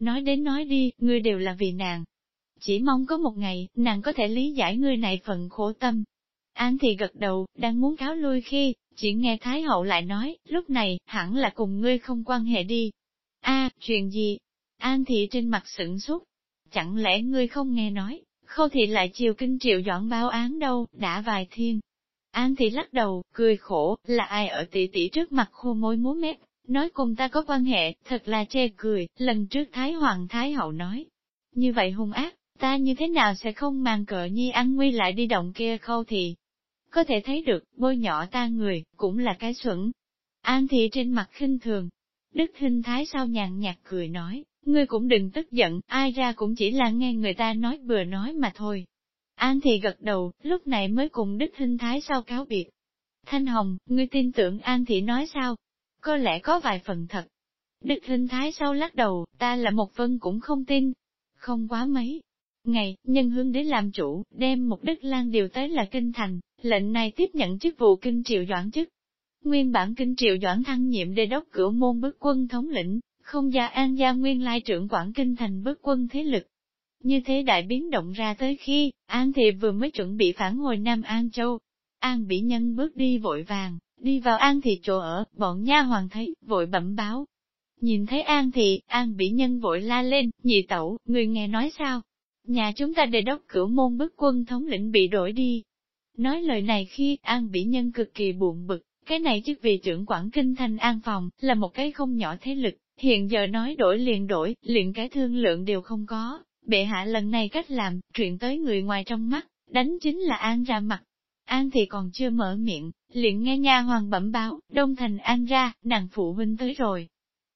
Nói đến nói đi, ngươi đều là vì nàng. Chỉ mong có một ngày, nàng có thể lý giải ngươi này phần khổ tâm. An thì gật đầu, đang muốn cáo lui khi, chỉ nghe Thái Hậu lại nói, lúc này, hẳn là cùng ngươi không quan hệ đi. a chuyện gì? An thị trên mặt sửng sốt. Chẳng lẽ ngươi không nghe nói, khâu thị lại chiều kinh triệu dọn báo án đâu, đã vài thiên. An thị lắc đầu, cười khổ, là ai ở tỷ tỷ trước mặt khô môi múa mép, nói cùng ta có quan hệ, thật là chê cười, lần trước Thái Hoàng Thái Hậu nói. Như vậy hung ác, ta như thế nào sẽ không mang cỡ nhi ăn nguy lại đi động kia khâu thì Có thể thấy được, bôi nhỏ ta người, cũng là cái xuẩn. An thị trên mặt khinh thường. Đức hinh thái sao nhàn nhạt cười nói, ngươi cũng đừng tức giận, ai ra cũng chỉ là nghe người ta nói bừa nói mà thôi. An thị gật đầu, lúc này mới cùng Đức hinh thái sao cáo biệt. Thanh Hồng, ngươi tin tưởng An thị nói sao? Có lẽ có vài phần thật. Đức Hinh thái sau lắc đầu, ta là một vân cũng không tin. Không quá mấy. Ngày, nhân hương đến làm chủ, đem một đức lan điều tới là kinh thành, lệnh này tiếp nhận chức vụ kinh triệu doãn chức. Nguyên bản kinh triệu doãn thăng nhiệm đề đốc cửa môn bức quân thống lĩnh, không gia an gia nguyên lai trưởng quản kinh thành bức quân thế lực. Như thế đại biến động ra tới khi, An Thiệp vừa mới chuẩn bị phản hồi Nam An Châu. An bị nhân bước đi vội vàng, đi vào An Thị chỗ ở, bọn nha hoàng thấy, vội bẩm báo. Nhìn thấy An Thị, An bị nhân vội la lên, nhị tẩu, người nghe nói sao? Nhà chúng ta đề đốc cửu môn bức quân thống lĩnh bị đổi đi. Nói lời này khi An bị nhân cực kỳ buồn bực, cái này chức vị trưởng quản kinh thành an phòng, là một cái không nhỏ thế lực, hiện giờ nói đổi liền đổi, liền cái thương lượng đều không có, bệ hạ lần này cách làm, chuyện tới người ngoài trong mắt, đánh chính là An ra mặt. An thì còn chưa mở miệng, liền nghe nha hoàng bẩm báo, đông thành An ra, nàng phụ huynh tới rồi.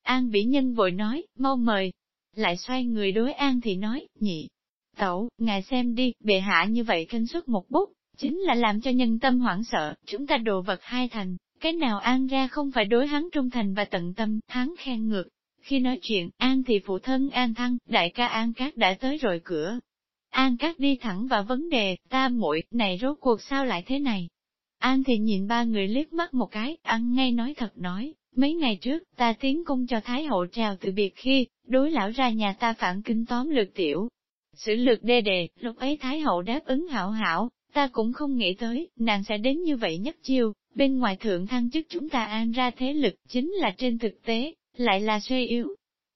An bỉ nhân vội nói, mau mời. Lại xoay người đối An thì nói, nhị. Tẩu, ngài xem đi, bệ hạ như vậy kinh xuất một bút, chính là làm cho nhân tâm hoảng sợ, chúng ta đồ vật hai thành, cái nào An ra không phải đối hắn trung thành và tận tâm, hắn khen ngược. Khi nói chuyện, An thì phụ thân An Thăng, đại ca An Cát đã tới rồi cửa. An Cát đi thẳng vào vấn đề, ta muội này rốt cuộc sao lại thế này? An thì nhìn ba người liếc mắt một cái, ăn ngay nói thật nói, mấy ngày trước, ta tiến cung cho Thái hậu trào từ biệt khi, đối lão ra nhà ta phản kinh tóm lược tiểu. Sử lược đê đề, lúc ấy Thái hậu đáp ứng hảo hảo, ta cũng không nghĩ tới, nàng sẽ đến như vậy nhất chiêu, bên ngoài thượng thăng chức chúng ta an ra thế lực chính là trên thực tế, lại là suy yếu.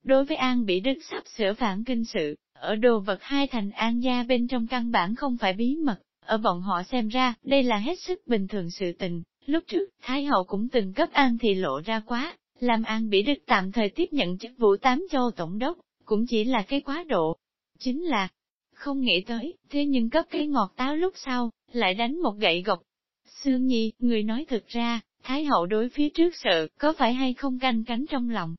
Đối với an bị đức sắp sửa phản kinh sự, ở đồ vật hai thành an gia bên trong căn bản không phải bí mật, ở bọn họ xem ra, đây là hết sức bình thường sự tình. Lúc trước, Thái hậu cũng từng cấp an thì lộ ra quá, làm an bị đức tạm thời tiếp nhận chức vụ tám châu tổng đốc, cũng chỉ là cái quá độ. Chính là, không nghĩ tới, thế nhưng cấp cái ngọt táo lúc sau, lại đánh một gậy gộc, Sương Nhi, người nói thật ra, Thái hậu đối phía trước sợ, có phải hay không canh cánh trong lòng.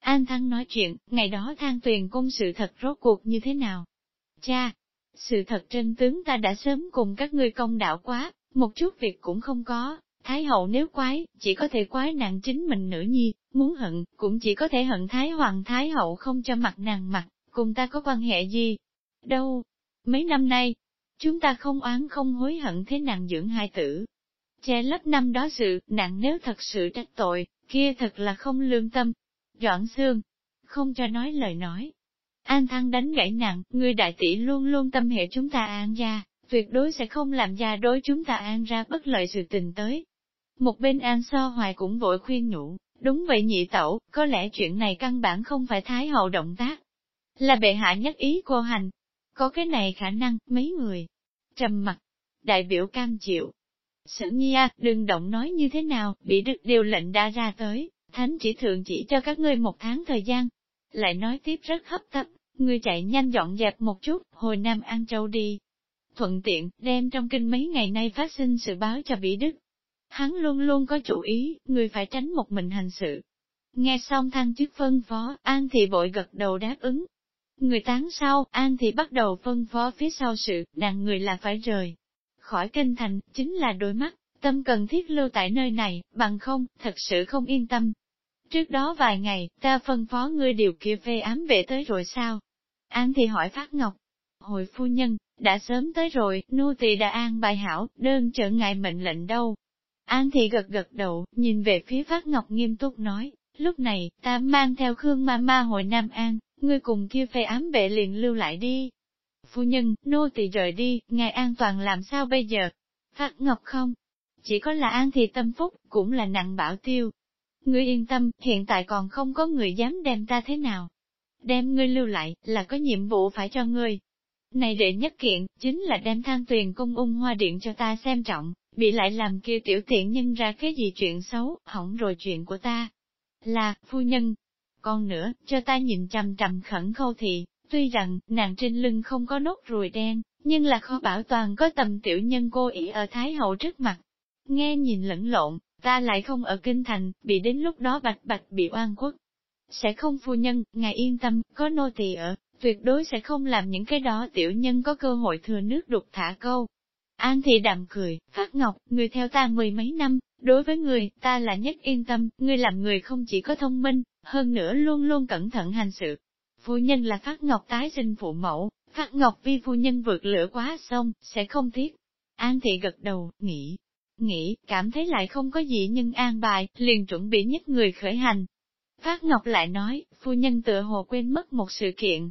An Thăng nói chuyện, ngày đó than tuyền cung sự thật rốt cuộc như thế nào? Cha, sự thật trên tướng ta đã sớm cùng các ngươi công đạo quá, một chút việc cũng không có, Thái hậu nếu quái, chỉ có thể quái nàng chính mình nữ nhi, muốn hận, cũng chỉ có thể hận Thái hoàng Thái hậu không cho mặt nàng mặt, cùng ta có quan hệ gì? Đâu? Mấy năm nay, chúng ta không oán không hối hận thế nàng dưỡng hai tử, Che lấp năm đó sự, nàng nếu thật sự trách tội, kia thật là không lương tâm. Doãn xương, không cho nói lời nói. An thăng đánh gãy nặng, người đại tỷ luôn luôn tâm hệ chúng ta an gia, tuyệt đối sẽ không làm gia đối chúng ta an ra bất lợi sự tình tới. Một bên an so hoài cũng vội khuyên nhủ, đúng vậy nhị tẩu, có lẽ chuyện này căn bản không phải thái hậu động tác. Là bệ hạ nhất ý cô hành. Có cái này khả năng, mấy người. Trầm mặt, đại biểu cam chịu, Sử nhi à, đừng động nói như thế nào, bị đức điều lệnh đã ra tới, thánh chỉ thượng chỉ cho các ngươi một tháng thời gian. Lại nói tiếp rất hấp tấp, ngươi chạy nhanh dọn dẹp một chút, hồi Nam An Châu đi. Thuận tiện, đem trong kinh mấy ngày nay phát sinh sự báo cho Bỉ Đức. Hắn luôn luôn có chủ ý, người phải tránh một mình hành sự. Nghe xong thăng chức phân phó, An thì vội gật đầu đáp ứng. Người tán sau, An thì bắt đầu phân phó phía sau sự, đàn người là phải rời khỏi kinh thành, chính là đôi mắt, tâm cần thiết lưu tại nơi này, bằng không, thật sự không yên tâm. Trước đó vài ngày, ta phân phó ngươi điều kia phê ám vệ tới rồi sao? An thì hỏi Phát Ngọc. Hồi phu nhân, đã sớm tới rồi, nô tỳ đã an bài hảo, đơn trở ngài mệnh lệnh đâu. An thì gật gật đầu, nhìn về phía Phát Ngọc nghiêm túc nói, lúc này, ta mang theo Khương Ma Ma hồi Nam An, ngươi cùng kia phê ám vệ liền lưu lại đi. Phu nhân, nô tỳ rời đi, ngài an toàn làm sao bây giờ? Phát Ngọc không? Chỉ có là an thì tâm phúc, cũng là nặng bảo tiêu. Ngươi yên tâm, hiện tại còn không có người dám đem ta thế nào. Đem ngươi lưu lại, là có nhiệm vụ phải cho ngươi. Này đệ nhất kiện, chính là đem than tuyền cung ung hoa điện cho ta xem trọng, bị lại làm kia tiểu tiện nhân ra cái gì chuyện xấu, hỏng rồi chuyện của ta. Là, phu nhân. Còn nữa, cho ta nhìn chằm chằm khẩn khâu thị, tuy rằng, nàng trên lưng không có nốt ruồi đen, nhưng là khó bảo toàn có tầm tiểu nhân cô ỷ ở Thái Hậu trước mặt. Nghe nhìn lẫn lộn, ta lại không ở kinh thành, bị đến lúc đó bạch bạch bị oan quốc. Sẽ không phu nhân, ngài yên tâm, có nô tỳ ở, tuyệt đối sẽ không làm những cái đó tiểu nhân có cơ hội thừa nước đục thả câu. An thị đạm cười, Phát Ngọc, người theo ta mười mấy năm, đối với người, ta là nhất yên tâm, ngươi làm người không chỉ có thông minh, hơn nữa luôn luôn cẩn thận hành sự. Phu nhân là Phát Ngọc tái sinh phụ mẫu, Phát Ngọc vi phu nhân vượt lửa quá sông, sẽ không tiếc. An thị gật đầu, nghĩ, nghĩ, cảm thấy lại không có gì nhưng an bài, liền chuẩn bị nhất người khởi hành. Phát Ngọc lại nói, phu nhân tựa hồ quên mất một sự kiện.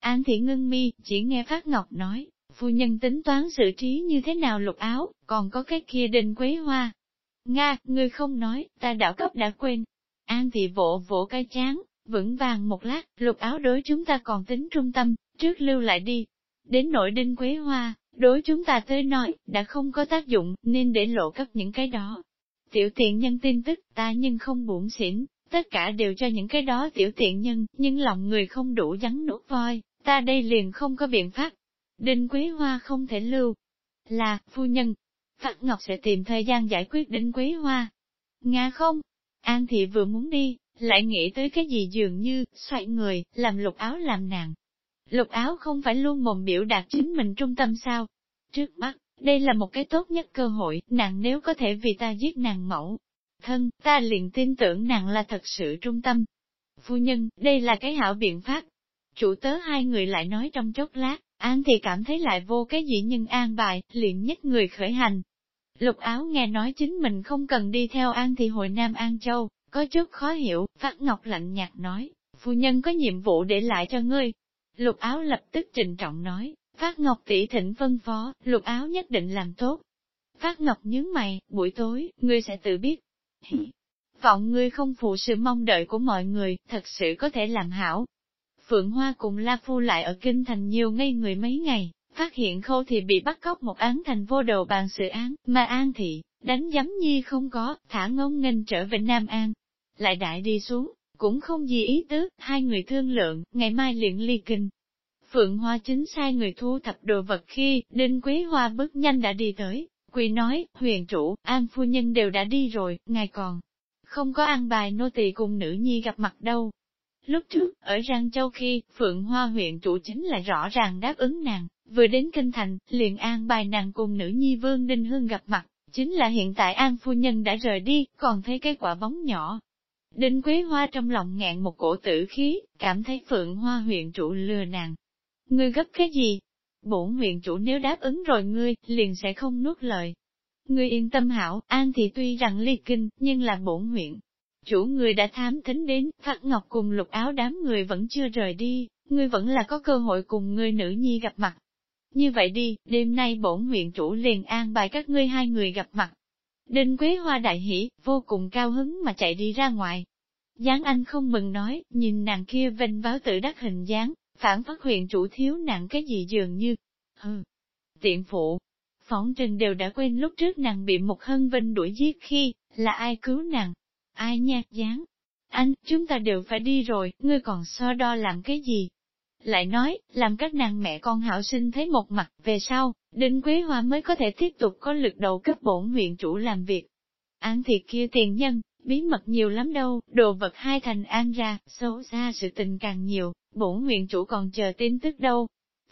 An thị ngưng mi, chỉ nghe Phát Ngọc nói, phu nhân tính toán xử trí như thế nào lục áo, còn có cái kia đình quế hoa. Nga, ngươi không nói, ta đạo cấp đã quên. An thị vỗ vỗ cái chán, vững vàng một lát, lục áo đối chúng ta còn tính trung tâm, trước lưu lại đi. Đến nội đinh quế hoa, đối chúng ta tới nói, đã không có tác dụng, nên để lộ cấp những cái đó. Tiểu tiện nhân tin tức, ta nhưng không buồn xỉn, tất cả đều cho những cái đó tiểu tiện nhân, nhưng lòng người không đủ rắn nuốt voi, ta đây liền không có biện pháp. Đinh quý Hoa không thể lưu. Là, phu nhân, Phật Ngọc sẽ tìm thời gian giải quyết Đinh quý Hoa. Nga không? An Thị vừa muốn đi, lại nghĩ tới cái gì dường như, xoay người, làm lục áo làm nàng. Lục áo không phải luôn mồm biểu đạt chính mình trung tâm sao? Trước mắt, đây là một cái tốt nhất cơ hội, nàng nếu có thể vì ta giết nàng mẫu. Thân, ta liền tin tưởng nàng là thật sự trung tâm. Phu nhân, đây là cái hảo biện pháp. Chủ tớ hai người lại nói trong chốc lát, An thì cảm thấy lại vô cái gì nhưng an bài, liền nhất người khởi hành. Lục áo nghe nói chính mình không cần đi theo An thì hồi Nam An Châu, có chút khó hiểu, Phát Ngọc lạnh nhạt nói, phu nhân có nhiệm vụ để lại cho ngươi. Lục áo lập tức trình trọng nói, Phát Ngọc tỷ thịnh phân phó, lục áo nhất định làm tốt. Phát Ngọc nhướng mày, buổi tối, ngươi sẽ tự biết. Vọng ngươi không phụ sự mong đợi của mọi người, thật sự có thể làm hảo. Phượng Hoa cùng La Phu lại ở Kinh Thành nhiều ngây người mấy ngày, phát hiện khâu thì bị bắt cóc một án thành vô đầu bàn sự án, mà An Thị, đánh giấm nhi không có, thả ngông nghênh trở về Nam An. Lại đại đi xuống, cũng không gì ý tứ, hai người thương lượng, ngày mai liền ly kinh. Phượng Hoa chính sai người thu thập đồ vật khi, Đinh Quý Hoa bước nhanh đã đi tới, quỳ nói, huyền chủ, an phu nhân đều đã đi rồi, ngài còn không có an bài nô tỳ cùng nữ nhi gặp mặt đâu. Lúc trước, ở Giang Châu khi, Phượng Hoa huyện chủ chính là rõ ràng đáp ứng nàng, vừa đến kinh thành, liền an bài nàng cùng nữ nhi Vương Đinh Hương gặp mặt, chính là hiện tại an phu nhân đã rời đi, còn thấy cái quả bóng nhỏ, Đinh Quế Hoa trong lòng ngẹn một cổ tử khí, cảm thấy Phượng Hoa huyện chủ lừa nàng. Ngươi gấp cái gì? Bổn huyện chủ nếu đáp ứng rồi ngươi, liền sẽ không nuốt lời. Ngươi yên tâm hảo, An thì tuy rằng ly kinh, nhưng là bổn huyện. Chủ người đã thám thính đến, Phát Ngọc cùng lục áo đám người vẫn chưa rời đi, ngươi vẫn là có cơ hội cùng ngươi nữ nhi gặp mặt. Như vậy đi, đêm nay bổn huyện chủ liền an bài các ngươi hai người gặp mặt. Đinh Quế Hoa đại hỉ, vô cùng cao hứng mà chạy đi ra ngoài. Giáng Anh không mừng nói, nhìn nàng kia vinh báo tự đắc hình dáng, phản phát huyện chủ thiếu nặng cái gì dường như, hừ, tiện phụ. Phỏng trình đều đã quên lúc trước nàng bị một hân vinh đuổi giết khi, là ai cứu nàng? Ai nha, Giáng? Anh, chúng ta đều phải đi rồi, ngươi còn so đo làm cái gì? Lại nói, làm các nàng mẹ con hảo sinh thấy một mặt, về sau, Đinh Quế Hoa mới có thể tiếp tục có lực đầu cấp bổn huyện chủ làm việc. Án thiệt kia tiền nhân, bí mật nhiều lắm đâu, đồ vật hai thành an ra, xấu xa sự tình càng nhiều, bổn huyện chủ còn chờ tin tức đâu.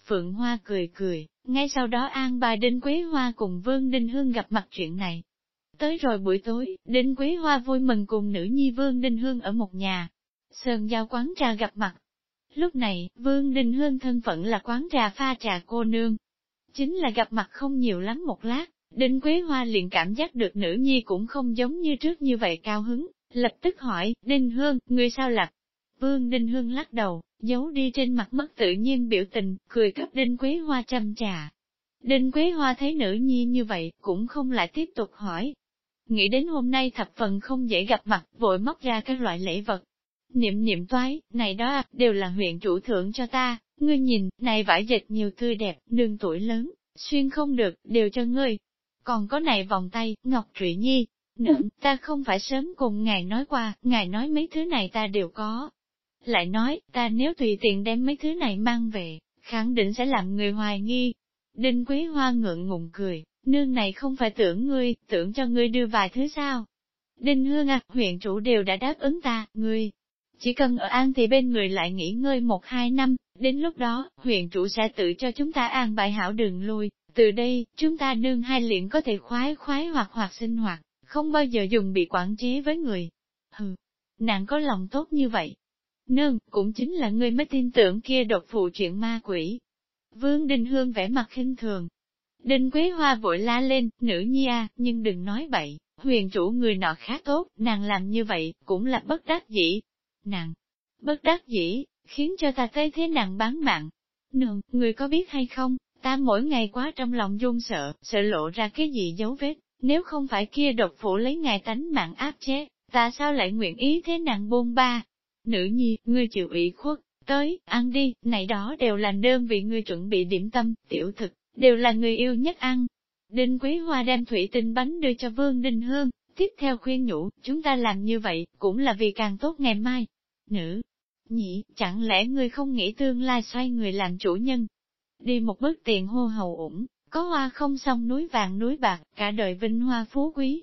Phượng Hoa cười cười, ngay sau đó an bài Đinh Quế Hoa cùng Vương Đinh Hương gặp mặt chuyện này. Tới rồi buổi tối, Đinh Quế Hoa vui mừng cùng nữ nhi Vương Đinh Hương ở một nhà. Sơn giao quán trà gặp mặt. Lúc này, Vương đình Hương thân phận là quán trà pha trà cô nương. Chính là gặp mặt không nhiều lắm một lát, Đinh Quế Hoa liền cảm giác được nữ nhi cũng không giống như trước như vậy cao hứng, lập tức hỏi, Đinh Hương, người sao lạc? Vương Đinh Hương lắc đầu, giấu đi trên mặt mất tự nhiên biểu tình, cười cấp Đinh Quế Hoa châm trà. Đinh Quế Hoa thấy nữ nhi như vậy, cũng không lại tiếp tục hỏi. Nghĩ đến hôm nay thập phần không dễ gặp mặt, vội móc ra các loại lễ vật. Niệm niệm toái, này đó, à, đều là huyện chủ thưởng cho ta, ngươi nhìn, này vải dệt nhiều tươi đẹp, nương tuổi lớn, xuyên không được, đều cho ngươi. Còn có này vòng tay, Ngọc Trụy Nhi, Nượng, ta không phải sớm cùng ngài nói qua, ngài nói mấy thứ này ta đều có. Lại nói, ta nếu tùy tiện đem mấy thứ này mang về, khẳng định sẽ làm người hoài nghi. Đinh Quý Hoa ngượng ngùng cười, nương này không phải tưởng ngươi, tưởng cho ngươi đưa vài thứ sao. Đinh Hương à, huyện chủ đều đã đáp ứng ta, ngươi. Chỉ cần ở an thì bên người lại nghỉ ngơi một hai năm, đến lúc đó, huyện chủ sẽ tự cho chúng ta an bài hảo đường lui, từ đây, chúng ta nương hai liền có thể khoái khoái hoặc hoặc sinh hoạt không bao giờ dùng bị quản chế với người. Hừ, nàng có lòng tốt như vậy. Nương, cũng chính là ngươi mới tin tưởng kia độc phụ chuyện ma quỷ. Vương đình Hương vẻ mặt khinh thường. Đinh Quế Hoa vội la lên, nữ nhi à, nhưng đừng nói bậy, huyền chủ người nọ khá tốt, nàng làm như vậy, cũng là bất đắc dĩ. Nàng, bất đắc dĩ, khiến cho ta thấy thế nàng bán mạng. Nương, người có biết hay không, ta mỗi ngày quá trong lòng run sợ, sợ lộ ra cái gì dấu vết, nếu không phải kia độc phủ lấy ngài tánh mạng áp chế, ta sao lại nguyện ý thế nàng bôn ba? Nữ nhi, ngươi chịu ủy khuất, tới, ăn đi, này đó đều là đơn vị ngươi chuẩn bị điểm tâm, tiểu thực, đều là người yêu nhất ăn. Đinh Quý Hoa đem thủy tinh bánh đưa cho Vương Đinh Hương, tiếp theo khuyên nhủ, chúng ta làm như vậy, cũng là vì càng tốt ngày mai. Nữ, nhị, chẳng lẽ ngươi không nghĩ tương lai xoay người làm chủ nhân? Đi một bước tiền hô hầu ủng, có hoa không xong núi vàng núi bạc, cả đời vinh hoa phú quý.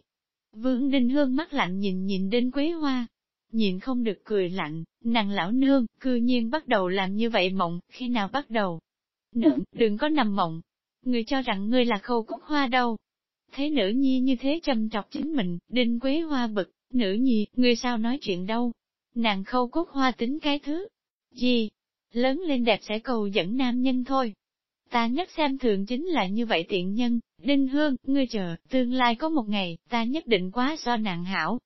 Vương Đinh Hương mắt lạnh nhìn nhìn Đinh Quế Hoa, nhìn không được cười lạnh, nàng lão nương, cư nhiên bắt đầu làm như vậy mộng, khi nào bắt đầu? nữ, đừng có nằm mộng, người cho rằng ngươi là khâu cúc hoa đâu. thế nữ nhi như thế châm trọc chính mình, Đinh Quế Hoa bực, nữ nhi, ngươi sao nói chuyện đâu? Nàng khâu cúc hoa tính cái thứ. Gì? Lớn lên đẹp sẽ cầu dẫn nam nhân thôi, Ta nhất xem thường chính là như vậy tiện nhân, Đinh Hương, ngươi chờ, tương lai có một ngày, ta nhất định quá so nàng hảo.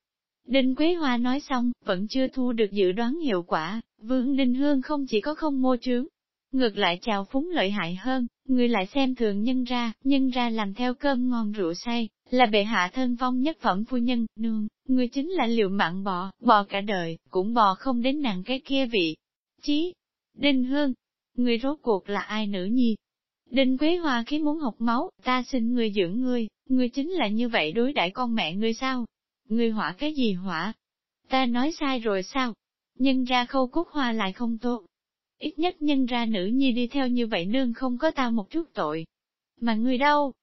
Đinh Quế Hoa nói xong, vẫn chưa thu được dự đoán hiệu quả, Vương Đinh Hương không chỉ có không mô trướng, ngược lại chào phúng lợi hại hơn, người lại xem thường nhân ra, nhân ra làm theo cơm ngon rượu say, là bệ hạ thân phong nhất phẩm phu nhân, nương, người chính là liều mạng bò, bò cả đời, cũng bò không đến nặng cái kia vị. Chí, Đinh Hương, người rốt cuộc là ai nữ nhi, Đinh Quế Hoa khí muốn học máu, ta xin người dưỡng ngươi, ngươi chính là như vậy đối đãi con mẹ ngươi sao? Ngươi hỏa cái gì hỏa? Ta nói sai rồi sao? Nhân ra khâu cúc hoa lại không tốt. Ít nhất nhân ra nữ nhi đi theo như vậy nương không có tao một chút tội. Mà ngươi đâu?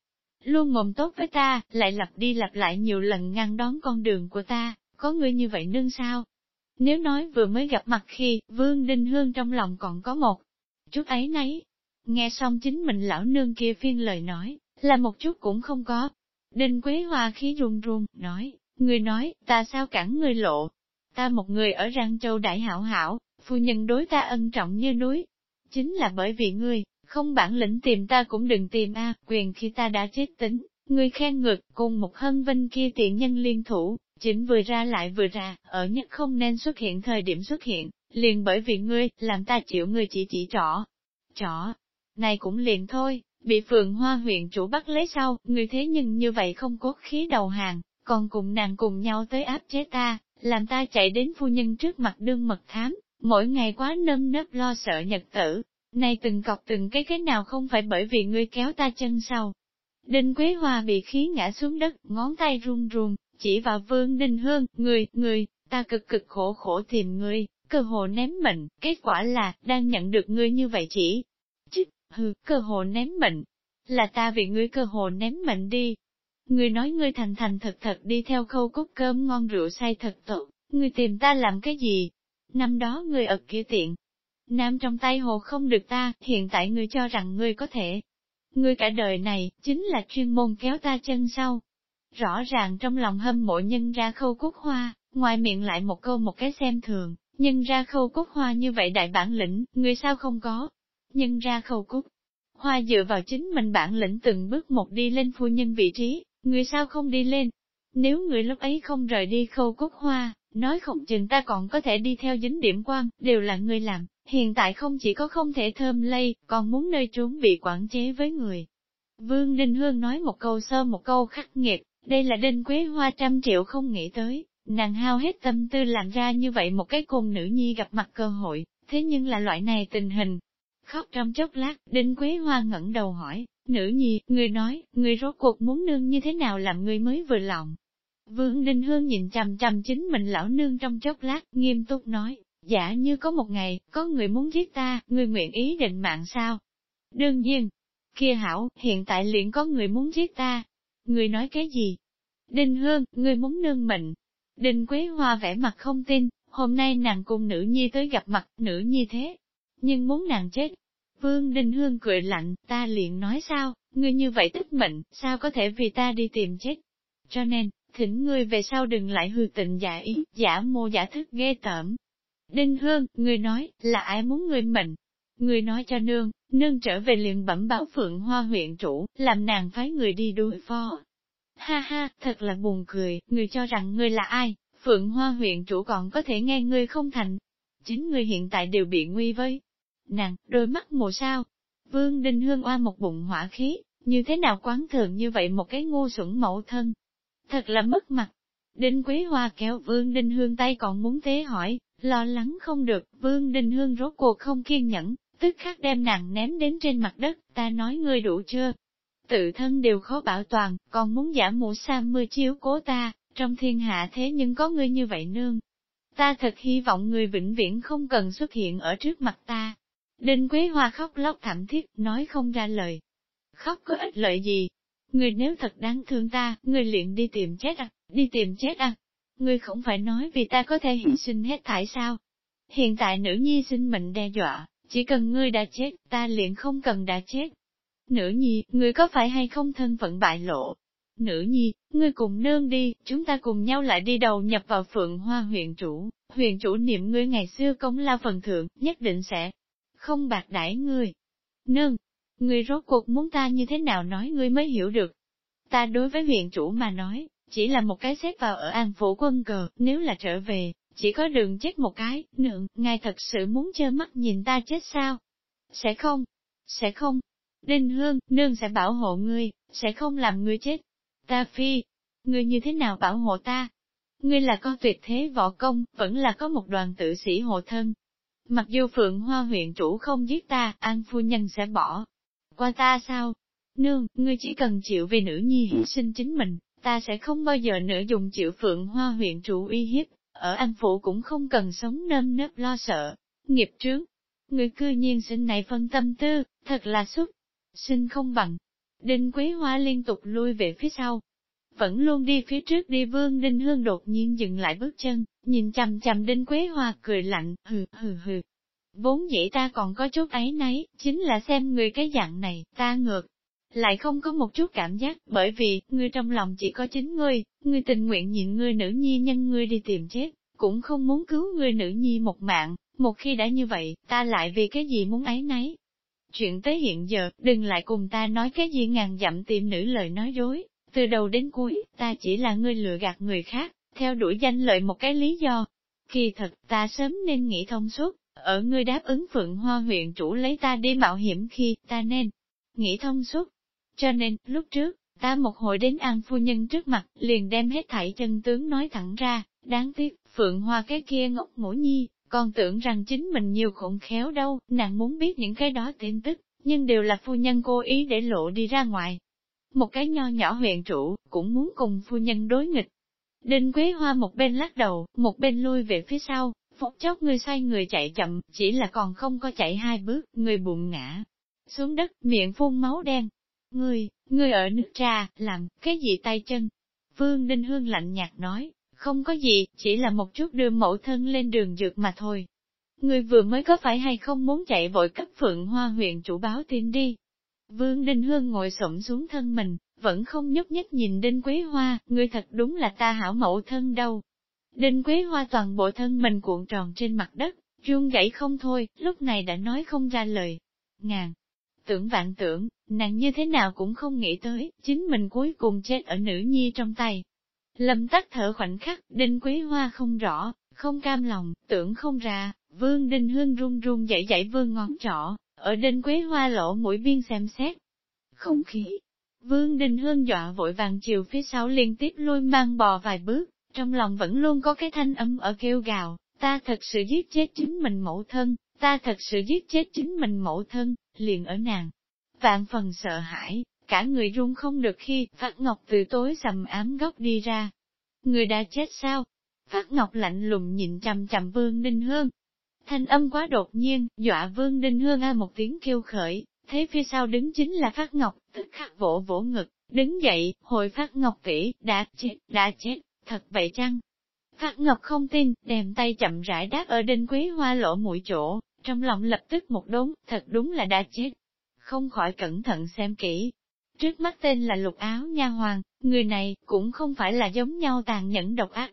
Luôn mồm tốt với ta, lại lặp đi lặp lại nhiều lần ngăn đón con đường của ta, có ngươi như vậy nương sao? Nếu nói vừa mới gặp mặt khi, Vương Đinh Hương trong lòng còn có một chút ấy nấy, Nghe xong chính mình lão nương kia phiên lời nói, là một chút cũng không có. Đinh Quế Hoa khí run run, nói, người nói, ta sao cản người lộ. Ta một người ở Răng Châu Đại Hảo Hảo, phu nhân đối ta ân trọng như núi. Chính là bởi vì ngươi, không bản lĩnh tìm ta cũng đừng tìm a quyền khi ta đã chết tính. người khen ngược, cùng một hân vinh kia tiện nhân liên thủ, chính vừa ra lại vừa ra, ở nhất không nên xuất hiện thời điểm xuất hiện, liền bởi vì ngươi, làm ta chịu ngươi chỉ chỉ trỏ. Trỏ, này cũng liền thôi, bị phường hoa huyện chủ bắt lấy sau, người thế nhưng như vậy không cốt khí đầu hàng, còn cùng nàng cùng nhau tới áp chế ta, làm ta chạy đến phu nhân trước mặt đương mật thám, mỗi ngày quá nâm nớp lo sợ nhật tử. Này từng cọc từng cái cái nào không phải bởi vì ngươi kéo ta chân sau. Đinh Quế Hoa bị khí ngã xuống đất, ngón tay run run, chỉ vào vương Đinh Hương, người, người, ta cực cực khổ khổ tìm ngươi, cơ hồ ném mệnh, kết quả là, đang nhận được ngươi như vậy chỉ. Chích, Hừ, cơ hồ ném mệnh. Là ta vì ngươi cơ hồ ném mệnh đi. Ngươi nói ngươi thành thành thật thật đi theo khâu cốt cơm ngon rượu say thật tội, ngươi tìm ta làm cái gì? Năm đó ngươi ở kia tiện. Nam trong tay hồ không được ta, hiện tại ngươi cho rằng ngươi có thể. Ngươi cả đời này, chính là chuyên môn kéo ta chân sau. Rõ ràng trong lòng hâm mộ nhân ra khâu cốt hoa, ngoài miệng lại một câu một cái xem thường, nhân ra khâu cốt hoa như vậy đại bản lĩnh, ngươi sao không có nhân ra khâu cúc. Hoa dựa vào chính mình bản lĩnh từng bước một đi lên phu nhân vị trí, người sao không đi lên? Nếu người lúc ấy không rời đi khâu cúc hoa, nói không chừng ta còn có thể đi theo dính điểm quan, đều là ngươi làm, hiện tại không chỉ có không thể thơm lây, còn muốn nơi trốn bị quản chế với người. Vương Đinh Hương nói một câu sơ một câu khắc nghiệt, đây là Đinh Quế Hoa trăm triệu không nghĩ tới, nàng hao hết tâm tư làm ra như vậy một cái cùng nữ nhi gặp mặt cơ hội, thế nhưng là loại này tình hình. Khóc trong chốc lát, Đinh Quế Hoa ngẩng đầu hỏi, nữ nhi, người nói, người rốt cuộc muốn nương như thế nào làm người mới vừa lòng. Vương Đinh Hương nhìn chằm chằm chính mình lão nương trong chốc lát, nghiêm túc nói, giả như có một ngày, có người muốn giết ta, người nguyện ý định mạng sao? Đương nhiên, kia hảo, hiện tại liền có người muốn giết ta. Người nói cái gì? Đinh Hương, người muốn nương mệnh. Đinh Quế Hoa vẻ mặt không tin, hôm nay nàng cùng nữ nhi tới gặp mặt, nữ nhi thế. Nhưng muốn nàng chết. Vương Đinh Hương cười lạnh, ta liền nói sao, ngươi như vậy tức mệnh, sao có thể vì ta đi tìm chết. Cho nên, thỉnh ngươi về sau đừng lại hư tình giả ý, giả mô giả thức ghê tởm. Đinh Hương, người nói, là ai muốn người mệnh? Người nói cho nương, nương trở về liền bẩm báo Phượng Hoa huyện chủ, làm nàng phái người đi đối phó. Ha ha, thật là buồn cười, Người cho rằng ngươi là ai, Phượng Hoa huyện chủ còn có thể nghe ngươi không thành. Chính ngươi hiện tại đều bị nguy với. Nàng, đôi mắt mù sao. Vương Đinh Hương oa một bụng hỏa khí, như thế nào quán thường như vậy một cái ngu xuẩn mẫu thân. Thật là mất mặt. Đinh Quế Hoa kéo Vương Đinh Hương tay còn muốn thế hỏi, lo lắng không được, Vương đình Hương rốt cuộc không kiên nhẫn, tức khắc đem nàng ném đến trên mặt đất, ta nói ngươi đủ chưa? Tự thân đều khó bảo toàn, còn muốn giả mũ sa mưa chiếu cố ta, trong thiên hạ thế nhưng có ngươi như vậy nương. Ta thật hy vọng người vĩnh viễn không cần xuất hiện ở trước mặt ta. Đinh Quế Hoa khóc lóc thảm thiết, nói không ra lời. Khóc có ích lợi gì? Người nếu thật đáng thương ta, người liền đi tìm chết à, đi tìm chết à. Ngươi không phải nói vì ta có thể hy sinh hết thải sao? Hiện tại nữ nhi sinh mệnh đe dọa, chỉ cần ngươi đã chết, ta liền không cần đã chết. Nữ nhi, ngươi có phải hay không thân phận bại lộ? Nữ nhi, ngươi cùng nương đi, chúng ta cùng nhau lại đi đầu nhập vào phượng hoa huyện chủ. Huyện chủ niệm ngươi ngày xưa công lao phần thượng, nhất định sẽ không bạc đãi ngươi. Nương, ngươi rốt cuộc muốn ta như thế nào nói ngươi mới hiểu được. Ta đối với huyện chủ mà nói, chỉ là một cái xếp vào ở an phủ quân cờ, nếu là trở về, chỉ có đường chết một cái, nượng, ngài thật sự muốn trơ mắt nhìn ta chết sao? Sẽ không, sẽ không. Đinh Hương, nương sẽ bảo hộ ngươi, sẽ không làm ngươi chết. Ta phi, ngươi như thế nào bảo hộ ta? Ngươi là có tuyệt thế võ công, vẫn là có một đoàn tử sĩ hộ thân. Mặc dù Phượng Hoa huyện chủ không giết ta, An Phu Nhân sẽ bỏ qua ta sao? Nương, ngươi chỉ cần chịu vì nữ nhi hy sinh chính mình, ta sẽ không bao giờ nữa dùng chịu Phượng Hoa huyện chủ uy hiếp, ở An Phủ cũng không cần sống nơm nớp lo sợ, nghiệp trướng. Người cư nhiên sinh này phân tâm tư, thật là xúc, sinh không bằng. Đinh Quế Hoa liên tục lui về phía sau. Vẫn luôn đi phía trước đi vương Đinh Hương đột nhiên dừng lại bước chân, nhìn chằm chằm Đinh Quế Hoa cười lạnh, hừ hừ hừ. Vốn dĩ ta còn có chút ấy nấy, chính là xem người cái dạng này, ta ngược, lại không có một chút cảm giác, bởi vì, ngươi trong lòng chỉ có chính ngươi, ngươi tình nguyện nhịn ngươi nữ nhi nhân ngươi đi tìm chết, cũng không muốn cứu ngươi nữ nhi một mạng, một khi đã như vậy, ta lại vì cái gì muốn ấy nấy. Chuyện tới hiện giờ, đừng lại cùng ta nói cái gì ngàn dặm tìm nữ lời nói dối, từ đầu đến cuối, ta chỉ là ngươi lừa gạt người khác, theo đuổi danh lợi một cái lý do. Kỳ thật, ta sớm nên nghĩ thông suốt, ở ngươi đáp ứng Phượng Hoa huyện chủ lấy ta đi mạo hiểm khi, ta nên nghĩ thông suốt, cho nên, lúc trước, ta một hồi đến An Phu Nhân trước mặt, liền đem hết thảy chân tướng nói thẳng ra, đáng tiếc, Phượng Hoa cái kia ngốc ngủ nhi, còn tưởng rằng chính mình nhiều khổng khéo đâu, nàng muốn biết những cái đó tin tức, nhưng đều là phu nhân cố ý để lộ đi ra ngoài. Một cái nho nhỏ huyện chủ, cũng muốn cùng phu nhân đối nghịch. Đinh Quế Hoa một bên lắc đầu, một bên lui về phía sau, phút chốc người xoay người chạy chậm, chỉ là còn không có chạy hai bước, người bụng ngã. Xuống đất, miệng phun máu đen, Ngươi, ngươi ở nước trà, làm, cái gì tay chân? Vương Đinh Hương lạnh nhạt nói, không có gì, chỉ là một chút đưa mẫu thân lên đường dược mà thôi. Ngươi vừa mới có phải hay không muốn chạy vội cấp phượng hoa huyện chủ báo tin đi. Vương Đinh Hương ngồi xổm xuống thân mình, vẫn không nhúc nhích nhìn Đinh Quế Hoa, ngươi thật đúng là ta hảo mẫu thân đâu. Đinh Quế Hoa toàn bộ thân mình cuộn tròn trên mặt đất, run gãy không thôi, lúc này đã nói không ra lời. Ngàn, tưởng vạn tưởng, nàng như thế nào cũng không nghĩ tới, chính mình cuối cùng chết ở nữ nhi trong tay. Lâm tắc thở khoảnh khắc, đinh quý hoa không rõ, không cam lòng, tưởng không ra, vương đinh hương run run dậy dậy vương ngón trỏ, ở đinh quý hoa lỗ mũi biên xem xét. Không khí, vương đinh hương dọa vội vàng chiều phía sau liên tiếp lui mang bò vài bước, trong lòng vẫn luôn có cái thanh âm ở kêu gào, ta thật sự giết chết chính mình mẫu thân, ta thật sự giết chết chính mình mẫu thân, liền ở nàng. Vạn phần sợ hãi, cả người run không được khi Phát Ngọc từ tối sầm ám góc đi ra. Người đã chết sao? Phát Ngọc lạnh lùng nhìn chằm chằm Vương Đinh Hương. Thanh âm quá đột nhiên, dọa Vương Đinh Hương a một tiếng kêu khởi, Thế phía sau đứng chính là Phát Ngọc, tức khắc vỗ vỗ ngực, đứng dậy, hồi Phát Ngọc tỷ, đã chết, đã chết, thật vậy chăng? Phát Ngọc không tin, đem tay chậm rãi đáp ở đinh quý hoa lỗ mũi chỗ, trong lòng lập tức một đốn, thật đúng là đã chết. Không khỏi cẩn thận xem kỹ. Trước mắt tên là lục áo nha hoàng, người này cũng không phải là giống nhau tàn nhẫn độc ác.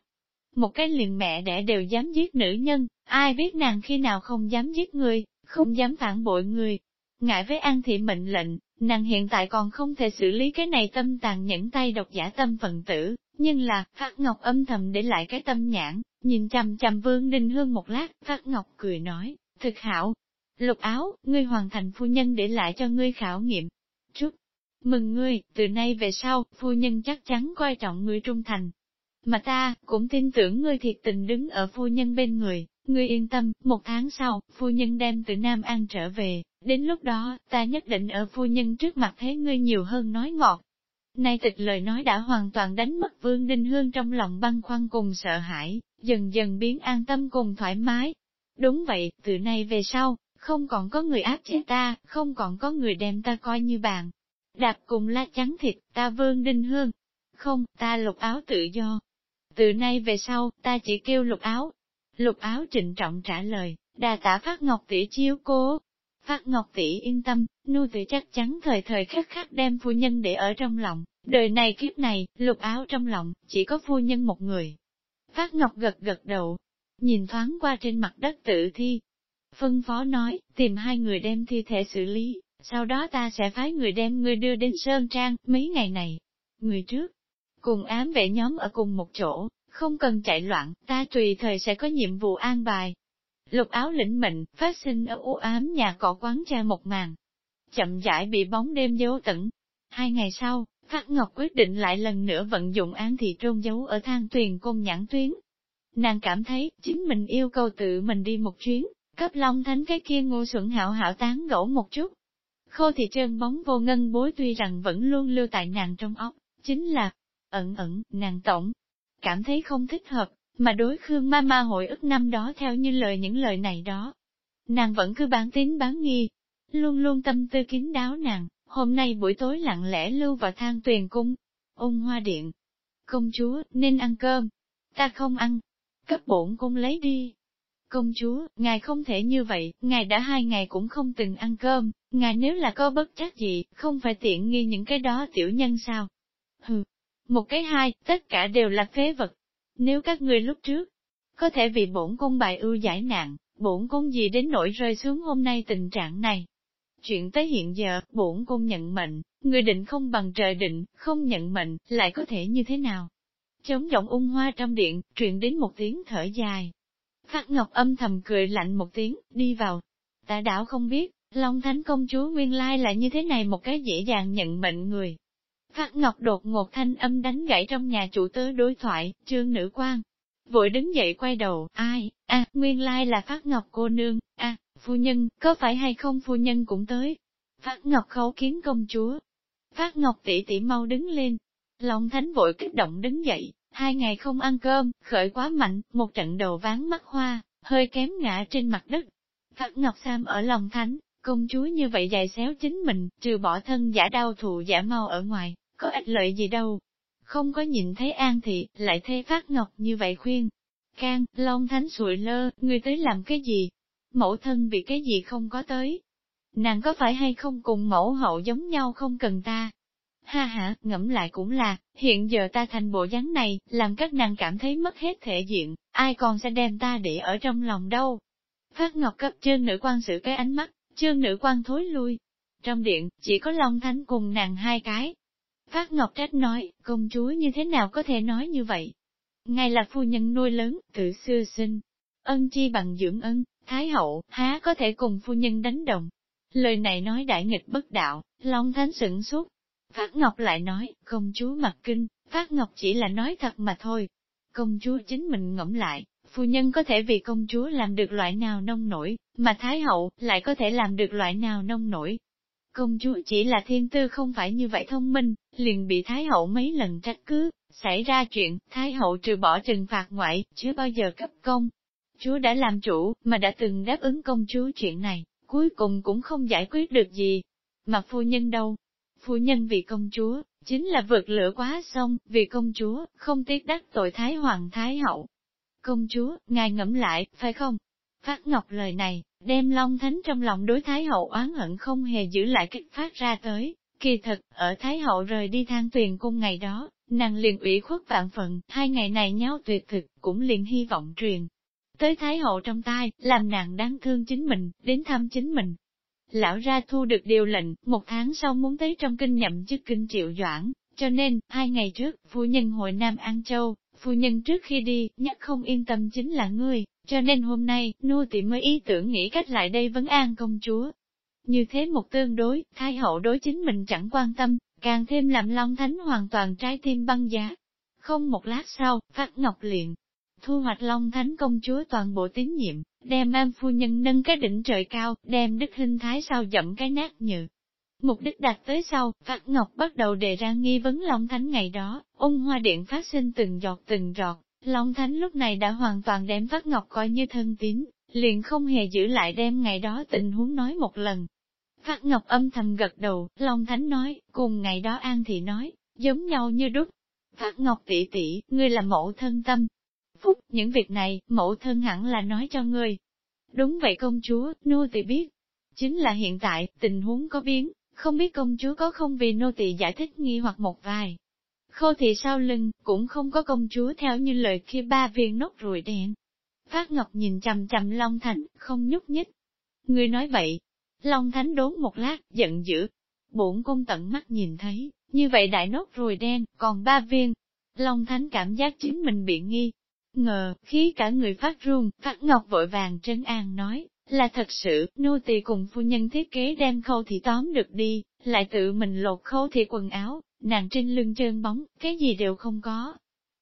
Một cái liền mẹ đẻ đều dám giết nữ nhân, ai biết nàng khi nào không dám giết người, không dám phản bội người. Ngại với an thị mệnh lệnh, nàng hiện tại còn không thể xử lý cái này tâm tàn nhẫn tay độc giả tâm phận tử, nhưng là, Phát Ngọc âm thầm để lại cái tâm nhãn, nhìn chằm chằm Vương Đinh Hương một lát, Phát Ngọc cười nói, thực hảo. Lục áo, ngươi hoàn thành phu nhân để lại cho ngươi khảo nghiệm. Chúc mừng ngươi, từ nay về sau, phu nhân chắc chắn coi trọng ngươi trung thành. Mà ta, cũng tin tưởng ngươi thiệt tình đứng ở phu nhân bên người, ngươi yên tâm, một tháng sau, phu nhân đem từ Nam An trở về, đến lúc đó, ta nhất định ở phu nhân trước mặt thế ngươi nhiều hơn nói ngọt, Nay tịch lời nói đã hoàn toàn đánh mất Vương Đinh Hương trong lòng băng khoăn cùng sợ hãi, dần dần biến an tâm cùng thoải mái. Đúng vậy, từ nay về sau, không còn có người áp chế ta, không còn có người đem ta coi như bạn. Đạp cùng lá trắng thịt, ta Vương Đinh Hương. Không, ta lục áo tự do. Từ nay về sau, ta chỉ kêu lục áo. Lục áo trịnh trọng trả lời, đà tả phát ngọc tỷ chiếu cố, Phát Ngọc tỷ yên tâm, nu tử chắc chắn thời thời khắc khắc đem phu nhân để ở trong lòng, đời này kiếp này, lục áo trong lòng, chỉ có phu nhân một người. Phát Ngọc gật gật đầu, nhìn thoáng qua trên mặt đất tự thi. Phân phó nói, tìm hai người đem thi thể xử lý, sau đó ta sẽ phái người đem người đưa đến Sơn Trang, mấy ngày này. Người trước, cùng ám vệ nhóm ở cùng một chỗ, không cần chạy loạn, ta tùy thời sẽ có nhiệm vụ an bài, Lục áo lĩnh mệnh, phát sinh ở u ám nhà cỏ quán cha một màn. Chậm rãi bị bóng đêm dấu tẩn. Hai ngày sau, Phát Ngọc quyết định lại lần nữa vận dụng án thị trôn giấu ở thang tuyền côn nhãn tuyến. Nàng cảm thấy, chính mình yêu cầu tự mình đi một chuyến, cấp long thánh cái kia ngu xuẩn hảo hảo tán gỗ một chút. Khô thị trơn bóng vô ngân bối tuy rằng vẫn luôn lưu tại nàng trong óc, chính là, ẩn ẩn, nàng tổng, cảm thấy không thích hợp, mà đối Khương ma ma hội ức năm đó theo như lời những lời này đó. Nàng vẫn cứ bán tín bán nghi, luôn luôn tâm tư kín đáo nàng, hôm nay buổi tối lặng lẽ lưu vào thang tuyền cung, ung hoa điện. Công chúa, nên ăn cơm. Ta không ăn. Cấp bổn cung lấy đi. Công chúa, ngài không thể như vậy, ngài đã hai ngày cũng không từng ăn cơm, ngài nếu là có bất chắc gì, không phải tiện nghi những cái đó tiểu nhân sao? Hừ, một cái hai, tất cả đều là phế vật. Nếu các ngươi lúc trước, có thể vì bổn cung bài ưu giải nạn, bổn cung gì đến nỗi rơi xuống hôm nay tình trạng này. Chuyện tới hiện giờ, bổn cung nhận mệnh, người định không bằng trời định, không nhận mệnh, lại có thể như thế nào? Chống giọng ung hoa trong điện, truyền đến một tiếng thở dài. Phát Ngọc âm thầm cười lạnh một tiếng, đi vào. Tạ đảo không biết, Long Thánh công chúa nguyên lai là như thế này một cái dễ dàng nhận mệnh người. Phát Ngọc đột ngột thanh âm đánh gãy trong nhà chủ tớ đối thoại, trương nữ quan. Vội đứng dậy quay đầu, ai, a nguyên lai là Phát Ngọc cô nương, a phu nhân, có phải hay không phu nhân cũng tới. Phát Ngọc khấu kiến công chúa. Phát Ngọc tỷ tỷ mau đứng lên. Long Thánh vội kích động đứng dậy, hai ngày không ăn cơm, khởi quá mạnh, một trận đầu ván mắt hoa, hơi kém ngã trên mặt đất. Phát Ngọc Sam ở lòng Thánh, công chúa như vậy dài xéo chính mình, trừ bỏ thân giả đau thụ giả mau ở ngoài, có ích lợi gì đâu. Không có nhìn thấy An Thị, lại thấy Phát Ngọc như vậy khuyên. Can, Long Thánh sụi lơ, người tới làm cái gì? Mẫu thân bị cái gì không có tới? Nàng có phải hay không cùng mẫu hậu giống nhau không cần ta? Ha ha, ngẫm lại cũng là, hiện giờ ta thành bộ dáng này, làm các nàng cảm thấy mất hết thể diện, ai còn sẽ đem ta để ở trong lòng đâu. Phát Ngọc cấp trương nữ quan sự cái ánh mắt, trương nữ quan thối lui. Trong điện, chỉ có Long Thánh cùng nàng hai cái, Phát Ngọc Trách nói, công chúa như thế nào có thể nói như vậy? Ngài là phu nhân nuôi lớn, tự xưa sinh. Ân chi bằng dưỡng ân, Thái hậu, há có thể cùng phu nhân đánh đồng. Lời này nói đại nghịch bất đạo, Long Thánh sửng suốt. Phát Ngọc lại nói, công chúa mặc kinh, Phát Ngọc chỉ là nói thật mà thôi. Công chúa chính mình ngẫm lại, phu nhân có thể vì công chúa làm được loại nào nông nổi, mà Thái hậu lại có thể làm được loại nào nông nổi. Công chúa chỉ là thiên tư không phải như vậy thông minh, liền bị Thái hậu mấy lần trách cứ, xảy ra chuyện, Thái hậu trừ bỏ trừng phạt ngoại, chưa bao giờ cấp công. Chúa đã làm chủ, mà đã từng đáp ứng công chúa chuyện này, cuối cùng cũng không giải quyết được gì. Mà phu nhân đâu? Phu nhân vì công chúa, chính là vượt lửa quá sông, vì công chúa, không tiếc đắc tội Thái Hoàng Thái Hậu. Công chúa, ngài ngẫm lại, phải không? Phát Ngọc lời này, đem Long Thánh trong lòng đối Thái Hậu oán hận không hề giữ lại kích phát ra tới. Kỳ thật, ở Thái Hậu rời đi thang tuyền cung ngày đó, nàng liền ủy khuất vạn phận, hai ngày này nháo tuyệt thực, cũng liền hy vọng truyền. Tới Thái Hậu trong tai, làm nàng đáng thương chính mình, đến thăm chính mình. Lão ra thu được điều lệnh, một tháng sau muốn tới trong kinh nhậm chức kinh triệu doãn, cho nên, hai ngày trước, phu nhân hội Nam An Châu, phu nhân trước khi đi, nhắc không yên tâm chính là ngươi, cho nên hôm nay, nô tỳ mới ý tưởng nghĩ cách lại đây vấn an công chúa. Như thế một tương đối, thái hậu đối chính mình chẳng quan tâm, càng thêm làm Long Thánh hoàn toàn trái tim băng giá. Không một lát sau, Phát Ngọc liền thu hoạch Long Thánh công chúa toàn bộ tín nhiệm, đem am phu nhân nâng cái đỉnh trời cao, đem đức hình thái sao dậm cái nát nhự. Mục đích đạt tới sau, Phát Ngọc bắt đầu đề ra nghi vấn Long Thánh ngày đó, ung hoa điện phát sinh từng giọt từng giọt, Long Thánh lúc này đã hoàn toàn đem Phát Ngọc coi như thân tín, liền không hề giữ lại đem ngày đó tình huống nói một lần. Phát Ngọc âm thầm gật đầu, Long Thánh nói, cùng ngày đó An Thị nói, giống nhau như đúc. Phát Ngọc tỷ tỷ, ngươi là mẫu thân tâm. Phúc, những việc này, mẫu thân hẳn là nói cho ngươi. Đúng vậy công chúa, nô tỳ biết. Chính là hiện tại, tình huống có biến, không biết công chúa có không vì nô tỳ giải thích nghi hoặc một vài. Khô thì sau lưng, cũng không có công chúa theo như lời kia ba viên nốt ruồi đen. Phát Ngọc nhìn chầm chầm Long Thành, không nhúc nhích. Người nói vậy. Long Thánh đốn một lát, giận dữ. Bổn công tận mắt nhìn thấy, như vậy đại nốt ruồi đen, còn ba viên. Long Thánh cảm giác chính mình bị nghi. Ngờ, khí cả người phát run, Phát Ngọc vội vàng trấn an nói, là thật sự, nô tỳ cùng phu nhân thiết kế đem khâu thì tóm được đi, lại tự mình lột khâu thì quần áo, nàng trên lưng trơn bóng, cái gì đều không có.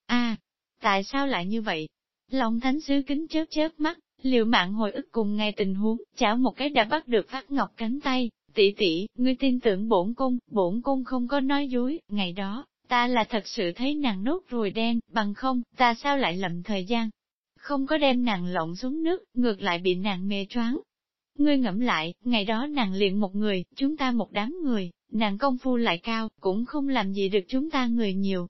a tại sao lại như vậy? Long thánh sứ kính chớp chớp mắt, liệu mạng hồi ức cùng ngay tình huống, chảo một cái đã bắt được phát ngọc cánh tay, tỷ tỷ, ngươi tin tưởng bổn cung, bổn cung không có nói dối, ngày đó, ta là thật sự thấy nàng nốt ruồi đen, bằng không, ta sao lại lầm thời gian, không có đem nàng lộng xuống nước, ngược lại bị nàng mê choáng. Ngươi ngẫm lại, ngày đó nàng liền một người, chúng ta một đám người, nàng công phu lại cao, cũng không làm gì được chúng ta người nhiều.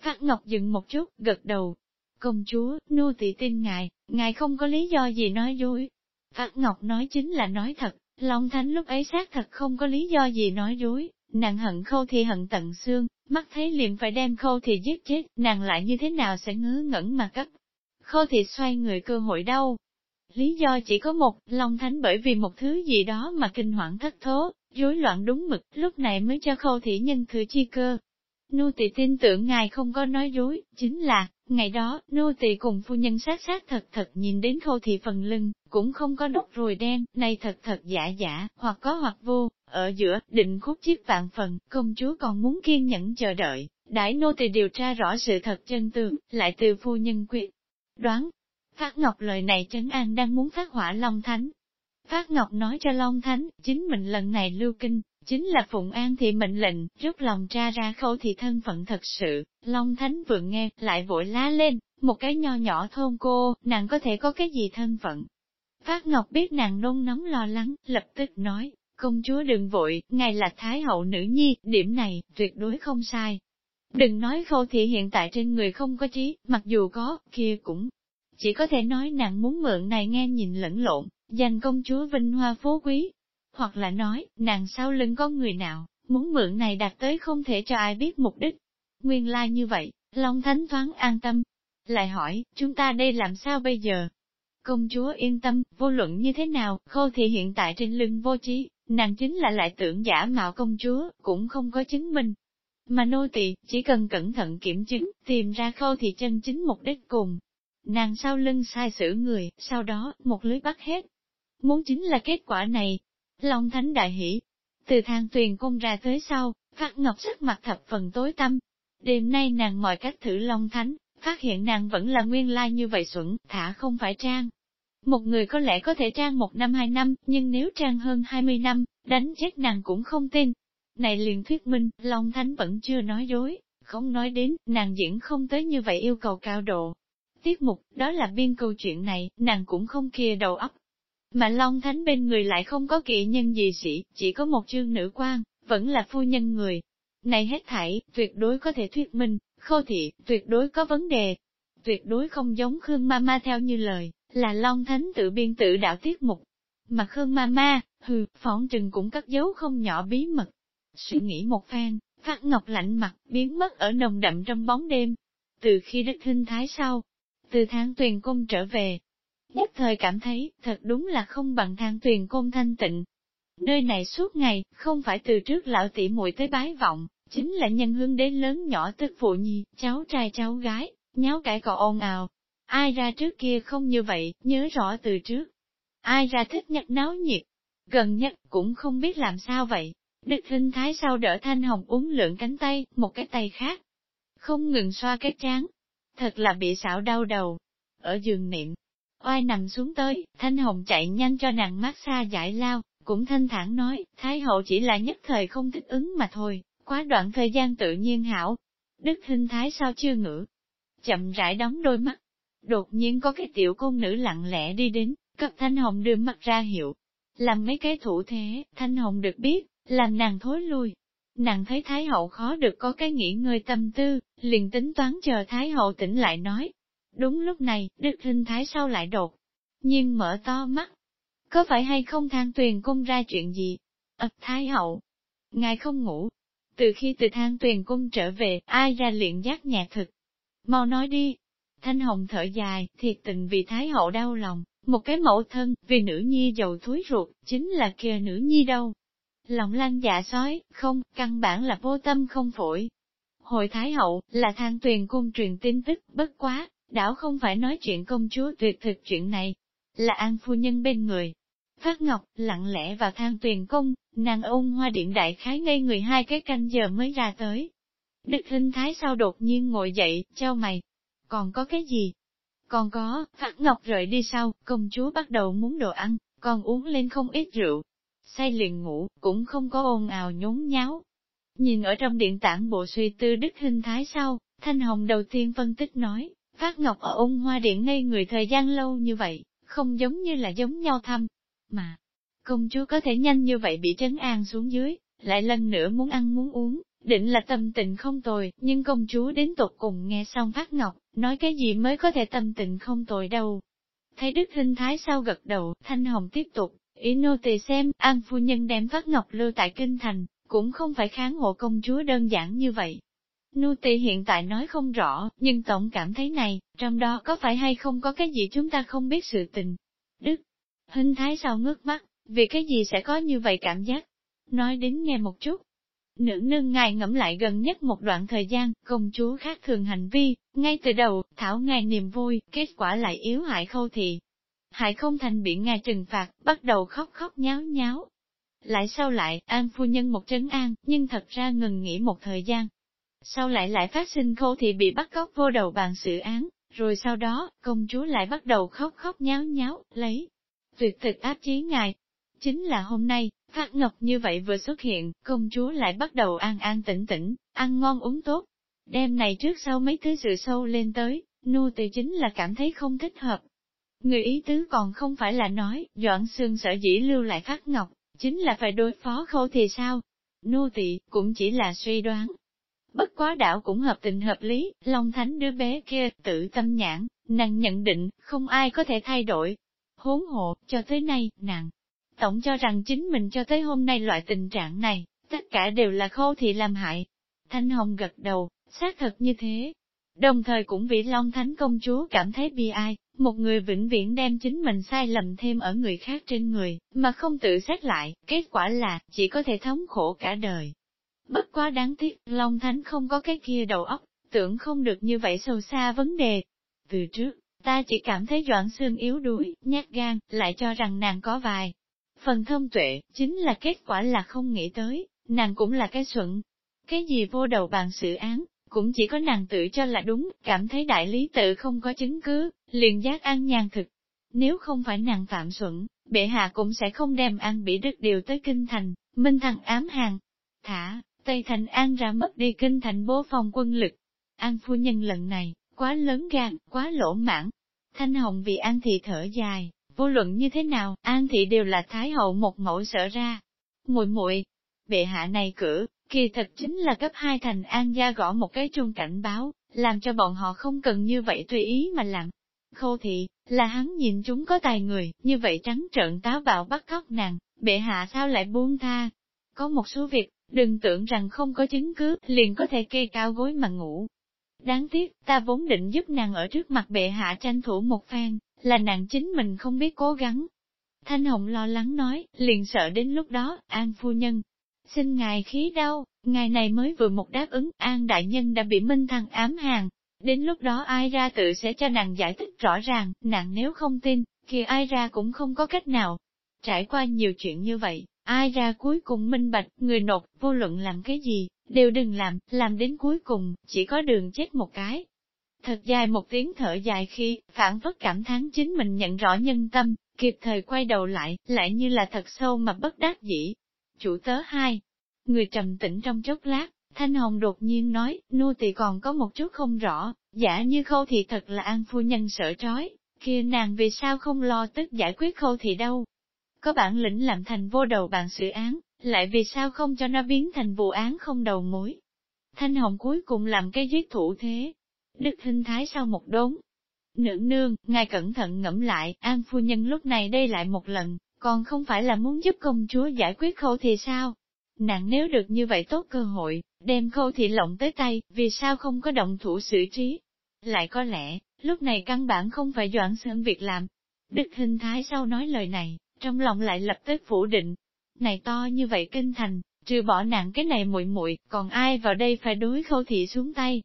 Phát Ngọc dừng một chút, gật đầu. Công chúa, nô tỳ tin ngài, ngài không có lý do gì nói dối. Phát Ngọc nói chính là nói thật, Long Thánh lúc ấy xác thật không có lý do gì nói dối, nàng hận khâu thì hận tận xương, mắt thấy liền phải đem khâu thì giết chết, nàng lại như thế nào sẽ ngớ ngẩn mà cấp Khâu thì xoay người cơ hội đâu. Lý do chỉ có một, Long Thánh bởi vì một thứ gì đó mà kinh hoảng thất thố, rối loạn đúng mực, lúc này mới cho khâu thị nhân thừa chi cơ. Nô tỳ tin tưởng ngài không có nói dối, chính là, ngày đó, nô tỳ cùng phu nhân sát sát thật thật nhìn đến khâu thị phần lưng, cũng không có đốt rồi đen, này thật thật giả giả, hoặc có hoặc vô, ở giữa, định khúc chiếc vạn phần, công chúa còn muốn kiên nhẫn chờ đợi, đãi nô tỳ điều tra rõ sự thật chân tường, lại từ phu nhân quyết đoán. Phát Ngọc lời này trấn an đang muốn phát hỏa Long Thánh. Phát Ngọc nói cho Long Thánh, chính mình lần này lưu kinh, chính là Phụng An thì mệnh lệnh, rút lòng tra ra khâu thị thân phận thật sự, Long Thánh vừa nghe, lại vội lá lên, một cái nho nhỏ thôn cô, nàng có thể có cái gì thân phận. Phát Ngọc biết nàng nôn nóng lo lắng, lập tức nói, công chúa đừng vội, ngài là Thái hậu nữ nhi, điểm này, tuyệt đối không sai. Đừng nói khâu thị hiện tại trên người không có trí, mặc dù có, kia cũng chỉ có thể nói nàng muốn mượn này nghe nhìn lẫn lộn, dành công chúa vinh hoa phú quý. Hoặc là nói, nàng sau lưng có người nào, muốn mượn này đạt tới không thể cho ai biết mục đích. Nguyên lai like như vậy, Long Thánh thoáng an tâm. Lại hỏi, chúng ta đây làm sao bây giờ? Công chúa yên tâm, vô luận như thế nào, khâu thị hiện tại trên lưng vô trí, nàng chính là lại tưởng giả mạo công chúa, cũng không có chứng minh, Mà nô tỳ chỉ cần cẩn thận kiểm chứng, tìm ra khâu thì chân chính mục đích cùng. Nàng sau lưng sai xử người, sau đó, một lưới bắt hết. Muốn chính là kết quả này. Long Thánh đại hỷ. Từ thang tuyền cung ra tới sau, Phát Ngọc sắc mặt thập phần tối tâm. Đêm nay nàng mọi cách thử Long Thánh, phát hiện nàng vẫn là nguyên lai như vậy xuẩn, thả không phải trang. Một người có lẽ có thể trang một năm hai năm, nhưng nếu trang hơn hai mươi năm, đánh chết nàng cũng không tin. Này liền thuyết minh, Long Thánh vẫn chưa nói dối, không nói đến, nàng diễn không tới như vậy yêu cầu cao độ. Tiết mục, đó là biên câu chuyện này, nàng cũng không kia đầu óc. Mà Long Thánh bên người lại không có kỵ nhân gì sĩ, chỉ có một chương nữ quan, vẫn là phu nhân người. Này hết thảy, tuyệt đối có thể thuyết minh, khô thị, tuyệt đối có vấn đề. Tuyệt đối không giống Khương Mama theo như lời, là Long Thánh tự biên tự đạo tiết mục. Mà Khương Mama, hừ, phỏng trừng cũng cất giấu không nhỏ bí mật. Suy nghĩ một phen, Phát Ngọc lạnh mặt, biến mất ở nồng đậm trong bóng đêm. Từ khi đức hình thái sau, từ tháng tuyền cung trở về, nhất thời cảm thấy, thật đúng là không bằng thang tuyền côn thanh tịnh. Nơi này suốt ngày, không phải từ trước lão tỷ muội tới bái vọng, chính là nhân hương đến lớn nhỏ tức phụ nhi, cháu trai cháu gái, nháo cãi cọ ồn ào. Ai ra trước kia không như vậy, nhớ rõ từ trước. Ai ra thích nhặt náo nhiệt, gần nhất cũng không biết làm sao vậy. Đức hình thái sau đỡ thanh hồng uống lượng cánh tay, một cái tay khác. Không ngừng xoa cái trán. Thật là bị xảo đau đầu. Ở giường niệm, oai nằm xuống tới, thanh hồng chạy nhanh cho nàng mát xa giải lao, cũng thanh thản nói, Thái hậu chỉ là nhất thời không thích ứng mà thôi quá đoạn thời gian tự nhiên hảo. Đức hình thái sao chưa ngữ? Chậm rãi đóng đôi mắt. Đột nhiên có cái tiểu công nữ lặng lẽ đi đến, cấp Thanh Hồng đưa mặt ra hiệu. Làm mấy cái thủ thế, Thanh Hồng được biết, làm nàng thối lui. Nàng thấy Thái Hậu khó được có cái nghỉ ngơi tâm tư, liền tính toán chờ Thái Hậu tỉnh lại nói. Đúng lúc này, Đức Hình Thái sau lại đột, nhưng mở to mắt. Có phải hay không than tuyền cung ra chuyện gì? Ất Thái Hậu, ngài không ngủ, từ khi từ thang tuyền cung trở về, ai ra luyện giác nhạc thực? Mau nói đi. Thanh Hồng thở dài, thiệt tình vì Thái Hậu đau lòng, một cái mẫu thân, vì nữ nhi giàu thúi ruột, chính là kia nữ nhi đâu. Lòng lanh dạ sói, không, căn bản là vô tâm không phổi. Hội Thái Hậu, là thang tuyền cung truyền tin tức, bất quá, đảo không phải nói chuyện công chúa tuyệt thực chuyện này, là an phu nhân bên người. Phát Ngọc, lặng lẽ vào thang tuyền công Nàng ôn hoa điện đại khái ngây người hai cái canh giờ mới ra tới. Đức hình thái sau đột nhiên ngồi dậy, trao mày. Còn có cái gì? Còn có, Phát Ngọc rời đi sau, công chúa bắt đầu muốn đồ ăn, còn uống lên không ít rượu. Say liền ngủ, cũng không có ồn ào nhốn nháo. Nhìn ở trong điện tảng bộ suy tư đức Hinh thái sau, Thanh Hồng đầu tiên phân tích nói, Phát Ngọc ở ôn hoa điện ngây người thời gian lâu như vậy, không giống như là giống nhau thăm. Mà, Công chúa có thể nhanh như vậy bị trấn an xuống dưới, lại lần nữa muốn ăn muốn uống, định là tâm tình không tồi, nhưng công chúa đến tột cùng nghe xong phát ngọc, nói cái gì mới có thể tâm tình không tồi đâu. Thấy đức Hinh thái sau gật đầu, thanh hồng tiếp tục, ý nô tỳ xem, an phu nhân đem phát ngọc lưu tại kinh thành, cũng không phải kháng hộ công chúa đơn giản như vậy. Nu tì hiện tại nói không rõ, nhưng tổng cảm thấy này, trong đó có phải hay không có cái gì chúng ta không biết sự tình. Đức, hình thái sao ngước mắt, vì cái gì sẽ có như vậy cảm giác? Nói đến nghe một chút. Nữ nương ngài ngẫm lại gần nhất một đoạn thời gian, công chúa khác thường hành vi, ngay từ đầu, thảo ngài niềm vui, kết quả lại yếu hại khâu thị. Hại không thành bị ngài trừng phạt, bắt đầu khóc khóc nháo nháo. Lại sau lại, an phu nhân một trấn an, nhưng thật ra ngừng nghỉ một thời gian. Sau lại lại phát sinh khâu thị bị bắt cóc vô đầu bàn xử án, rồi sau đó, công chúa lại bắt đầu khóc khóc nháo nháo, lấy tuyệt thực áp chế ngài, Chính là hôm nay, Phát Ngọc như vậy vừa xuất hiện, công chúa lại bắt đầu an an tĩnh tĩnh, ăn ngon uống tốt. Đêm này trước sau mấy thứ sự sâu lên tới, nô tỳ chính là cảm thấy không thích hợp. Người ý tứ còn không phải là nói, Doãn Sương sở dĩ lưu lại Phát Ngọc, chính là phải đối phó khâu thì sao? Nô tỳ cũng chỉ là suy đoán. Bất quá đảo cũng hợp tình hợp lý, Long Thánh đứa bé kia tự tâm nhãn, nàng nhận định, không ai có thể thay đổi. Hốn hộ, cho tới nay, nàng Tổng cho rằng chính mình cho tới hôm nay loại tình trạng này, tất cả đều là khô thị làm hại. Thanh Hồng gật đầu, xác thật như thế. Đồng thời cũng vì Long Thánh công chúa cảm thấy bi ai, một người vĩnh viễn đem chính mình sai lầm thêm ở người khác trên người, mà không tự xét lại, kết quả là, chỉ có thể thống khổ cả đời. Bất quá đáng tiếc, Long Thánh không có cái kia đầu óc, tưởng không được như vậy sâu xa vấn đề. Từ trước, ta chỉ cảm thấy Doãn Xương yếu đuối, nhát gan, lại cho rằng nàng có vài. Phần thông tuệ, chính là kết quả là không nghĩ tới, nàng cũng là cái xuẩn. Cái gì vô đầu bàn sự án, cũng chỉ có nàng tự cho là đúng, cảm thấy đại lý tự không có chứng cứ, liền giác ăn nhàn thực. Nếu không phải nàng phạm xuẩn, bệ hạ cũng sẽ không đem ăn bị đức điều tới kinh thành, minh thằng ám hàng. Thả, Tây Thành An ra mất đi kinh thành bố phòng quân lực. An phu nhân lần này, quá lớn gan, quá lỗ mãn. Thanh Hồng vì An Thị thở dài, vô luận như thế nào, An Thị đều là Thái hậu một mẫu sở ra. muội muội bệ hạ này cử, kỳ thật chính là cấp hai thành An gia gõ một cái chuông cảnh báo, làm cho bọn họ không cần như vậy tùy ý mà làm. Khâu thị, là hắn nhìn chúng có tài người, như vậy trắng trợn táo bạo bắt cóc nàng, bệ hạ sao lại buông tha. Có một số việc, đừng tưởng rằng không có chứng cứ, liền có thể kê cao gối mà ngủ. Đáng tiếc, ta vốn định giúp nàng ở trước mặt bệ hạ tranh thủ một phen, là nàng chính mình không biết cố gắng. Thanh Hồng lo lắng nói, liền sợ đến lúc đó, An phu nhân. Xin ngài khí đau, ngài này mới vừa một đáp ứng, An đại nhân đã bị Minh Thăng ám hàng. Đến lúc đó ai ra tự sẽ cho nàng giải thích rõ ràng, nàng nếu không tin, thì ai ra cũng không có cách nào. Trải qua nhiều chuyện như vậy, ai ra cuối cùng minh bạch, người nộp, vô luận làm cái gì, đều đừng làm, làm đến cuối cùng, chỉ có đường chết một cái. Thật dài một tiếng thở dài khi, phản phất cảm thán chính mình nhận rõ nhân tâm, kịp thời quay đầu lại, lại như là thật sâu mà bất đắc dĩ. Chủ tớ hai, người trầm tĩnh trong chốc lát, Thanh Hồng đột nhiên nói, nô tỳ còn có một chút không rõ, giả như khâu thì thật là an phu nhân sợ trói, kia nàng vì sao không lo tức giải quyết khâu thì đâu, có bản lĩnh làm thành vô đầu bàn xử án, lại vì sao không cho nó biến thành vụ án không đầu mối. Thanh Hồng cuối cùng làm cái giết thủ thế. Đức Hinh thái sau một đốn. Nữ nương, ngài cẩn thận ngẫm lại, An phu nhân lúc này đây lại một lần, còn không phải là muốn giúp công chúa giải quyết khâu thì sao? Nàng nếu được như vậy tốt cơ hội, đem khâu thị lộng tới tay, vì sao không có động thủ xử trí? Lại có lẽ, lúc này căn bản không phải doãn sơn việc làm. Đức Hinh thái sau nói lời này, trong lòng lại lập tức phủ định. Này to như vậy kinh thành, trừ bỏ nặng cái này muội muội, còn ai vào đây phải đối khâu thị xuống tay.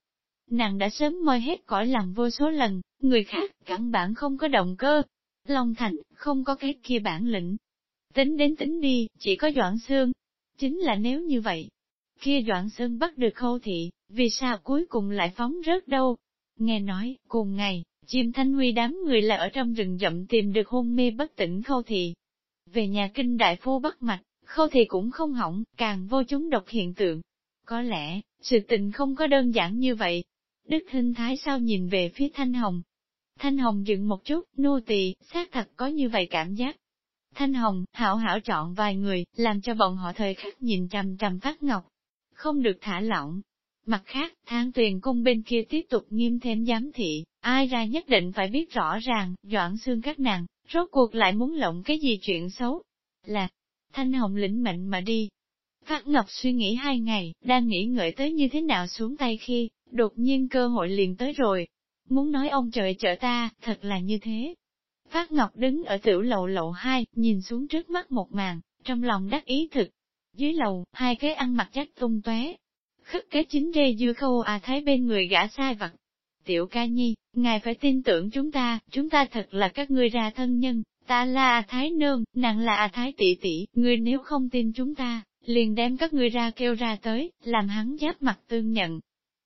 Nàng đã sớm moi hết cõi lòng vô số lần, người khác căn bản không có động cơ. Long Thành, không có cái kia bản lĩnh. Tính đến tính đi, chỉ có Doãn Sương. Chính là nếu như vậy, kia Doãn Sương bắt được khâu thị, vì sao cuối cùng lại phóng rớt đâu? Nghe nói, cùng ngày, chim thanh huy đám người là ở trong rừng rậm tìm được hôn mê bất tỉnh khâu thị, về nhà kinh đại phu bắt mạch, khâu thì cũng không hỏng, càng vô chúng độc hiện tượng. Có lẽ, sự tình không có đơn giản như vậy. Đức Hinh Thái sao nhìn về phía Thanh Hồng. Thanh Hồng dừng một chút, nô tỳ, xác thật có như vậy cảm giác. Thanh Hồng, hảo hảo chọn vài người, làm cho bọn họ thời khắc nhìn trầm trầm phát ngọc. Không được thả lỏng. Mặt khác, thang tuyền cung bên kia tiếp tục nghiêm thêm giám thị, ai ra nhất định phải biết rõ ràng, doãn xương các nàng, Rốt cuộc lại muốn lộng cái gì chuyện xấu? Là, Thanh Hồng lĩnh mệnh mà đi. Phát Ngọc suy nghĩ hai ngày, đang nghĩ ngợi tới như thế nào xuống tay khi, đột nhiên cơ hội liền tới rồi. Muốn nói ông trời trợ ta, thật là như thế. Phát Ngọc đứng ở tiểu lầu lầu hai, nhìn xuống trước mắt một màn, trong lòng đắc ý thực. Dưới lầu, hai cái ăn mặc chắc tung tóe. Khất kế chính đê dưa khâu à thấy bên người gã sai vặt, Tiểu ca nhi, ngài phải tin tưởng chúng ta, chúng ta thật là các ngươi ra thân nhân, ta là A Thái Nương, nàng là A Thái tỷ tỷ, ngươi nếu không tin chúng ta, liền đem các ngươi ra kêu ra tới, làm hắn giáp mặt tương nhận.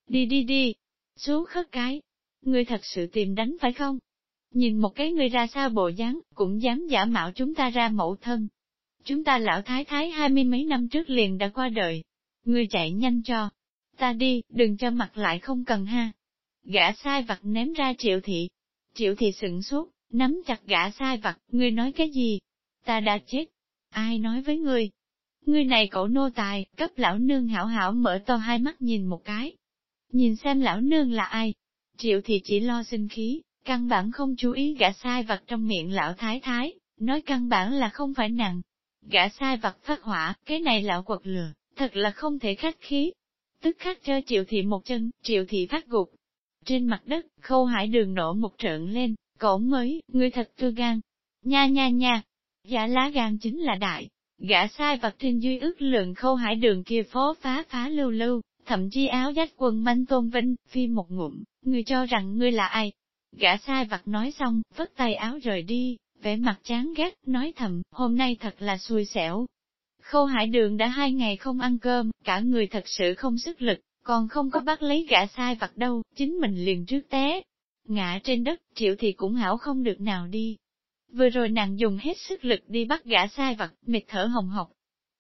Đi đi đi, xuống khất cái, ngươi thật sự tìm đánh phải không? Nhìn một cái ngươi ra sao bộ dáng, cũng dám giả mạo chúng ta ra mẫu thân. Chúng ta lão thái thái hai mươi mấy năm trước liền đã qua đời. Ngươi chạy nhanh cho. Ta đi, đừng cho mặt lại không cần ha. Gã sai vặt ném ra triệu thị. Triệu thị sửng sốt, nắm chặt gã sai vặt, ngươi nói cái gì? Ta đã chết. Ai nói với ngươi? Ngươi này cậu nô tài, cấp lão nương hảo hảo mở to hai mắt nhìn một cái. Nhìn xem lão nương là ai? Triệu thị chỉ lo sinh khí, căn bản không chú ý gã sai vặt trong miệng lão thái thái, nói căn bản là không phải nặng. Gã sai vặt phát hỏa, cái này lão quật lừa, thật là không thể khách khí. Tức khắc cho triệu thị một chân, triệu thị phát gục, trên mặt đất, khâu hải đường nổ một trợn lên, cổ mới, ngươi thật cưa gan. Nha nha nha, giả lá gan chính là đại. gã sai vặt trên duy ước lượng khâu hải đường kia phó phá phá lưu lưu, thậm chí áo dách quần manh tôn vinh, phi một ngụm, ngươi cho rằng ngươi là ai? Gã sai vặt nói xong, vất tay áo rời đi, vẻ mặt chán ghét, nói thầm, hôm nay thật là xui xẻo. Khâu hải đường đã hai ngày không ăn cơm, cả người thật sự không sức lực, còn không có bắt lấy gã sai vặt đâu, chính mình liền trước té. Ngã trên đất, triệu thì cũng hảo không được nào đi. Vừa rồi nàng dùng hết sức lực đi bắt gã sai vặt, mệt thở hồng hộc.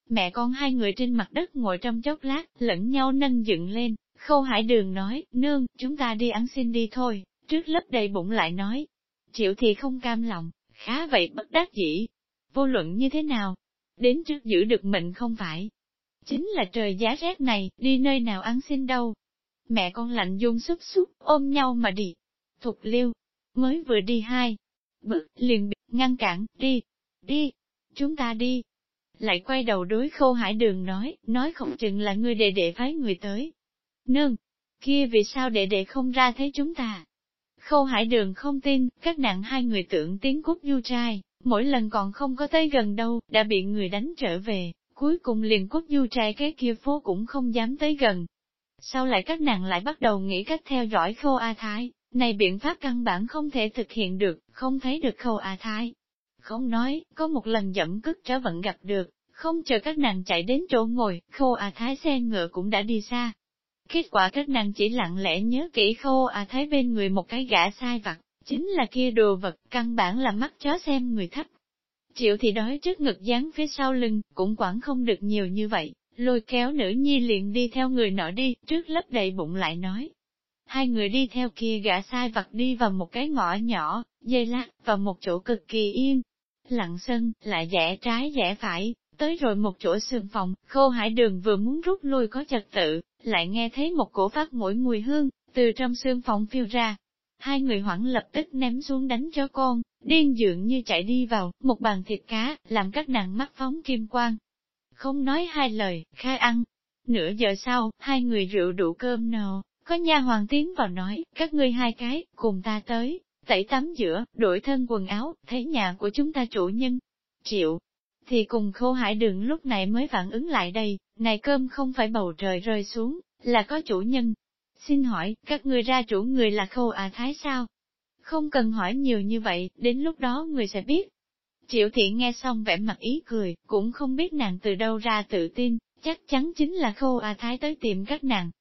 Mẹ con hai người trên mặt đất ngồi trong chốc lát, lẫn nhau nâng dựng lên, khâu hải đường nói, nương, chúng ta đi ăn xin đi thôi, trước lớp đầy bụng lại nói. Triệu thì không cam lòng, khá vậy bất đắc dĩ. Vô luận như thế nào? Đến trước giữ được mệnh không phải. Chính là trời giá rét này, đi nơi nào ăn xin đâu. Mẹ con lạnh dung xúc xúc, ôm nhau mà đi. Thục liêu, mới vừa đi hai. bước liền bị, ngăn cản, đi, đi, chúng ta đi. Lại quay đầu đối khâu hải đường nói, nói không chừng là người đệ đệ phái người tới. Nương, kia vì sao đệ đệ không ra thấy chúng ta? Khâu hải đường không tin, các nạn hai người tưởng tiếng cút du trai, mỗi lần còn không có tới gần đâu, đã bị người đánh trở về, cuối cùng liền cút du trai cái kia phố cũng không dám tới gần. Sau lại các nàng lại bắt đầu nghĩ cách theo dõi khâu A Thái, này biện pháp căn bản không thể thực hiện được, không thấy được khâu A Thái. Không nói, có một lần dẫm cất trở vẫn gặp được, không chờ các nàng chạy đến chỗ ngồi, khâu A Thái xe ngựa cũng đã đi xa, Kết quả các nàng chỉ lặng lẽ nhớ kỹ khô a thái bên người một cái gã sai vặt, chính là kia đồ vật, căn bản là mắt chó xem người thấp. Triệu thì đói trước ngực dán phía sau lưng, cũng quản không được nhiều như vậy, lôi kéo nữ nhi liền đi theo người nọ đi, trước lấp đầy bụng lại nói. Hai người đi theo kia gã sai vặt đi vào một cái ngõ nhỏ, dây lát, vào một chỗ cực kỳ yên. Lặng sân, lại rẽ trái rẽ phải, tới rồi một chỗ sườn phòng, khô hải đường vừa muốn rút lui có trật tự, lại nghe thấy một cổ phát mỗi mùi hương, từ trong sương phòng phiêu ra. Hai người hoảng lập tức ném xuống đánh cho con, điên dượng như chạy đi vào, một bàn thịt cá, làm các nàng mắt phóng kim quang. Không nói hai lời, khai ăn. Nửa giờ sau, hai người rượu đủ cơm nò, có nha hoàng tiến vào nói, các ngươi hai cái, cùng ta tới, tẩy tắm giữa, đổi thân quần áo, thấy nhà của chúng ta chủ nhân. Triệu, thì cùng khô hải đường lúc này mới phản ứng lại đây, này cơm không phải bầu trời rơi xuống, là có chủ nhân. Xin hỏi, các người ra chủ người là khâu à thái sao? Không cần hỏi nhiều như vậy, đến lúc đó người sẽ biết. Triệu thị nghe xong vẻ mặt ý cười, cũng không biết nàng từ đâu ra tự tin, chắc chắn chính là khâu à thái tới tìm các nàng.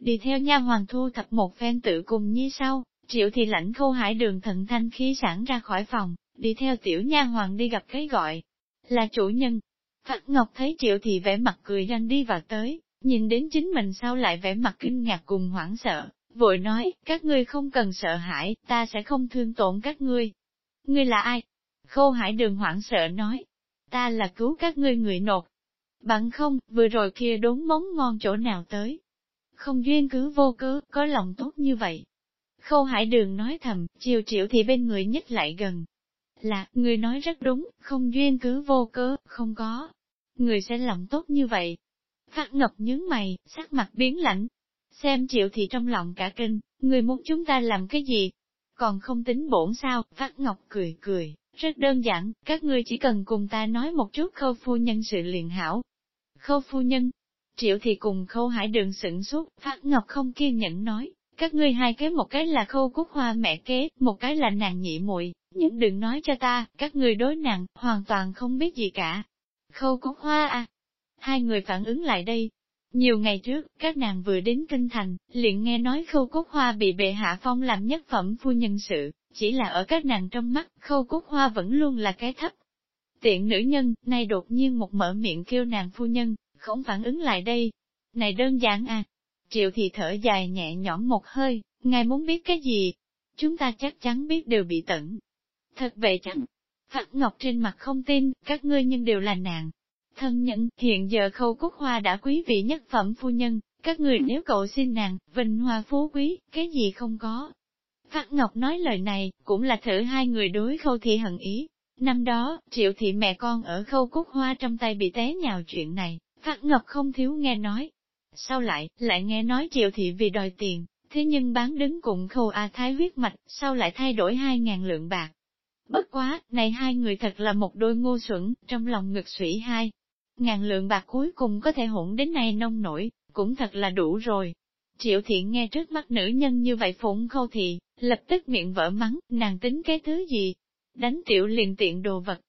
Đi theo nha hoàng thu thập một phen tự cùng như sau, triệu thị lãnh khâu hải đường thận thanh khí sản ra khỏi phòng, đi theo tiểu nha hoàng đi gặp cái gọi, là chủ nhân. Phật Ngọc thấy triệu thị vẻ mặt cười ranh đi vào tới, nhìn đến chính mình sao lại vẻ mặt kinh ngạc cùng hoảng sợ, vội nói, các ngươi không cần sợ hãi, ta sẽ không thương tổn các ngươi. Ngươi là ai? khâu hải đường hoảng sợ nói, ta là cứu các ngươi người nột. Bằng không, vừa rồi kia đốn móng ngon chỗ nào tới. Không duyên cứ vô cớ, có lòng tốt như vậy. Khâu hải đường nói thầm, chiều triệu thì bên người nhích lại gần, là, người nói rất đúng, không duyên cứ vô cớ, không có. Người sẽ lòng tốt như vậy. Phát ngọc nhướng mày, sắc mặt biến lạnh. Xem Triệu thì trong lòng cả kinh, người muốn chúng ta làm cái gì? Còn không tính bổn sao, Phát ngọc cười cười, rất đơn giản, các ngươi chỉ cần cùng ta nói một chút khâu phu nhân sự liền hảo. Khâu phu nhân, triệu thì cùng khâu hải đường sửng suốt, Phát ngọc không kiên nhẫn nói, các ngươi hai cái một cái là khâu cúc hoa mẹ kế, một cái là nàng nhị muội nhưng đừng nói cho ta, các người đối nặng, hoàn toàn không biết gì cả. Khâu cúc hoa à? Hai người phản ứng lại đây. Nhiều ngày trước, các nàng vừa đến kinh thành, liền nghe nói khâu cúc hoa bị bệ hạ phong làm nhất phẩm phu nhân sự, chỉ là ở các nàng trong mắt, khâu cúc hoa vẫn luôn là cái thấp. Tiện nữ nhân, nay đột nhiên một mở miệng kêu nàng phu nhân, không phản ứng lại đây. Này đơn giản à? Triệu thì thở dài nhẹ nhõm một hơi, ngài muốn biết cái gì? Chúng ta chắc chắn biết đều bị tận, Thật vậy chẳng? Phật Ngọc trên mặt không tin, các ngươi nhưng đều là nàng. Thân nhân, hiện giờ khâu cúc hoa đã quý vị nhất phẩm phu nhân, các người nếu cậu xin nàng, vinh hoa phú quý, cái gì không có. Phát Ngọc nói lời này, cũng là thử hai người đối khâu thị hận ý. Năm đó, triệu thị mẹ con ở khâu cúc hoa trong tay bị té nhào chuyện này, Phát Ngọc không thiếu nghe nói. Sau lại, lại nghe nói triệu thị vì đòi tiền, thế nhưng bán đứng cùng khâu A Thái huyết mạch, sau lại thay đổi hai ngàn lượng bạc. Bất quá, này hai người thật là một đôi ngu xuẩn, trong lòng ngực sủy hai, ngàn lượng bạc cuối cùng có thể hỗn đến này nông nổi, cũng thật là đủ rồi. Triệu thiện nghe trước mắt nữ nhân như vậy phụng khâu thị, lập tức miệng vỡ mắng, nàng tính cái thứ gì? Đánh tiểu liền tiện đồ vật.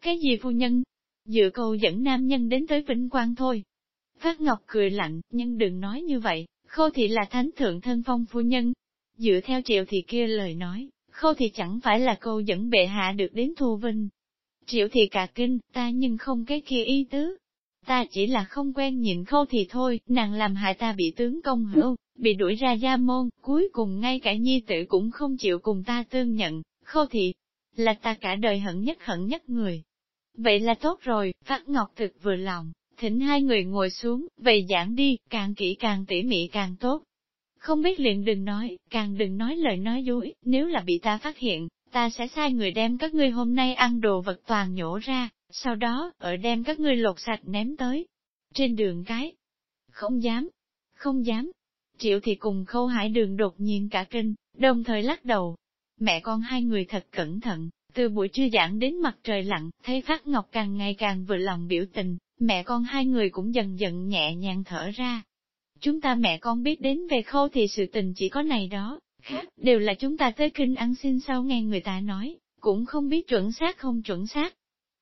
Cái gì phu nhân? Dựa câu dẫn nam nhân đến tới vinh quang thôi. Phát Ngọc cười lạnh, nhưng đừng nói như vậy, khâu thị là thánh thượng thân phong phu nhân. Dựa theo triệu thị kia lời nói, khâu thị chẳng phải là câu dẫn bệ hạ được đến thu vinh. Triệu thị cả kinh, ta nhưng không cái kia ý tứ. Ta chỉ là không quen nhìn khâu thị thôi, nàng làm hại ta bị tướng công hữu, bị đuổi ra gia môn, cuối cùng ngay cả nhi tử cũng không chịu cùng ta tương nhận, khâu thị, là ta cả đời hận nhất hận nhất người. Vậy là tốt rồi, Phát Ngọc thực vừa lòng, thỉnh hai người ngồi xuống, vậy giảng đi, càng kỹ càng tỉ mỉ càng tốt. Không biết liền đừng nói, càng đừng nói lời nói dối, nếu là bị ta phát hiện, ta sẽ sai người đem các ngươi hôm nay ăn đồ vật toàn nhổ ra, sau đó, ở đem các ngươi lột sạch ném tới. Trên đường cái. Không dám. Không dám. Triệu thì cùng khâu hải đường đột nhiên cả kinh, đồng thời lắc đầu. Mẹ con hai người thật cẩn thận, từ buổi trưa giảng đến mặt trời lặn, thấy Phát Ngọc càng ngày càng vừa lòng biểu tình, mẹ con hai người cũng dần dần nhẹ nhàng thở ra. Chúng ta mẹ con biết đến về khâu thì sự tình chỉ có này đó, khác, đều là chúng ta tới kinh ăn xin sau nghe người ta nói, cũng không biết chuẩn xác không chuẩn xác.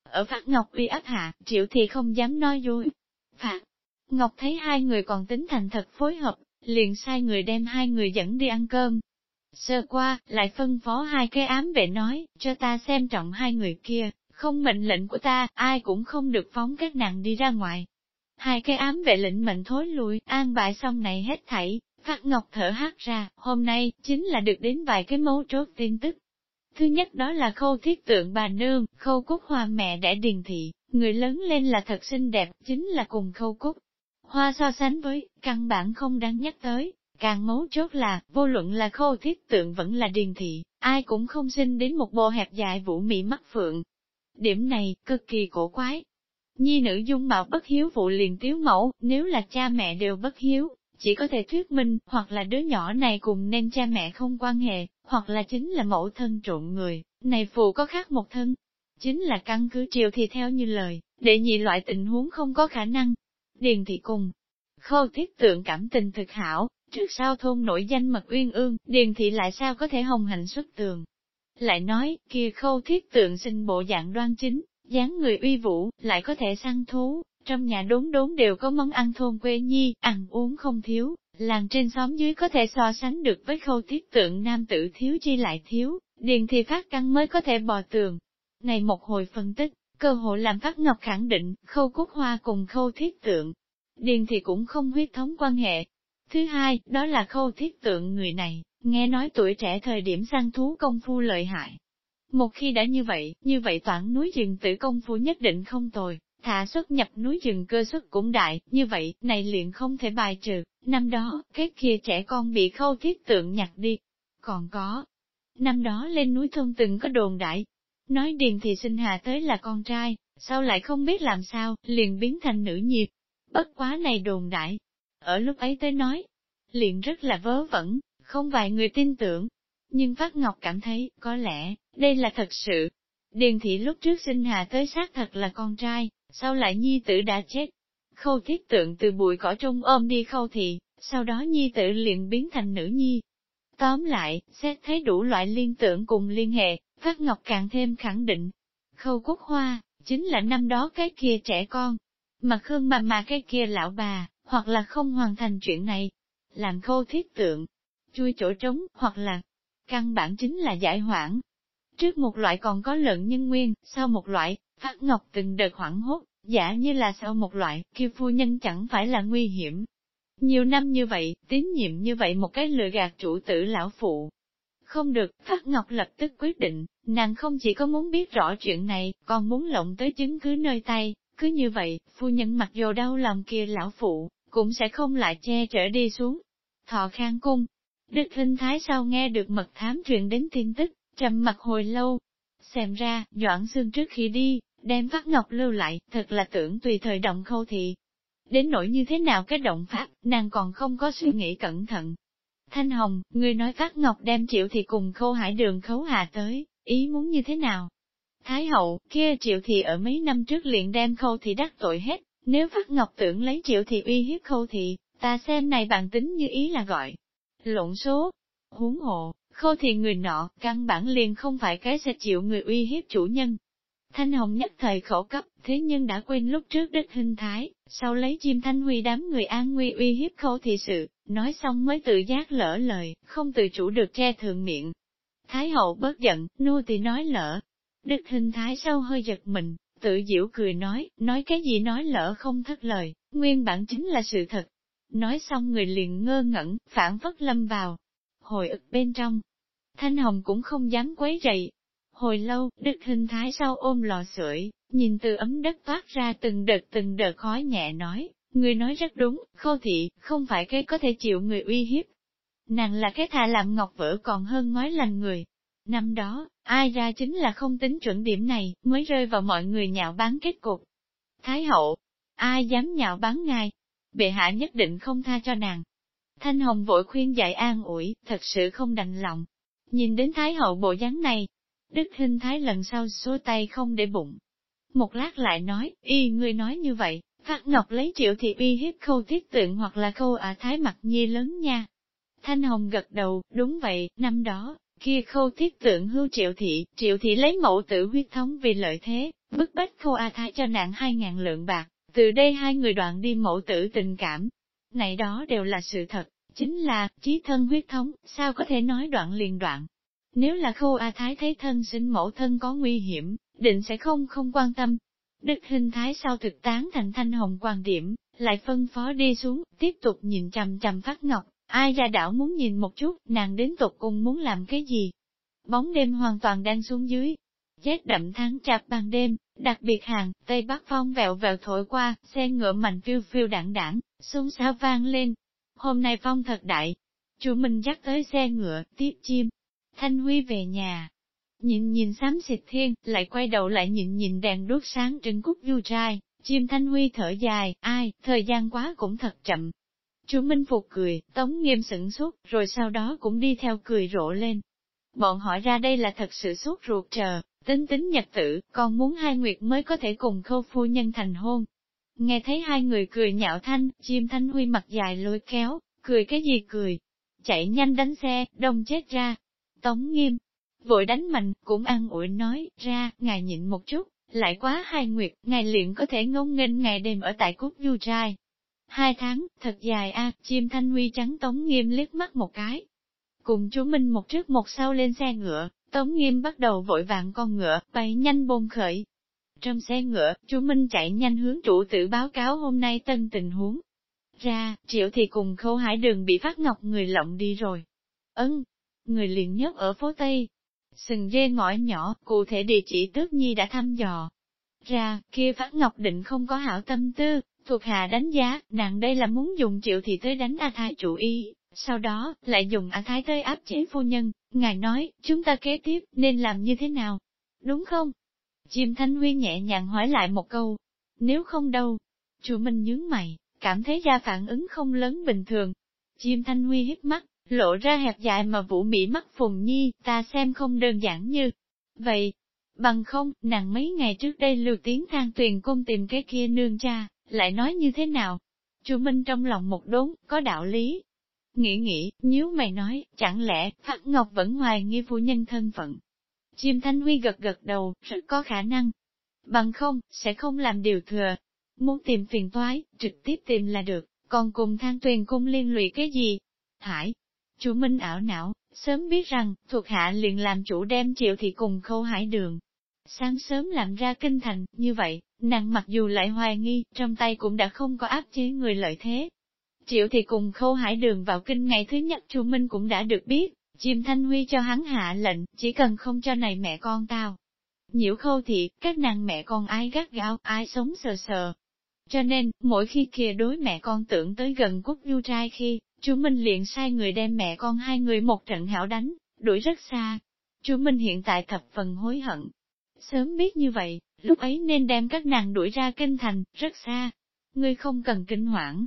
Ở Phạt Ngọc uy áp hạ, triệu thì không dám nói dối. Phạt, Ngọc thấy hai người còn tính thành thật phối hợp, liền sai người đem hai người dẫn đi ăn cơm. Sơ qua, lại phân phó hai cái ám vệ nói, cho ta xem trọng hai người kia, không mệnh lệnh của ta, ai cũng không được phóng các nàng đi ra ngoài. Hai cái ám vệ lệnh mệnh thối lui, an bài xong này hết thảy, Phát Ngọc thở hát ra, hôm nay, chính là được đến vài cái mấu chốt tin tức. Thứ nhất đó là khâu thiết tượng bà nương, khâu cúc hoa mẹ đẻ điền thị, người lớn lên là thật xinh đẹp, chính là cùng khâu cúc. Hoa so sánh với, căn bản không đáng nhắc tới, càng mấu chốt là, vô luận là khâu thiết tượng vẫn là điền thị, ai cũng không sinh đến một bộ hẹp dài vũ mị mắt phượng. Điểm này, cực kỳ cổ quái. Nhi nữ dung mạo bất hiếu phụ liền tiếu mẫu, nếu là cha mẹ đều bất hiếu, chỉ có thể thuyết minh, hoặc là đứa nhỏ này cùng nên cha mẹ không quan hệ, hoặc là chính là mẫu thân trộn người, này phụ có khác một thân. Chính là căn cứ triều thì theo như lời, để nhị loại tình huống không có khả năng. Điền thị cùng, khâu thiết tượng cảm tình thực hảo, trước sau thôn nổi danh mật uyên ương, điền thị lại sao có thể hồng hạnh xuất tường. Lại nói, kia khâu thiết tượng sinh bộ dạng đoan chính, dáng người uy vũ, lại có thể săn thú, trong nhà đốn đốn đều có món ăn thôn quê nhi, ăn uống không thiếu, làng trên xóm dưới có thể so sánh được với khâu thiết tượng nam tử thiếu chi lại thiếu, điền thì phát căn mới có thể bò tường. Này một hồi phân tích, cơ hội làm phát ngọc khẳng định, khâu cúc hoa cùng khâu thiết tượng. Điền thì cũng không huyết thống quan hệ. Thứ hai, đó là khâu thiết tượng người này, nghe nói tuổi trẻ thời điểm săn thú công phu lợi hại. Một khi đã như vậy, như vậy toản núi rừng tử công phu nhất định không tồi, thả xuất nhập núi rừng cơ xuất cũng đại, như vậy, này liền không thể bài trừ, năm đó, cái kia trẻ con bị khâu thiết tượng nhặt đi. Còn có, năm đó lên núi thôn từng có đồn đại, nói điền thì sinh hà tới là con trai, sau lại không biết làm sao, liền biến thành nữ nhiệt. Bất quá này đồn đại, ở lúc ấy tới nói, liền rất là vớ vẩn, không vài người tin tưởng. Nhưng Phát Ngọc cảm thấy, có lẽ, đây là thật sự. Điền thị lúc trước sinh hạ tới xác thật là con trai, sau lại nhi tử đã chết. Khâu thiết tượng từ bụi cỏ trung ôm đi khâu thị, sau đó nhi tử liền biến thành nữ nhi. Tóm lại, xét thấy đủ loại liên tưởng cùng liên hệ, Phát Ngọc càng thêm khẳng định. Khâu quốc hoa, chính là năm đó cái kia trẻ con. Mà Khương mà mà cái kia lão bà, hoặc là không hoàn thành chuyện này. Làm khâu thiết tượng, chui chỗ trống, hoặc là căn bản chính là giải hoãn. Trước một loại còn có lợn nhân nguyên, sau một loại, Phát Ngọc từng đợt hoảng hốt, giả như là sau một loại, kêu phu nhân chẳng phải là nguy hiểm. Nhiều năm như vậy, tín nhiệm như vậy một cái lừa gạt chủ tử lão phụ. Không được, Phát Ngọc lập tức quyết định, nàng không chỉ có muốn biết rõ chuyện này, còn muốn lộng tới chứng cứ nơi tay, cứ như vậy, phu nhân mặc dù đau lòng kia lão phụ, cũng sẽ không lại che chở đi xuống. Thọ khang cung, Đức Linh Thái sau nghe được mật thám truyền đến tin tức, trầm mặt hồi lâu. Xem ra, Doãn Xương trước khi đi, đem phát ngọc lưu lại, thật là tưởng tùy thời động khâu thị. Đến nỗi như thế nào cái động pháp, nàng còn không có suy nghĩ cẩn thận. Thanh Hồng, người nói phát ngọc đem triệu thì cùng khâu hải đường khấu hạ tới, ý muốn như thế nào? Thái hậu, kia triệu thị ở mấy năm trước liền đem khâu thị đắc tội hết, nếu Phát Ngọc tưởng lấy triệu thị uy hiếp khâu thị, ta xem này bạn tính như ý là gọi. Lộn số, huống hộ, khâu thị người nọ, căn bản liền không phải cái sẽ chịu người uy hiếp chủ nhân. Thanh Hồng nhất thời khổ cấp, thế nhưng đã quên lúc trước đích hình thái, sau lấy chim thanh huy đám người an nguy uy hiếp khâu thị sự, nói xong mới tự giác lỡ lời, không tự chủ được che thường miệng. Thái hậu bớt giận, nô thì nói lỡ. Đức hình thái sâu hơi giật mình, tự diễu cười nói, nói cái gì nói lỡ không thất lời, nguyên bản chính là sự thật. Nói xong người liền ngơ ngẩn, phản phất lâm vào, hồi ức bên trong. Thanh Hồng cũng không dám quấy rầy. Hồi lâu, Đức Hình Thái sau ôm lò sưởi, nhìn từ ấm đất toát ra từng đợt từng đợt khói nhẹ nói, người nói rất đúng, khô thị, không phải cái có thể chịu người uy hiếp. Nàng là cái thà làm ngọc vỡ còn hơn nói lành người. Năm đó, ai ra chính là không tính chuẩn điểm này, mới rơi vào mọi người nhạo bán kết cục. Thái hậu, ai dám nhạo bán ngài? Bệ hạ nhất định không tha cho nàng. Thanh Hồng vội khuyên dạy an ủi, thật sự không đành lòng. Nhìn đến Thái hậu bộ dáng này, Đức Hinh Thái lần sau xua tay không để bụng. Một lát lại nói, y người nói như vậy, Phát Ngọc lấy triệu thị uy hiếp khâu thiết tượng hoặc là khâu ả thái mặt nhi lớn nha. Thanh Hồng gật đầu, đúng vậy, năm đó, kia khâu thiết tượng hưu triệu thị, triệu thị lấy mẫu tử huyết thống vì lợi thế, bức bách khâu a thái cho nạn hai ngàn lượng bạc, từ đây hai người đoạn đi mẫu tử tình cảm. Này đó đều là sự thật, chính là, chí thân huyết thống, sao có thể nói đoạn liền đoạn. Nếu là khâu A Thái thấy thân sinh mẫu thân có nguy hiểm, định sẽ không không quan tâm. Đức hình thái sau thực tán thành thanh hồng quan điểm, lại phân phó đi xuống, tiếp tục nhìn chằm chằm phát ngọc, ai ra đảo muốn nhìn một chút, nàng đến tục cùng muốn làm cái gì. Bóng đêm hoàn toàn đang xuống dưới, chết đậm tháng chạp ban đêm, đặc biệt hàng, Tây Bắc Phong vẹo vẹo thổi qua, xe ngựa mạnh phiêu phiêu đảng đảng, xung xao vang lên. Hôm nay phong thật đại. Chủ mình dắt tới xe ngựa, tiếp chim. Thanh Huy về nhà. Nhìn nhìn xám xịt thiên, lại quay đầu lại nhìn nhìn đèn đuốc sáng trên cúc du trai, chim Thanh Huy thở dài, ai, thời gian quá cũng thật chậm. Chú Minh Phục cười, tống nghiêm sửng sốt, rồi sau đó cũng đi theo cười rộ lên. Bọn hỏi ra đây là thật sự sốt ruột chờ, Tính tính nhật tử, còn muốn hai nguyệt mới có thể cùng khâu phu nhân thành hôn. Nghe thấy hai người cười nhạo thanh, chim thanh huy mặt dài lôi kéo, cười cái gì cười. Chạy nhanh đánh xe, đông chết ra. Tống nghiêm, vội đánh mạnh, cũng ăn ủi nói, ra, ngài nhịn một chút, lại quá hai nguyệt, ngài liền có thể ngông nghênh ngày đêm ở tại cút du trai. Hai tháng, thật dài a chim thanh huy trắng tống nghiêm liếc mắt một cái. Cùng chú Minh một trước một sau lên xe ngựa, Tống nghiêm bắt đầu vội vàng con ngựa, bay nhanh bôn khởi. Trong xe ngựa, chú Minh chạy nhanh hướng chủ tử báo cáo hôm nay tân tình huống. Ra, triệu thì cùng khâu hải đường bị phát ngọc người lộng đi rồi. Ấn, người liền nhất ở phố Tây. Sừng dê ngõi nhỏ, cụ thể địa chỉ tước nhi đã thăm dò. Ra, kia phát ngọc định không có hảo tâm tư, thuộc hạ đánh giá, nàng đây là muốn dùng triệu thì tới đánh A Thái chủ y, sau đó, lại dùng A Thái tới áp chế phu nhân, ngài nói, chúng ta kế tiếp, nên làm như thế nào? Đúng không? Chim Thanh Huy nhẹ nhàng hỏi lại một câu. Nếu không đâu? Chủ Minh nhướng mày, cảm thấy ra phản ứng không lớn bình thường. Chim Thanh Huy hít mắt, lộ ra hẹp dài mà vũ mỹ mắt phùng nhi, ta xem không đơn giản như. Vậy, bằng không, nàng mấy ngày trước đây lưu tiếng thang tuyền cung tìm cái kia nương cha, lại nói như thế nào? Chu Minh trong lòng một đốn, có đạo lý, Nghĩ nghĩ, nếu mày nói, chẳng lẽ, Phát Ngọc vẫn hoài nghi phu nhân thân phận. Chim Thanh Huy gật gật đầu, rất có khả năng. Bằng không, sẽ không làm điều thừa. Muốn tìm phiền toái, trực tiếp tìm là được, còn cùng thang tuyền cung liên lụy cái gì? Hải, chủ Minh ảo não, sớm biết rằng, thuộc hạ liền làm chủ đem triệu thì cùng khâu hải đường. Sáng sớm làm ra kinh thành, như vậy, nàng mặc dù lại hoài nghi, trong tay cũng đã không có áp chế người lợi thế, Triệu thì cùng khâu hải đường vào kinh ngày thứ nhất Chu Minh cũng đã được biết, chim thanh huy cho hắn hạ lệnh, chỉ cần không cho này mẹ con tao. Nhiễu khâu thị, các nàng mẹ con ai gắt gao, ai sống sờ sờ. Cho nên, mỗi khi kia đối mẹ con tưởng tới gần quốc du trai khi, chú Minh liền sai người đem mẹ con hai người một trận hảo đánh, đuổi rất xa. Chú Minh hiện tại thập phần hối hận. Sớm biết như vậy, lúc ấy nên đem các nàng đuổi ra kinh thành, rất xa. Ngươi không cần kinh hoảng,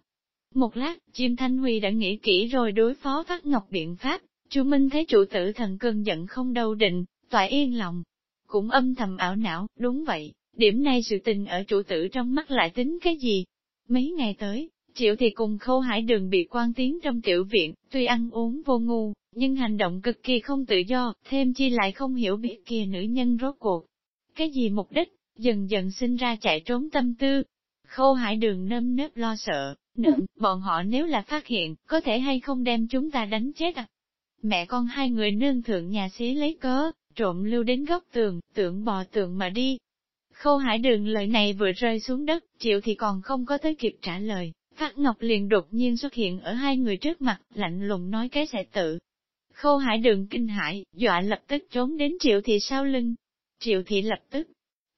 một lát, chim Thanh Huy đã nghĩ kỹ rồi đối phó Phát Ngọc biện pháp, Chu Minh thấy chủ tử thần cơn giận không đâu định, tọa yên lòng. cũng âm thầm ảo não, đúng vậy, điểm này sự tình ở chủ tử trong mắt lại tính cái gì? Mấy ngày tới, Triệu thì cùng khâu hải đường bị quan tiến trong tiểu viện, tuy ăn uống vô ngu, nhưng hành động cực kỳ không tự do, thêm chi lại không hiểu biết kia nữ nhân rốt cuộc. Cái gì mục đích, dần dần sinh ra chạy trốn tâm tư. Khâu hải đường nâm nớp lo sợ, nựng, bọn họ nếu là phát hiện, có thể hay không đem chúng ta đánh chết à? Mẹ con hai người nương thượng nhà xí lấy cớ, trộm lưu đến góc tường, tưởng bò tường mà đi. Khâu hải đường lời này vừa rơi xuống đất, chịu thì còn không có tới kịp trả lời. Phát Ngọc liền đột nhiên xuất hiện ở hai người trước mặt, lạnh lùng nói cái sẽ tự. Khâu hải đường kinh hãi, dọa lập tức trốn đến triệu thị sau lưng. Triệu thị lập tức,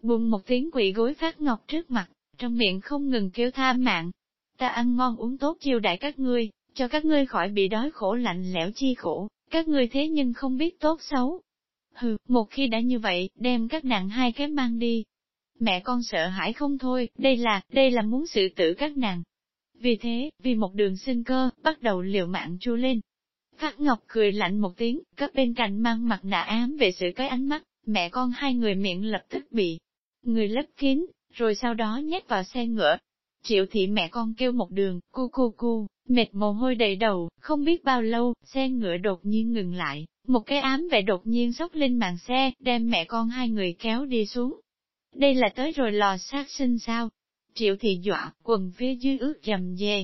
buông một tiếng quỷ gối Phát Ngọc trước mặt, trong miệng không ngừng kêu tha mạng. Ta ăn ngon uống tốt chiêu đại các ngươi, cho các ngươi khỏi bị đói khổ lạnh lẽo chi khổ, các ngươi thế nhưng không biết tốt xấu. Hừ, một khi đã như vậy, đem các nàng hai cái mang đi. Mẹ con sợ hãi không thôi, đây là, đây là muốn sự tử các nàng. Vì thế, vì một đường sinh cơ, bắt đầu liều mạng chu lên. Phát Ngọc cười lạnh một tiếng, cấp bên cạnh mang mặt nạ ám về sự cái ánh mắt, mẹ con hai người miệng lập tức bị người lấp kín, rồi sau đó nhét vào xe ngựa. Triệu thị mẹ con kêu một đường, cu cu cu, mệt mồ hôi đầy đầu, không biết bao lâu, xe ngựa đột nhiên ngừng lại, một cái ám vệ đột nhiên sốc lên màn xe, đem mẹ con hai người kéo đi xuống. Đây là tới rồi lò sát sinh sao? Triệu thị dọa, quần phía dưới ướt dầm dề.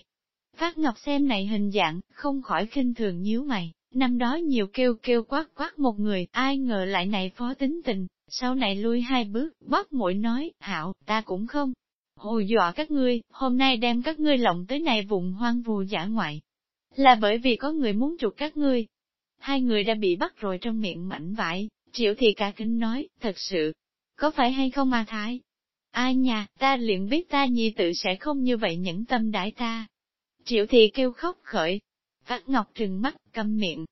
Phát Ngọc xem này hình dạng, không khỏi khinh thường nhíu mày, năm đó nhiều kêu kêu quát quát một người, ai ngờ lại này phó tính tình, sau này lui hai bước, bóp mũi nói, hảo, ta cũng không. Hồi dọa các ngươi, hôm nay đem các ngươi lộng tới này vùng hoang vù giả ngoại. Là bởi vì có người muốn chuột các ngươi. Hai người đã bị bắt rồi trong miệng mảnh vải, triệu thì cả kính nói, thật sự. Có phải hay không mà thái? Ai nhà, ta liền biết ta nhi tự sẽ không như vậy nhẫn tâm đãi ta. Triệu thì kêu khóc khởi. Phát Ngọc trừng mắt, câm miệng.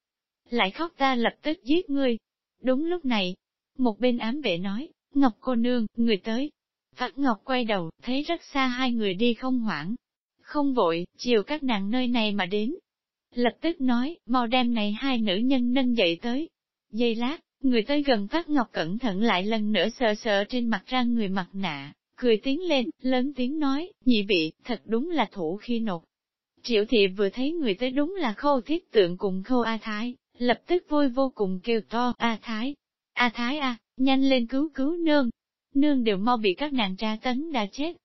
Lại khóc ta lập tức giết ngươi. Đúng lúc này, một bên ám vệ nói, Ngọc cô nương, người tới. Phát Ngọc quay đầu, thấy rất xa hai người đi không hoảng. Không vội, chiều các nàng nơi này mà đến. Lập tức nói, mau đem này hai nữ nhân nâng dậy tới. Dây lát, người tới gần Phát Ngọc cẩn thận lại lần nữa sờ sờ trên mặt ra người mặt nạ, cười tiếng lên, lớn tiếng nói, nhị vị, thật đúng là thủ khi nột. Triệu thị vừa thấy người tới đúng là khâu thiết tượng cùng khâu A Thái, lập tức vui vô cùng kêu to, A Thái, A Thái A, nhanh lên cứu cứu nương. Nương đều mau bị các nàng tra tấn đã chết.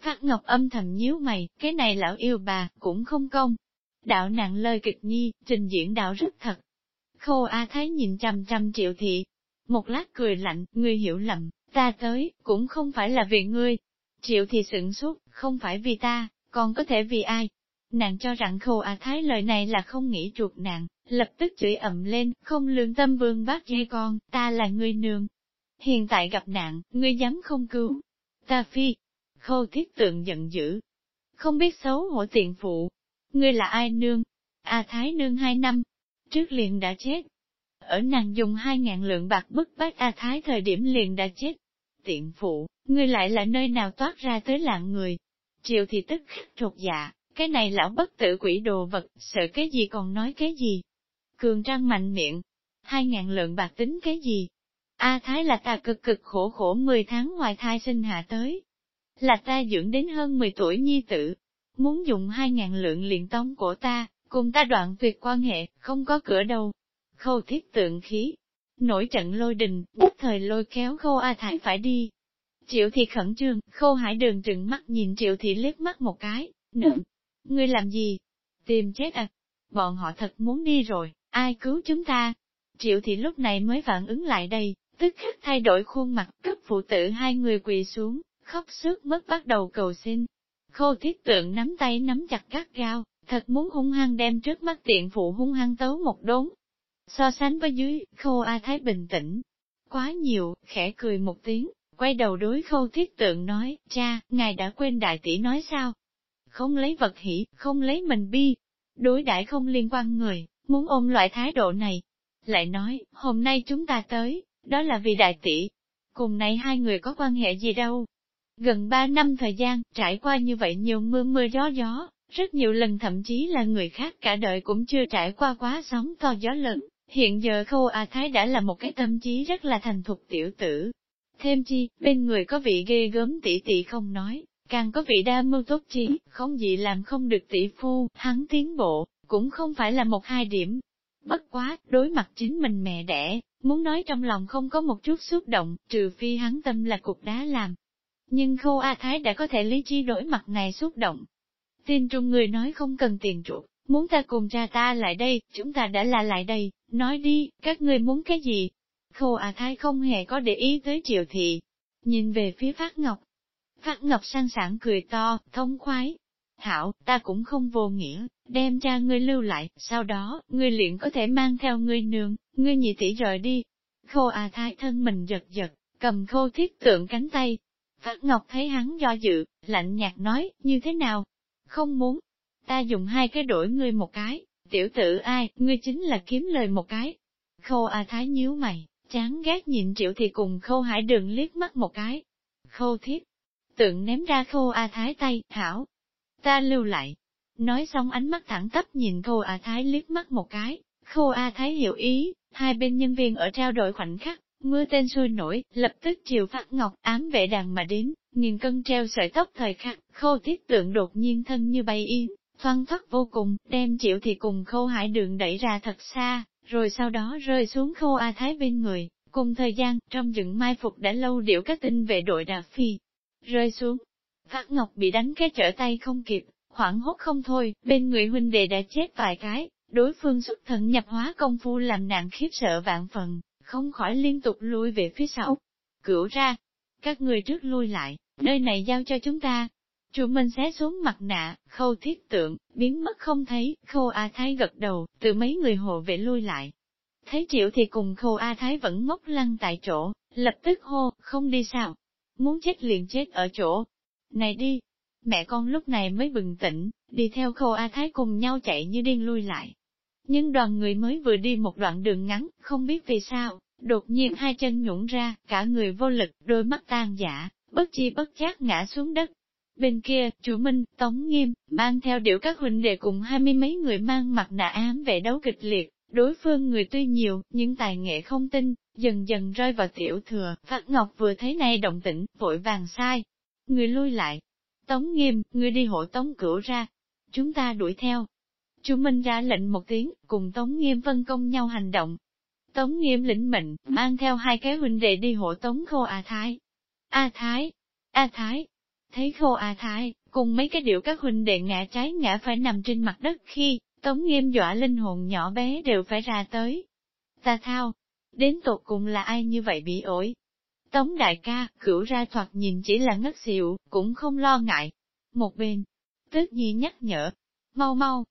Phát Ngọc âm thầm nhíu mày, cái này lão yêu bà, cũng không công. Đạo nặng lời kịch nhi, trình diễn đạo rất thật. Khô A Thái nhìn trầm trầm triệu thị. Một lát cười lạnh, ngươi hiểu lầm, ta tới, cũng không phải là vì ngươi. Triệu thị sửng sốt, không phải vì ta, còn có thể vì ai? Nàng cho rằng khô A Thái lời này là không nghĩ chuột nàng, lập tức chửi ầm lên, không lương tâm vương bác dây con, ta là người nương. Hiện tại gặp nạn, ngươi dám không cứu. Ta phi, khâu thiết tượng giận dữ. Không biết xấu hổ tiện phụ. Ngươi là ai nương? A Thái nương hai năm, trước liền đã chết. Ở nàng dùng hai ngàn lượng bạc bức bách A Thái thời điểm liền đã chết. Tiện phụ, ngươi lại là nơi nào toát ra tới lạng người. Triệu thì tức khắc trột dạ, cái này lão bất tử quỷ đồ vật, sợ cái gì còn nói cái gì. Cường Trang mạnh miệng. Hai ngàn lượng bạc tính cái gì? A Thái là ta cực cực khổ khổ 10 tháng ngoài thai sinh hạ tới. Là ta dưỡng đến hơn 10 tuổi nhi tử. Muốn dùng hai ngàn lượng liền tống của ta, cùng ta đoạn tuyệt quan hệ, không có cửa đâu. Khâu thiết tượng khí. Nổi trận lôi đình, bất thời lôi kéo khâu A Thái phải đi. Triệu thị khẩn trương, khâu hải đường trừng mắt nhìn triệu thị liếc mắt một cái, nựng. Ngươi làm gì? Tìm chết à? Bọn họ thật muốn đi rồi. Ai cứu chúng ta? Triệu thị lúc này mới phản ứng lại đây, tức khắc thay đổi khuôn mặt, cấp phụ tử hai người quỳ xuống, khóc sức mất bắt đầu cầu xin. Khô thiết tượng nắm tay nắm chặt gắt gao, thật muốn hung hăng đem trước mắt tiện phụ hung hăng tấu một đốn. So sánh với dưới, khô A Thái bình tĩnh. Quá nhiều, khẽ cười một tiếng, quay đầu đối khâu thiết tượng nói, cha, ngài đã quên đại tỷ nói sao? Không lấy vật hỷ, không lấy mình bi, đối đãi không liên quan người, muốn ôm loại thái độ này. Lại nói, hôm nay chúng ta tới, đó là vì đại tỷ. Cùng này hai người có quan hệ gì đâu. Gần ba năm thời gian, trải qua như vậy nhiều mưa mưa gió gió, rất nhiều lần thậm chí là người khác cả đời cũng chưa trải qua quá sóng to gió lớn, Hiện giờ khâu A Thái đã là một cái tâm trí rất là thành thục tiểu tử. Thêm chi, bên người có vị ghê gớm tỷ tỷ không nói, càng có vị đa mưu tốt trí, không gì làm không được tỷ phu, hắn tiến bộ, cũng không phải là một hai điểm. Bất quá, đối mặt chính mình mẹ đẻ, muốn nói trong lòng không có một chút xúc động, trừ phi hắn tâm là cục đá làm. Nhưng khâu A Thái đã có thể lý trí đối mặt này xúc động. Tin trung người nói không cần tiền chuộc, muốn ta cùng cha ta lại đây, chúng ta đã là lại đây, nói đi, các ngươi muốn cái gì? Khô à Thái không hề có để ý tới triệu thị, nhìn về phía Phát Ngọc. Phát Ngọc sang sảng cười to, thông khoái. Hảo, ta cũng không vô nghĩa, đem cha ngươi lưu lại, sau đó, ngươi liền có thể mang theo ngươi nương, ngươi nhị tỷ rời đi. Khô à Thái thân mình giật giật, cầm khô thiết tượng cánh tay. Phát Ngọc thấy hắn do dự, lạnh nhạt nói, như thế nào? Không muốn, ta dùng hai cái đổi ngươi một cái, tiểu tử ai, ngươi chính là kiếm lời một cái. Khâu A Thái nhíu mày, chán ghét nhìn triệu thì cùng khâu hải đường liếc mắt một cái. Khâu thiết, tượng ném ra khâu A Thái tay, hảo, ta lưu lại. Nói xong ánh mắt thẳng tắp nhìn khâu A Thái liếc mắt một cái, khâu A Thái hiểu ý, hai bên nhân viên ở trao đổi khoảnh khắc, mưa tên sôi nổi, lập tức chiều phát ngọc ám vệ đàn mà đến, nghìn cân treo sợi tóc thời khắc, khâu thiết tượng đột nhiên thân như bay yên, thoăn thoát vô cùng, đem chịu thì cùng khâu hải đường đẩy ra thật xa, rồi sau đó rơi xuống khâu A Thái bên người, cùng thời gian, trong dựng mai phục đã lâu điệu các tinh vệ đội đạp phi, rơi xuống. Phát Ngọc bị đánh cái trở tay không kịp, hoảng hốt không thôi, bên người huynh đệ đã chết vài cái, đối phương xuất thần nhập hóa công phu làm nạn khiếp sợ vạn phần, không khỏi liên tục lui về phía sau. Cửu ra, các người trước lui lại, nơi này giao cho chúng ta, Chủ Minh xé xuống mặt nạ, khâu thiết tượng, biến mất không thấy, khâu A Thái gật đầu, từ mấy người hộ vệ lui lại. Thấy triệu thì cùng khâu A Thái vẫn ngốc lăng tại chỗ, lập tức hô, không đi sao. Muốn chết liền chết ở chỗ. Này đi! Mẹ con lúc này mới bừng tỉnh, đi theo khâu A Thái cùng nhau chạy như điên lui lại. Nhưng đoàn người mới vừa đi một đoạn đường ngắn, không biết vì sao, đột nhiên hai chân nhũng ra, cả người vô lực, đôi mắt tan giả, bất chi bất giác ngã xuống đất. Bên kia, chủ Minh, Tống Nghiêm, mang theo điệu các huynh đệ cùng hai mươi mấy người mang mặt nạ ám vệ đấu kịch liệt, đối phương người tuy nhiều, nhưng tài nghệ không tin, dần dần rơi vào tiểu thừa, Phát Ngọc vừa thấy này động tĩnh, vội vàng sai. Người lui lại. Tống Nghiêm, người đi hộ Tống Cửu ra. Chúng ta đuổi theo. Chu Minh ra lệnh một tiếng, cùng Tống Nghiêm phân công nhau hành động. Tống Nghiêm lĩnh mệnh, mang theo hai cái huynh đệ đi hộ Tống Khô A Thái. A Thái, A Thái, Thấy khô A Thái, cùng mấy cái điệu các huynh đệ ngã trái ngã phải nằm trên mặt đất khi, tống nghiêm dọa linh hồn nhỏ bé đều phải ra tới. Ta thao, đến tột cùng là ai như vậy bị ổi? Tống đại ca, cửu ra thoạt nhìn chỉ là ngất xỉu, cũng không lo ngại. Một bên, tức nhi nhắc nhở, mau mau,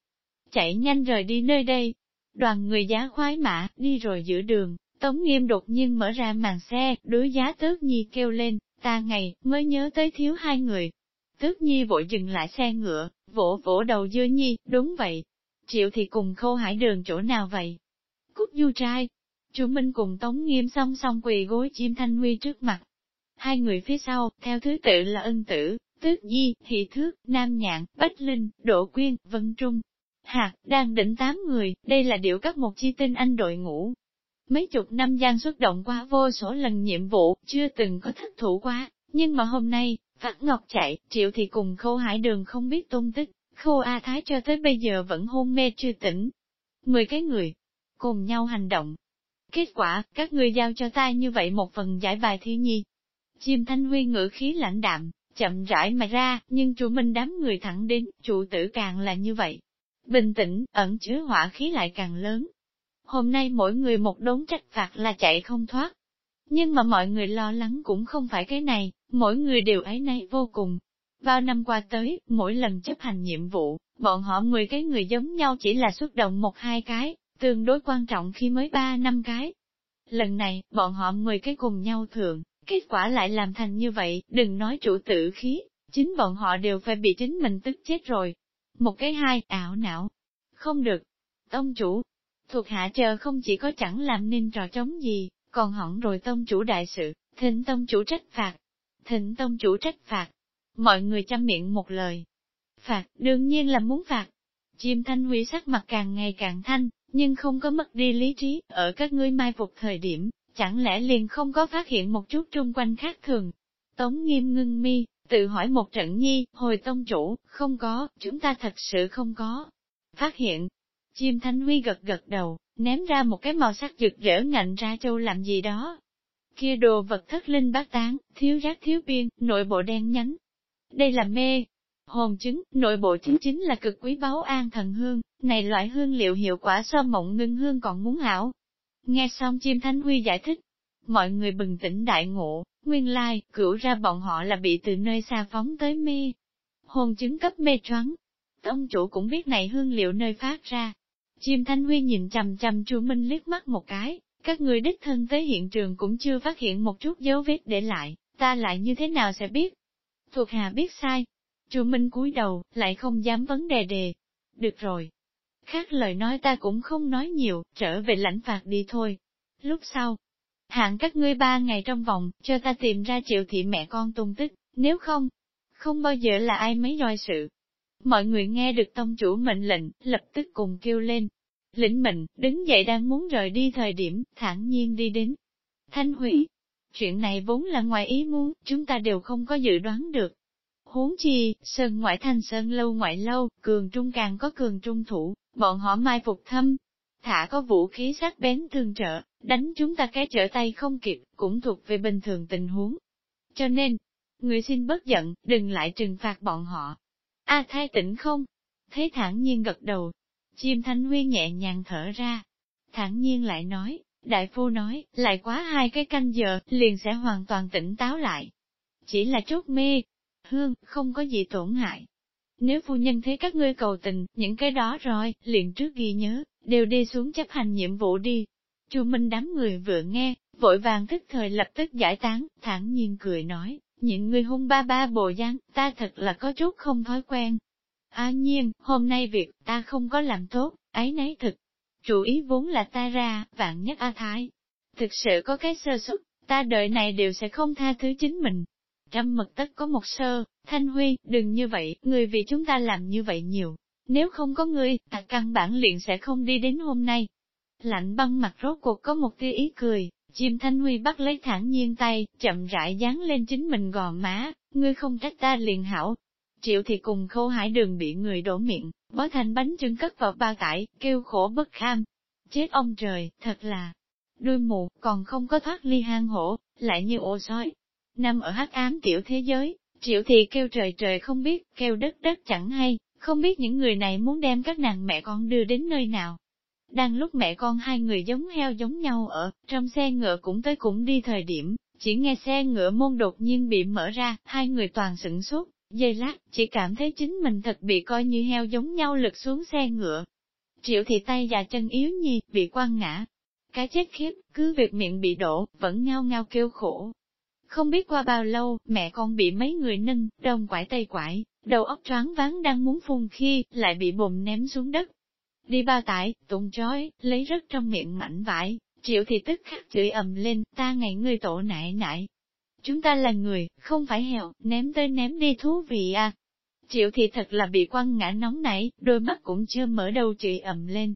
chạy nhanh rời đi nơi đây. Đoàn người giá khoái mã, đi rồi giữa đường, Tống nghiêm đột nhiên mở ra màn xe, đối giá tước nhi kêu lên, Ta ngày, mới nhớ tới thiếu hai người. Tước nhi vội dừng lại xe ngựa, vỗ vỗ đầu dưa nhi, đúng vậy. Triệu thì cùng khâu hải đường chỗ nào vậy? Cút du trai. Chú Minh cùng Tống Nghiêm song song quỳ gối chim thanh huy trước mặt. Hai người phía sau, theo thứ tự là ân tử, tước nhi, thị thước, nam nhạn, bách linh, độ quyên, vân trung. Hạt, đang định tám người, đây là điệu các một chi tinh anh đội ngũ, Mấy chục năm gian xuất động qua vô số lần nhiệm vụ, chưa từng có thất thủ quá, nhưng mà hôm nay, Phạt Ngọc chạy, Triệu thì cùng Khâu Hải Đường không biết tôn tích, Khâu A Thái cho tới bây giờ vẫn hôn mê chưa tỉnh. Mười cái người, cùng nhau hành động. Kết quả, các người giao cho ta như vậy một phần giải bài thi nhi. Chim Thanh Huy ngữ khí lãnh đạm, chậm rãi mà ra, nhưng chủ minh đám người thẳng đến, chủ tử càng là như vậy. Bình tĩnh, ẩn chứa hỏa khí lại càng lớn, hôm nay mỗi người một đốn trách phạt là chạy không thoát. Nhưng mà mọi người lo lắng cũng không phải cái này, mỗi người đều ấy nay vô cùng. vào năm qua tới, mỗi lần chấp hành nhiệm vụ, bọn họ 10 cái người giống nhau chỉ là xuất động một hai cái, tương đối quan trọng khi mới ba năm cái. Lần này, bọn họ 10 cái cùng nhau thượng, kết quả lại làm thành như vậy, đừng nói chủ tử khí, chính bọn họ đều phải bị chính mình tức chết rồi. Một cái hai, ảo não. Không được. Tông chủ, Thuộc hạ chờ không chỉ có chẳng làm nên trò trống gì, còn hỏng rồi tông chủ đại sự, thịnh tông chủ trách phạt. Thịnh tông chủ trách phạt. Mọi người chăm miệng một lời. Phạt, đương nhiên là muốn phạt. Chim thanh huy sắc mặt càng ngày càng thanh, nhưng không có mất đi lý trí, ở các ngươi mai phục thời điểm, chẳng lẽ liền không có phát hiện một chút trung quanh khác thường. Tống nghiêm ngưng mi, tự hỏi một trận nhi, hồi tông chủ, không có, chúng ta thật sự không có. Phát hiện, chim thanh huy gật gật đầu, ném ra một cái màu sắc rực rỡ ngạnh ra châu làm gì đó. Kia đồ vật thất linh bát tán, thiếu rác thiếu biên, nội bộ đen nhánh. Đây là mê. Hồn chứng, nội bộ chính chính là cực quý báu an thần hương, này loại hương liệu hiệu quả so mộng ngưng hương còn muốn hảo. Nghe xong chim thanh huy giải thích, mọi người bừng tỉnh đại ngộ, nguyên lai, cửu ra bọn họ là bị từ nơi xa phóng tới mê. Hồn chứng cấp mê choáng. Ông chủ cũng biết này hương liệu nơi phát ra. Chim Thanh Huy nhìn chầm chầm Chu Minh liếc mắt một cái, các người đích thân tới hiện trường cũng chưa phát hiện một chút dấu vết để lại, ta lại như thế nào sẽ biết? Thuộc hạ biết sai. Chu Minh cúi đầu, lại không dám vấn đề đề. Được rồi. Khác lời nói ta cũng không nói nhiều, trở về lãnh phạt đi thôi. Lúc sau, hạn các ngươi ba ngày trong vòng, cho ta tìm ra triệu thị mẹ con tung tích, nếu không, không bao giờ là ai mấy roi sự. Mọi người nghe được tông chủ mệnh lệnh, lập tức cùng kêu lên. Lĩnh mệnh, đứng dậy đang muốn rời đi thời điểm, thản nhiên đi đến. Thanh hủy, chuyện này vốn là ngoài ý muốn, chúng ta đều không có dự đoán được. Huống chi, sơn ngoại thành sơn lâu ngoại lâu, cường trung càng có cường trung thủ, bọn họ mai phục thâm. Thả có vũ khí sắc bén tương trợ, đánh chúng ta cái trở tay không kịp, cũng thuộc về bình thường tình huống. Cho nên, người xin bất giận, đừng lại trừng phạt bọn họ. A à, thai tỉnh không? Thấy thản nhiên gật đầu. Chim thanh huy nhẹ nhàng thở ra. Thản nhiên lại nói, đại phu nói, lại quá hai cái canh giờ, liền sẽ hoàn toàn tỉnh táo lại. Chỉ là chút mê. Hương, không có gì tổn hại. Nếu phu nhân thấy các ngươi cầu tình, những cái đó rồi, liền trước ghi nhớ, đều đi xuống chấp hành nhiệm vụ đi. Chu Minh đám người vừa nghe, vội vàng thức thời lập tức giải tán, thản nhiên cười nói, những người hung ba ba bồ giang, ta thật là có chút không thói quen. À nhiên, hôm nay việc ta không có làm tốt, ấy nấy thực. Chủ ý vốn là ta ra, vạn nhất A Thái. Thực sự có cái sơ suất, ta đợi này đều sẽ không tha thứ chính mình. Trăm mật tất có một sơ, Thanh Huy, đừng như vậy, người vì chúng ta làm như vậy nhiều. Nếu không có ngươi, ta à, căn bản liền sẽ không đi đến hôm nay. Lạnh băng mặt rốt cuộc có một tia ý cười, Chim Thanh Huy bắt lấy thẳng nhiên tay, chậm rãi dán lên chính mình gò má, ngươi không trách ta liền hảo. Triệu thì cùng khâu hải đường bị người đổ miệng, bó thành bánh trưng cất vào bao tải, kêu khổ bất kham. Chết ông trời, thật là đuôi mù, còn không có thoát ly hang hổ, lại như ổ sói. Nằm ở hắc ám tiểu thế giới, triệu thì kêu trời trời không biết, kêu đất đất chẳng hay, không biết những người này muốn đem các nàng mẹ con đưa đến nơi nào. Đang lúc mẹ con hai người giống heo giống nhau ở, trong xe ngựa cũng tới cũng đi thời điểm, chỉ nghe xe ngựa môn đột nhiên bị mở ra, hai người toàn sửng sốt, dây lát, chỉ cảm thấy chính mình thật bị coi như heo giống nhau lực xuống xe ngựa. Triệu thì tay và chân yếu nhi, bị quăng ngã. Cái chết khiếp, cứ việc miệng bị đổ, vẫn ngao ngao kêu khổ. Không biết qua bao lâu, mẹ con bị mấy người nâng, đông quải tay quải, đầu óc choáng váng đang muốn phun khi, lại bị bùm ném xuống đất. Đi bao tải, tụng trói, lấy rất trong miệng mảnh vải, triệu thì tức khắc chửi ầm lên, ta ngày ngươi tổ nại nại. Chúng ta là người, không phải heo, ném tới ném đi thú vị à. Triệu thì thật là bị quăng ngã nóng nảy, đôi mắt cũng chưa mở đầu chửi ầm lên.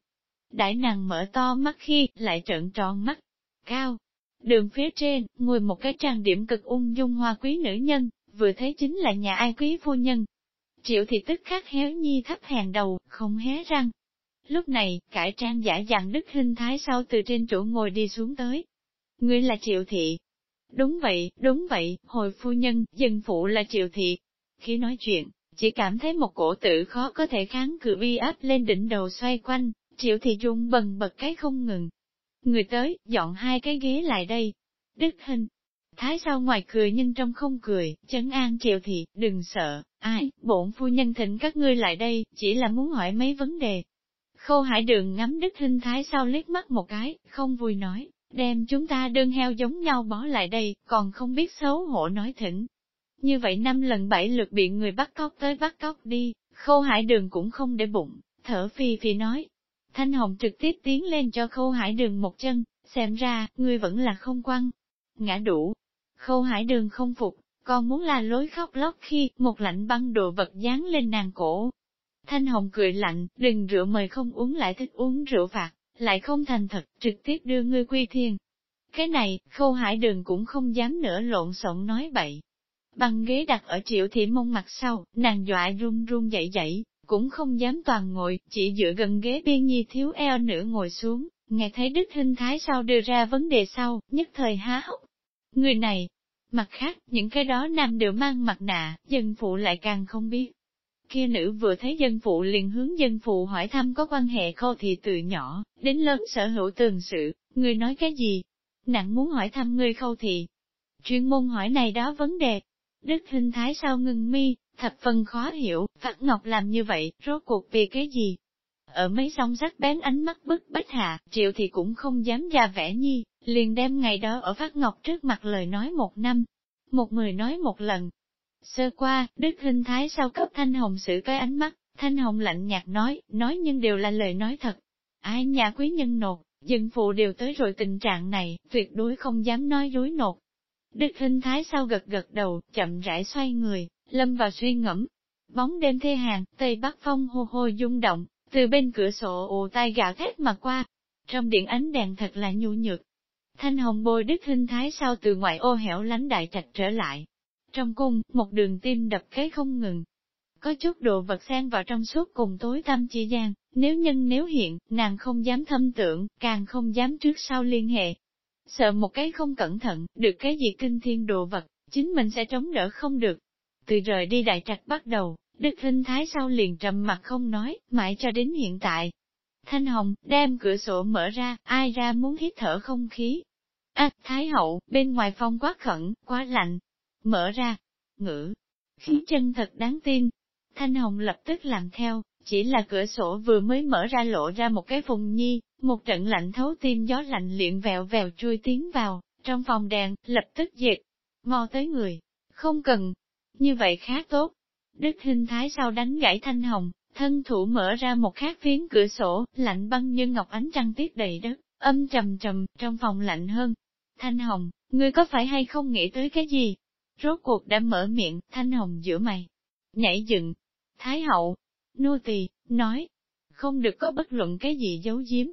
Đại nàng mở to mắt khi, lại trợn tròn mắt. Cao. Đường phía trên, ngồi một cái trang điểm cực ung dung hoa quý nữ nhân, vừa thấy chính là nhà ai quý phu nhân. Triệu thì tức khắc héo nhi thấp hàng đầu, không hé răng, Lúc này, cải trang giả dặn đức hình thái sau từ trên chỗ ngồi đi xuống tới. Ngươi là triệu thị. Đúng vậy, đúng vậy, hồi phu nhân, dân phụ là triệu thị. Khi nói chuyện, chỉ cảm thấy một cổ tự khó có thể kháng cự bi áp lên đỉnh đầu xoay quanh, triệu thị rung bần bật cái không ngừng. Người tới, dọn hai cái ghế lại đây. Đức hình, Thái sau ngoài cười nhưng trong không cười, chấn an triệu thị, đừng sợ, ai, bổn phu nhân thỉnh các ngươi lại đây, chỉ là muốn hỏi mấy vấn đề, Khâu hải đường ngắm đức hình thái sau liếc mắt một cái, không vui nói, đem chúng ta đơn heo giống nhau bỏ lại đây, còn không biết xấu hổ nói thỉnh. Như vậy năm lần bảy lượt bị người bắt cóc tới bắt cóc đi, khâu hải đường cũng không để bụng, thở phi phi nói. Thanh Hồng trực tiếp tiến lên cho khâu hải đường một chân, xem ra, ngươi vẫn là không quăng. Ngã đủ. Khâu hải đường không phục, còn muốn là lối khóc lóc khi một lạnh băng đồ vật dán lên nàng cổ, Thanh Hồng cười lạnh, đừng rượu mời không uống lại thích uống rượu phạt, lại không thành thật, trực tiếp đưa ngươi quy thiên. Cái này, khâu hải đường cũng không dám nữa lộn xộn nói bậy. Bằng ghế đặt ở triệu thị mông mặt sau, nàng dọa run run dậy dậy, cũng không dám toàn ngồi, chỉ dựa gần ghế biên nhi thiếu eo nửa ngồi xuống, nghe thấy đức hình thái sau đưa ra vấn đề sau, nhất thời há hốc. Người này, mặt khác, những cái đó nam đều mang mặt nạ, dân phụ lại càng không biết. Kia nữ vừa thấy dân phụ liền hướng dân phụ hỏi thăm có quan hệ khâu thì từ nhỏ, đến lớn sở hữu tường sự, người nói cái gì? Nặng muốn hỏi thăm người khâu thì. Chuyên môn hỏi này đó vấn đề. Đức hình thái sao ngưng mi, thập phần khó hiểu, Phạt Ngọc làm như vậy, rốt cuộc vì cái gì? Ở mấy song sắc bén ánh mắt bức bách hạ, triệu thì cũng không dám ra vẻ nhi, liền đem ngày đó ở Phát Ngọc trước mặt lời nói một năm, một người nói một lần. Sơ qua, Đức Hinh Thái sau cấp Thanh Hồng xử cái ánh mắt, Thanh Hồng lạnh nhạt nói, nói nhưng đều là lời nói thật. Ai nhà quý nhân nột, dân phụ đều tới rồi tình trạng này, tuyệt đối không dám nói dối nột. Đức Hinh Thái sau gật gật đầu, chậm rãi xoay người, lâm vào suy ngẫm. Bóng đêm thê hàng, tây bắc phong hô hô rung động, từ bên cửa sổ ồ tai gạo thét mà qua. Trong điện ánh đèn thật là nhu nhược. Thanh hồng bôi đức hình thái sau từ ngoại ô hẻo lánh đại trạch trở lại. Trong cung, một đường tim đập cái không ngừng. Có chút đồ vật xen vào trong suốt cùng tối tâm chỉ gian, nếu nhân nếu hiện, nàng không dám thâm tưởng, càng không dám trước sau liên hệ. Sợ một cái không cẩn thận, được cái gì kinh thiên đồ vật, chính mình sẽ chống đỡ không được, từ rời đi đại trạch bắt đầu, Đức Hinh Thái sau liền trầm mặt không nói, mãi cho đến hiện tại. Thanh Hồng, đem cửa sổ mở ra, ai ra muốn hít thở không khí. À, Thái Hậu, bên ngoài phong quá khẩn, quá lạnh. Mở ra, ngữ, khí chân thật đáng tin. Thanh Hồng lập tức làm theo, chỉ là cửa sổ vừa mới mở ra lộ ra một cái phùng nhi, một trận lạnh thấu tim gió lạnh liện vẹo vèo chui tiến vào, trong phòng đèn, lập tức diệt. Mò tới người, không cần, như vậy khá tốt. Đức hình thái sau đánh gãy thanh hồng, thân thủ mở ra một khác phiến cửa sổ, lạnh băng như ngọc ánh trăng tiết đầy đất, âm trầm trầm, trong phòng lạnh hơn. Thanh hồng, ngươi có phải hay không nghĩ tới cái gì? Rốt cuộc đã mở miệng, thanh hồng giữa mày. Nhảy dựng. Thái hậu, nô tỳ, nói, không được có bất luận cái gì giấu giếm.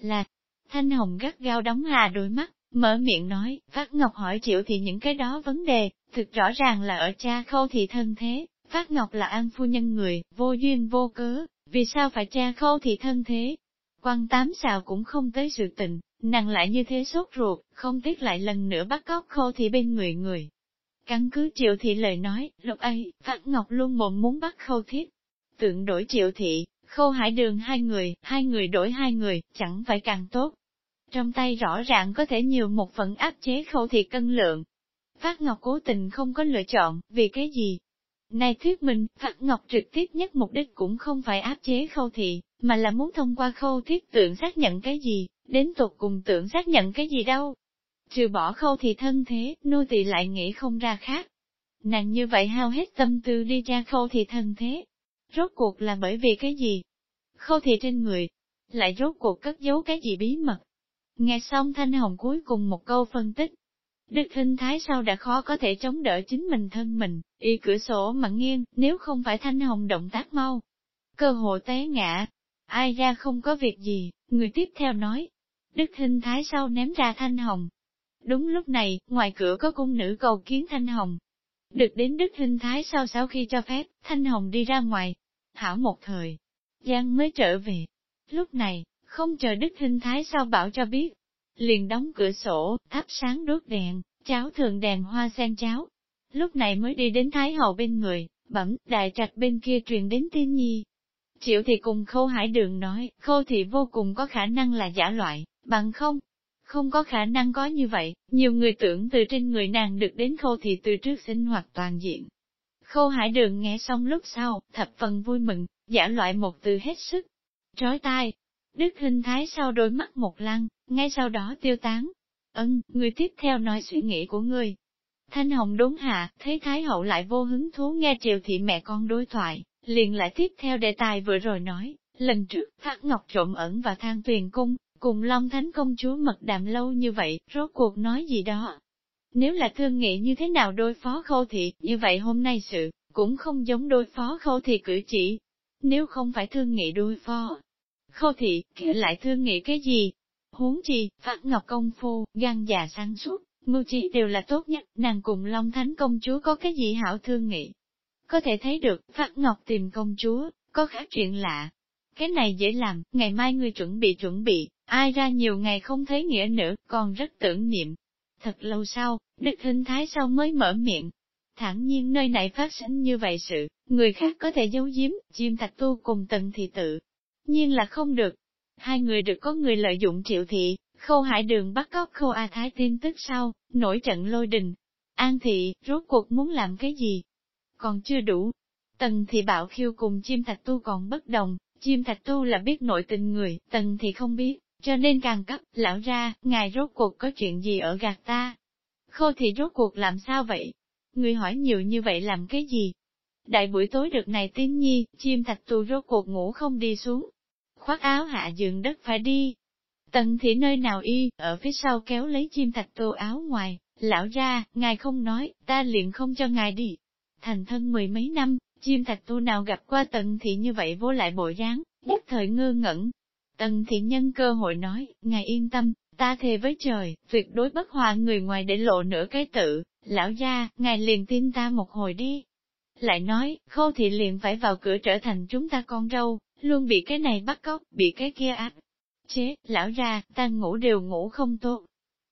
Là, thanh hồng gắt gao đóng hà đôi mắt, mở miệng nói, Phát Ngọc hỏi triệu thì những cái đó vấn đề, thực rõ ràng là ở cha khâu thì thân thế, Phát Ngọc là an phu nhân người, vô duyên vô cớ, vì sao phải cha khâu thì thân thế? Quan tám xào cũng không tới sự tình, nàng lại như thế sốt ruột, không tiếc lại lần nữa bắt cóc khâu thì bên người người. Căn cứ triệu thị lời nói, lúc ấy, Phát Ngọc luôn mồm muốn bắt khâu thiết. Tượng đổi triệu thị, khâu hải đường hai người, hai người đổi hai người, chẳng phải càng tốt. Trong tay rõ ràng có thể nhiều một phần áp chế khâu thị cân lượng, Phát Ngọc cố tình không có lựa chọn, vì cái gì? Này thuyết minh, Phát Ngọc trực tiếp nhất mục đích cũng không phải áp chế khâu thị, mà là muốn thông qua khâu thiết tượng xác nhận cái gì, đến tột cùng tượng xác nhận cái gì đâu. Trừ bỏ khâu thị thân thế, nô tỳ lại nghĩ không ra khác. Nàng như vậy hao hết tâm tư đi ra khâu thị thân thế. Rốt cuộc là bởi vì cái gì? Khâu thị trên người, lại rốt cuộc cất giấu cái gì bí mật? Nghe xong Thanh Hồng cuối cùng một câu phân tích, Đức hình thái sau đã khó có thể chống đỡ chính mình thân mình, y cửa sổ mà nghiêng, nếu không phải thanh hồng động tác mau. Cơ hội té ngã, ai ra không có việc gì, người tiếp theo nói. Đức hình thái sau ném ra thanh hồng. Đúng lúc này, ngoài cửa có cung nữ cầu kiến thanh hồng. Được đến đức hình thái sau sau khi cho phép, thanh hồng đi ra ngoài. Hảo một thời, Giang mới trở về. Lúc này, không chờ đức hình thái sau bảo cho biết, liền đóng cửa sổ, thắp sáng đốt đèn, cháo thường đèn hoa sen cháo. Lúc này mới đi đến Thái Hậu bên người, bẩm, đại trạch bên kia truyền đến tin nhi. Triệu thì cùng khâu hải đường nói, khâu thì vô cùng có khả năng là giả loại, bằng không? Không có khả năng có như vậy, nhiều người tưởng từ trên người nàng được đến khâu thì từ trước sinh hoạt toàn diện. Khâu hải đường nghe xong lúc sau, thập phần vui mừng, giả loại một từ hết sức. Trói tai, Đức hình thái sau đôi mắt một lăng, ngay sau đó tiêu tán. Ân, người tiếp theo nói suy nghĩ của người. Thanh Hồng đốn hạ, thấy Thái Hậu lại vô hứng thú nghe triều thị mẹ con đối thoại, liền lại tiếp theo đề tài vừa rồi nói, lần trước Thác Ngọc trộm ẩn và than tuyền cung, cùng Long Thánh công chúa mật đàm lâu như vậy, rốt cuộc nói gì đó. Nếu là thương nghị như thế nào đối phó khâu thị, như vậy hôm nay sự, cũng không giống đối phó khâu thị cử chỉ. Nếu không phải thương nghị đối phó, khô thị, kia lại thương nghĩ cái gì? Huống chi, phát ngọc công phu, gan già sáng suốt, mưu trí đều là tốt nhất, nàng cùng Long Thánh công chúa có cái gì hảo thương nghị. Có thể thấy được, Phát Ngọc tìm công chúa, có khác chuyện lạ. Cái này dễ làm, ngày mai ngươi chuẩn bị chuẩn bị, ai ra nhiều ngày không thấy nghĩa nữa, còn rất tưởng niệm. Thật lâu sau, Đức Hình Thái sau mới mở miệng. Thẳng nhiên nơi này phát sinh như vậy sự, người khác có thể giấu giếm, chim thạch tu cùng tần thị tự nhiên là không được. Hai người được có người lợi dụng triệu thị, khâu hải đường bắt cóc khâu A Thái tin tức sau, nổi trận lôi đình. An thị, rốt cuộc muốn làm cái gì? Còn chưa đủ. Tần thị bảo khiêu cùng chim thạch tu còn bất đồng, chim thạch tu là biết nội tình người, tần thị không biết, cho nên càng cấp, lão ra, ngài rốt cuộc có chuyện gì ở gạt ta? Khô thì rốt cuộc làm sao vậy? Người hỏi nhiều như vậy làm cái gì? Đại buổi tối được này tín nhi, chim thạch tu rốt cuộc ngủ không đi xuống. Khoác áo hạ giường đất phải đi. Tần thị nơi nào y, ở phía sau kéo lấy chim thạch tu áo ngoài, lão ra, ngài không nói, ta liền không cho ngài đi. Thành thân mười mấy năm, chim thạch tu nào gặp qua tần thị như vậy vô lại bộ dáng, nhất thời ngơ ngẩn, Tần thị nhân cơ hội nói, ngài yên tâm, ta thề với trời, tuyệt đối bất hòa người ngoài để lộ nửa cái tự, lão gia, ngài liền tin ta một hồi đi. Lại nói, khô thị liền phải vào cửa trở thành chúng ta con râu, luôn bị cái này bắt cóc, bị cái kia áp. Chế, lão ra, ta ngủ đều ngủ không tốt.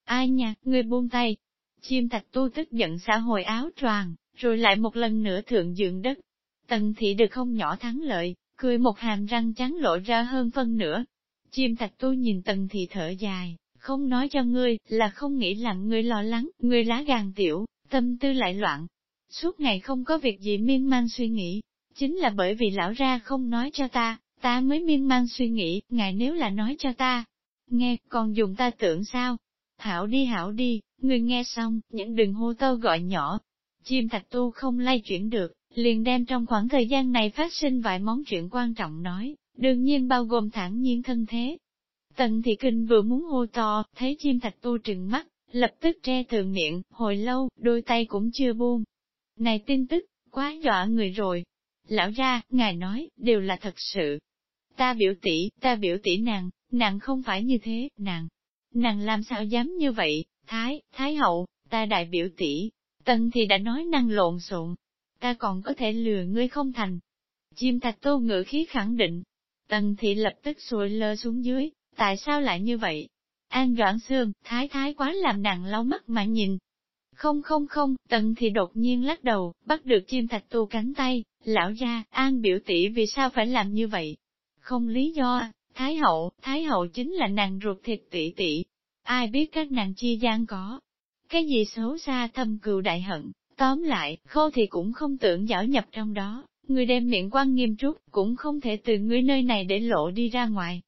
Ai nha, người buông tay. Chim thạch tu tức giận xã hồi áo choàng, rồi lại một lần nữa thượng dượng đất. Tần thị được không nhỏ thắng lợi, cười một hàm răng trắng lộ ra hơn phân nữa. Chim thạch tu nhìn tần thị thở dài, không nói cho ngươi, là không nghĩ làm ngươi lo lắng, ngươi lá gàn tiểu, tâm tư lại loạn. Suốt ngày không có việc gì miên man suy nghĩ, chính là bởi vì lão ra không nói cho ta, ta mới miên man suy nghĩ, ngài nếu là nói cho ta, nghe, còn dùng ta tưởng sao? Hảo đi hảo đi, người nghe xong, những đừng hô tơ gọi nhỏ. Chim thạch tu không lay chuyển được, liền đem trong khoảng thời gian này phát sinh vài món chuyện quan trọng nói, đương nhiên bao gồm thản nhiên thân thế. Tần thị kinh vừa muốn hô to, thấy chim thạch tu trừng mắt, lập tức tre thường miệng, hồi lâu, đôi tay cũng chưa buông. Này tin tức, quá dọa người rồi. Lão ra, ngài nói, đều là thật sự. Ta biểu tỷ, ta biểu tỷ nàng, nàng không phải như thế, nàng. Nàng làm sao dám như vậy, Thái, Thái hậu, ta đại biểu tỷ. Tần thì đã nói năng lộn xộn. Ta còn có thể lừa ngươi không thành. Chim thạch tô ngữ khí khẳng định, Tần thị lập tức sùi lơ xuống dưới, tại sao lại như vậy? An Doãn Sương, thái thái quá làm nàng lau mắt mà nhìn. Không không không, tần thị đột nhiên lắc đầu, bắt được chim thạch tu cánh tay, lão gia an biểu tỷ vì sao phải làm như vậy? Không lý do, thái hậu, thái hậu chính là nàng ruột thịt tỷ tỷ. Ai biết các nàng chi gian có. Cái gì xấu xa thâm cừu đại hận, tóm lại, khô thì cũng không tưởng giảo nhập trong đó, Người đem miệng quan nghiêm trúc, cũng không thể từ người nơi này để lộ đi ra ngoài.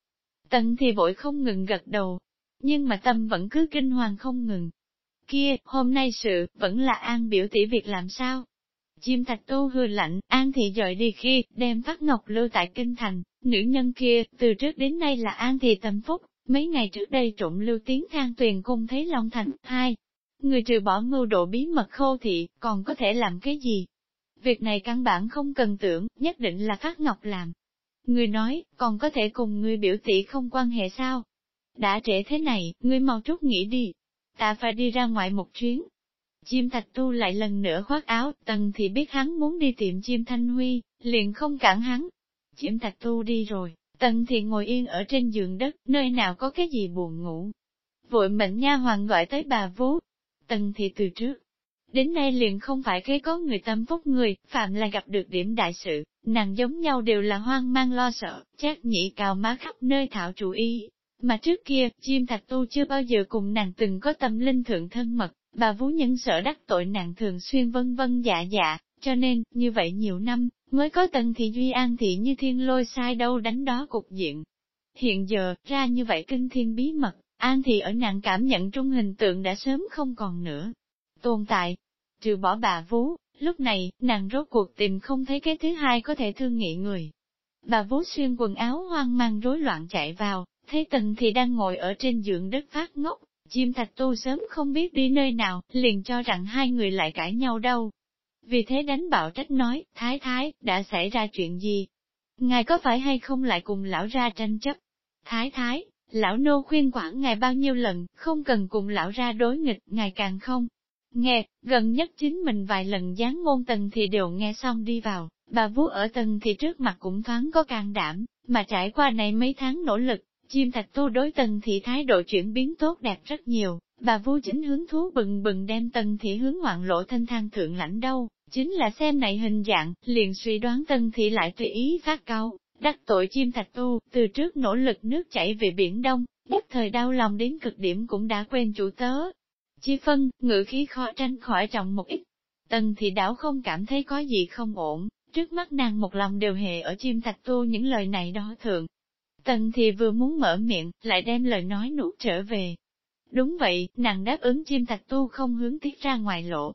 Tần thì vội không ngừng gật đầu, nhưng mà tâm vẫn cứ kinh hoàng không ngừng. Kia, hôm nay sự, vẫn là an biểu tỷ việc làm sao? Chim thạch tu hư lạnh, an thị dội đi khi, đem phát ngọc lưu tại kinh thành, nữ nhân kia, từ trước đến nay là an thị tâm phúc, mấy ngày trước đây trộm lưu tiến thang tuyền cung thấy Long Thành, hai. Người trừ bỏ mưu độ bí mật khô thị, còn có thể làm cái gì? Việc này căn bản không cần tưởng, nhất định là Phát Ngọc làm. Người nói, còn có thể cùng người biểu tỷ không quan hệ sao? Đã trễ thế này, ngươi mau chút nghĩ đi. Ta phải đi ra ngoài một chuyến. Chim thạch tu lại lần nữa khoác áo, tần thì biết hắn muốn đi tiệm chim thanh huy, liền không cản hắn. Chim thạch tu đi rồi, tần thì ngồi yên ở trên giường đất, nơi nào có cái gì buồn ngủ. Vội mệnh nha hoàng gọi tới bà vú. Tần thì từ trước, Đến nay liền không phải cái có người tâm phúc người, phạm là gặp được điểm đại sự, nàng giống nhau đều là hoang mang lo sợ, chắc nhị cào má khắp nơi thảo chủ ý. Mà trước kia, chim thạch tu chưa bao giờ cùng nàng từng có tâm linh thượng thân mật, bà vú nhân sợ đắc tội nàng thường xuyên vân vân dạ dạ, cho nên, như vậy nhiều năm, mới có tần thị duy an thị như thiên lôi sai đâu đánh đó cục diện. Hiện giờ, ra như vậy kinh thiên bí mật, an thị ở nàng cảm nhận trung hình tượng đã sớm không còn nữa tồn tại. Trừ bỏ bà vú, lúc này, nàng rốt cuộc tìm không thấy cái thứ hai có thể thương nghị người. Bà vú xuyên quần áo hoang mang rối loạn chạy vào, thấy tần thì đang ngồi ở trên giường đất phát ngốc, Diêm thạch tu sớm không biết đi nơi nào, liền cho rằng hai người lại cãi nhau đâu. Vì thế đánh bạo trách nói, thái thái, đã xảy ra chuyện gì? ngài có phải hay không lại cùng lão ra tranh chấp? Thái thái, lão nô khuyên quản ngài bao nhiêu lần, không cần cùng lão ra đối nghịch, ngài càng không. Nghe, gần nhất chính mình vài lần dán ngôn tần thì đều nghe xong đi vào, bà vú ở tần thì trước mặt cũng thoáng có can đảm, mà trải qua này mấy tháng nỗ lực, chim thạch tu đối tần thị thái độ chuyển biến tốt đẹp rất nhiều, bà vú chính hướng thú bừng bừng đem tần thị hướng hoạn lộ thanh thang thượng lãnh đâu, chính là xem này hình dạng, liền suy đoán tần thị lại tùy ý phát cao, đắc tội chim thạch tu, từ trước nỗ lực nước chảy về biển đông, nhất thời đau lòng đến cực điểm cũng đã quên chủ tớ. Chi phân, ngự khí khó tranh khỏi trọng một ít. Tần thị đảo không cảm thấy có gì không ổn, trước mắt nàng một lòng đều hề ở chim thạch tu những lời này đó thường. Tần thì vừa muốn mở miệng, lại đem lời nói nuốt trở về. Đúng vậy, nàng đáp ứng chim thạch tu không hướng tiết ra ngoài lộ.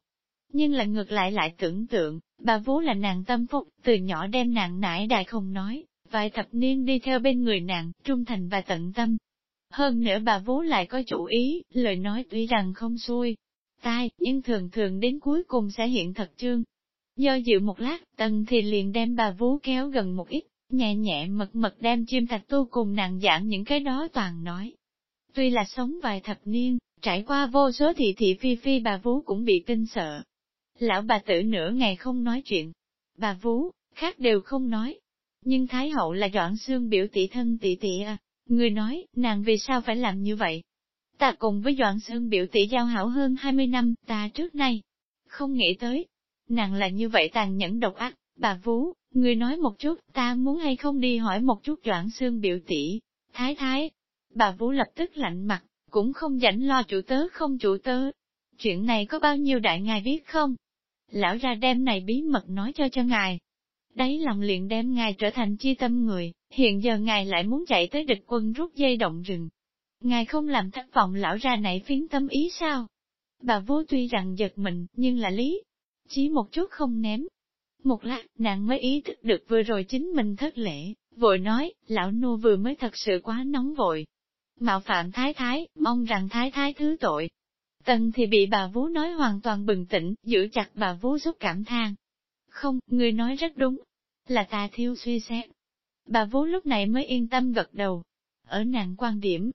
Nhưng là ngược lại lại tưởng tượng, bà vú là nàng tâm phúc, từ nhỏ đem nàng nải đại không nói, vài thập niên đi theo bên người nàng, trung thành và tận tâm. Hơn nữa bà vú lại có chủ ý, lời nói tuy rằng không xuôi, tai, nhưng thường thường đến cuối cùng sẽ hiện thật trương. Do dự một lát, tần thì liền đem bà vú kéo gần một ít, nhẹ nhẹ mật mật đem chim thạch tu cùng nàng giảng những cái đó toàn nói. Tuy là sống vài thập niên, trải qua vô số thị thị phi phi bà vú cũng bị kinh sợ. Lão bà tử nửa ngày không nói chuyện. Bà vú, khác đều không nói, nhưng Thái hậu là Doãn Xương biểu tỷ thân tỷ tỷ à, người nói, nàng vì sao phải làm như vậy? Ta cùng với Doãn Sơn biểu tỷ giao hảo hơn 20 năm, ta trước nay, không nghĩ tới, nàng là như vậy tàn nhẫn độc ác, bà Vú, người nói một chút, ta muốn hay không đi hỏi một chút Doãn Xương biểu tỷ, thái thái. Bà Vú lập tức lạnh mặt, cũng không rảnh lo chủ tớ không chủ tớ. Chuyện này có bao nhiêu đại ngài biết không? Lão ra đem này bí mật nói cho cho ngài, Đấy lòng liền đem ngài trở thành chi tâm người, hiện giờ ngài lại muốn chạy tới địch quân rút dây động rừng. Ngài không làm thất vọng lão ra nảy phiến tâm ý sao? Bà vô tuy rằng giật mình, nhưng là lý. Chỉ một chút không ném. Một lát, nàng mới ý thức được vừa rồi chính mình thất lễ, vội nói, lão nô vừa mới thật sự quá nóng vội. Mạo phạm thái thái, mong rằng thái thái thứ tội. Tần thì bị bà vú nói hoàn toàn bừng tỉnh, giữ chặt bà vú xúc cảm than. Không, người nói rất đúng. Là ta thiếu suy xét. Bà vú lúc này mới yên tâm gật đầu. Ở nàng quan điểm,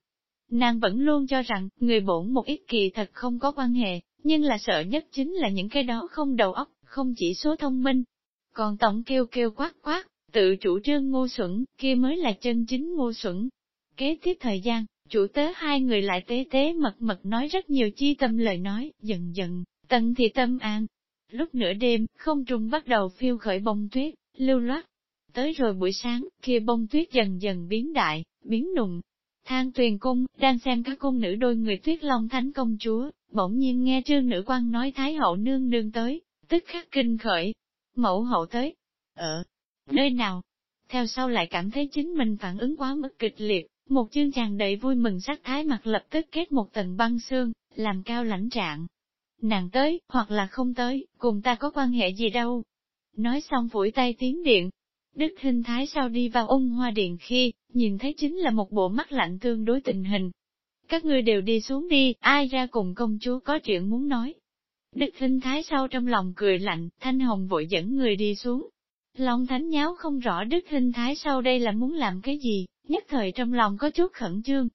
nàng vẫn luôn cho rằng người bổn một ít kỳ thật không có quan hệ, nhưng là sợ nhất chính là những cái đó không đầu óc, không chỉ số thông minh. Còn tổng kêu kêu quát quát, tự chủ trương ngu xuẩn, kia mới là chân chính ngu xuẩn. Kế tiếp thời gian, chủ tế hai người lại tế tế mật mật nói rất nhiều chi tâm lời nói, dần dần, tận thì tâm an, Lúc nửa đêm, không trung bắt đầu phiêu khởi bông tuyết, lưu loát. Tới rồi buổi sáng, kia bông tuyết dần dần biến đại, biến nùng. Thang tuyền cung, đang xem các cung nữ đôi người tuyết long thánh công chúa, bỗng nhiên nghe trương nữ quan nói Thái hậu nương nương tới, tức khắc kinh khởi. Mẫu hậu tới. Ở nơi nào? Theo sau lại cảm thấy chính mình phản ứng quá mức kịch liệt, một chương chàng đầy vui mừng sắc thái mặt lập tức kết một tầng băng xương, làm cao lãnh trạng, nàng tới, hoặc là không tới, cùng ta có quan hệ gì đâu. Nói xong phủi tay tiến điện. Đức hình thái sau đi vào ung hoa điện khi, nhìn thấy chính là một bộ mắt lạnh tương đối tình hình. Các ngươi đều đi xuống đi, ai ra cùng công chúa có chuyện muốn nói. Đức hình thái sau trong lòng cười lạnh, thanh hồng vội dẫn người đi xuống. Long thánh nháo không rõ đức hình thái sau đây là muốn làm cái gì, nhất thời trong lòng có chút khẩn trương,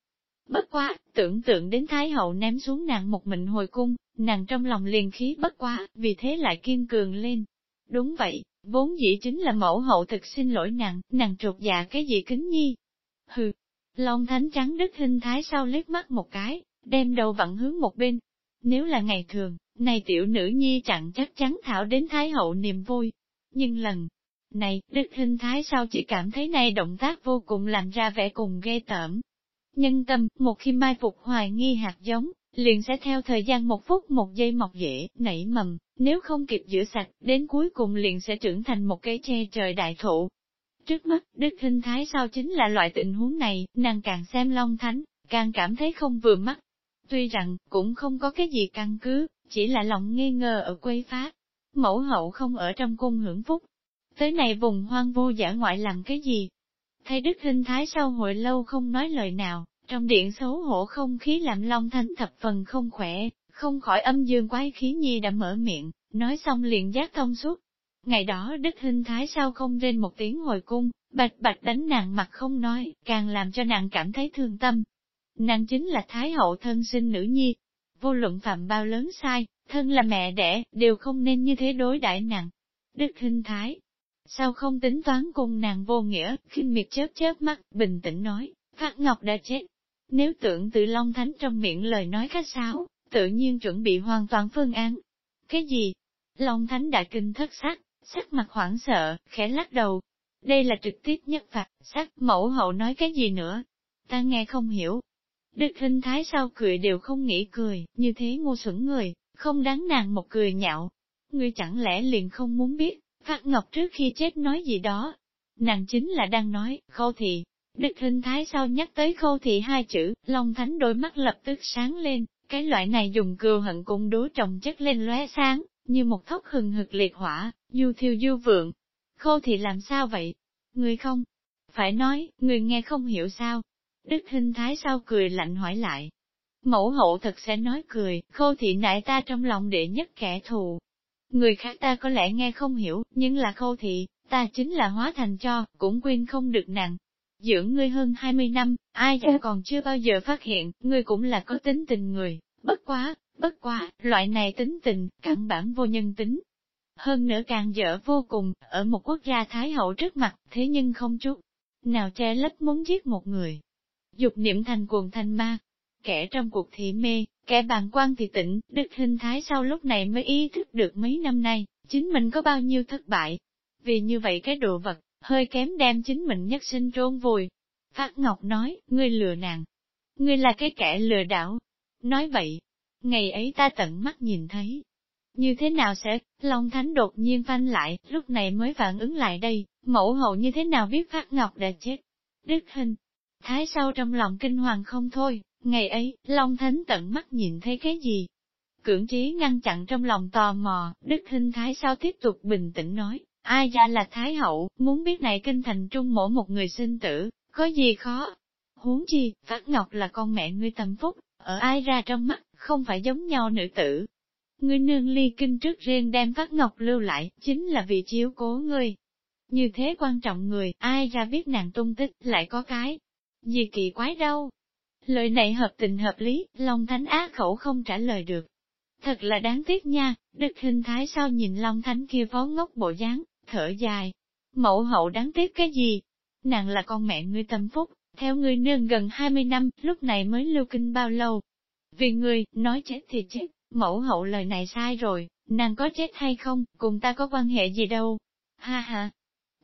Bất quá, tưởng tượng đến Thái Hậu ném xuống nàng một mình hồi cung, nàng trong lòng liền khí bất quá, vì thế lại kiên cường lên. Đúng vậy, vốn dĩ chính là mẫu hậu thực xin lỗi nàng, nàng trột dạ cái gì kính nhi. Hừ, Long Thánh trắng đức hình thái sau liếc mắt một cái, đem đầu vặn hướng một bên. Nếu là ngày thường, này tiểu nữ nhi chẳng chắc chắn thảo đến Thái Hậu niềm vui. Nhưng lần này, đức hình thái sau chỉ cảm thấy này động tác vô cùng làm ra vẻ cùng ghê tởm, Nhân tâm, một khi mai phục hoài nghi hạt giống, liền sẽ theo thời gian một phút một giây mọc dễ, nảy mầm, nếu không kịp rửa sạch, đến cuối cùng liền sẽ trưởng thành một cây tre trời đại thụ. Trước mắt, đức hình thái sau chính là loại tình huống này, nàng càng xem long thánh, càng cảm thấy không vừa mắt. Tuy rằng, cũng không có cái gì căn cứ, chỉ là lòng nghi ngờ ở quê pháp Mẫu hậu không ở trong cung hưởng phúc. Tới này vùng hoang vu giả ngoại làm cái gì, Thay đức hình thái sau hồi lâu không nói lời nào, trong điện xấu hổ không khí làm long thánh thập phần không khỏe, không khỏi âm dương quái khí nhi đã mở miệng, nói xong liền giác thông suốt. Ngày đó đức hình thái sau không rên một tiếng hồi cung, bạch bạch đánh nàng mặt không nói, càng làm cho nàng cảm thấy thương tâm. Nàng chính là Thái hậu thân sinh nữ nhi. Vô luận phạm bao lớn sai, thân là mẹ đẻ, đều không nên như thế đối đãi nàng. Đức Hinh thái, sao không tính toán cùng nàng vô nghĩa, khinh miệt chớp chớp mắt, bình tĩnh nói, Phát Ngọc đã chết. Nếu tưởng tự Long Thánh trong miệng lời nói khách sáo, tự nhiên chuẩn bị hoàn toàn phương án. Cái gì? Long Thánh đã kinh thất sắc, sắc mặt hoảng sợ, khẽ lắc đầu. Đây là trực tiếp nhất phạt, sắc mẫu hậu nói cái gì nữa? Ta nghe không hiểu. Đức hình thái sao cười đều không nghĩ cười, như thế ngu xuẩn người, không đáng nàng một cười nhạo. Ngươi chẳng lẽ liền không muốn biết, Phát Ngọc trước khi chết nói gì đó. Nàng chính là đang nói, khâu thị. Đức hình thái sau nhắc tới khâu thị hai chữ, Long Thánh đôi mắt lập tức sáng lên, cái loại này dùng cừu hận cung đố trồng chất lên lóe sáng, như một thốc hừng hực liệt hỏa, du thiêu du vượng. Khâu thị làm sao vậy? Người không? Phải nói, người nghe không hiểu sao? Đức hình thái sau cười lạnh hỏi lại. Mẫu hậu thật sẽ nói cười, khâu thị nại ta trong lòng đệ nhất kẻ thù, Người khác ta có lẽ nghe không hiểu, nhưng là khâu thị, ta chính là hóa thành cho, cũng quên không được nặng. Dưỡng ngươi hơn 20 năm, ai dạ còn chưa bao giờ phát hiện, ngươi cũng là có tính tình người, bất quá, bất quá, loại này tính tình, căn bản vô nhân tính. Hơn nữa càng dở vô cùng, ở một quốc gia Thái Hậu trước mặt, thế nhưng không chút, nào che lấp muốn giết một người. Dục niệm thành cuồng thành ma, kẻ trong cuộc thị mê, Kẻ bàn quan thì tỉnh, đức hình thái sau lúc này mới ý thức được mấy năm nay, chính mình có bao nhiêu thất bại. Vì như vậy cái đồ vật, hơi kém đem chính mình nhất sinh trôn vùi. Phát Ngọc nói, ngươi lừa nàng. Ngươi là cái kẻ lừa đảo. Nói vậy, ngày ấy ta tận mắt nhìn thấy. Như thế nào sẽ, Long Thánh đột nhiên phanh lại, lúc này mới phản ứng lại đây, mẫu hậu như thế nào biết Phát Ngọc đã chết. Đức hình, thái sau trong lòng kinh hoàng không thôi, Ngày ấy, Long Thánh tận mắt nhìn thấy cái gì? Cưỡng trí ngăn chặn trong lòng tò mò, Đức Hinh Thái sau tiếp tục bình tĩnh nói, ai ra là Thái Hậu, muốn biết này kinh thành trung mỗi một người sinh tử, có gì khó? Huống chi, Phát Ngọc là con mẹ ngươi tâm phúc, ở ai ra trong mắt, không phải giống nhau nữ tử. Ngươi nương ly kinh trước riêng đem Phát Ngọc lưu lại, chính là vì chiếu cố ngươi. Như thế quan trọng người, ai ra biết nàng tung tích, lại có cái gì kỳ quái đâu. Lời này hợp tình hợp lý, Long Thánh á khẩu không trả lời được. Thật là đáng tiếc nha, đức hình thái sao nhìn Long Thánh kia phó ngốc bộ dáng, thở dài. Mẫu hậu đáng tiếc cái gì? Nàng là con mẹ ngươi tâm phúc, theo ngươi nương gần 20 năm, lúc này mới lưu kinh bao lâu. Vì ngươi, nói chết thì chết, mẫu hậu lời này sai rồi, nàng có chết hay không, cùng ta có quan hệ gì đâu. Ha ha,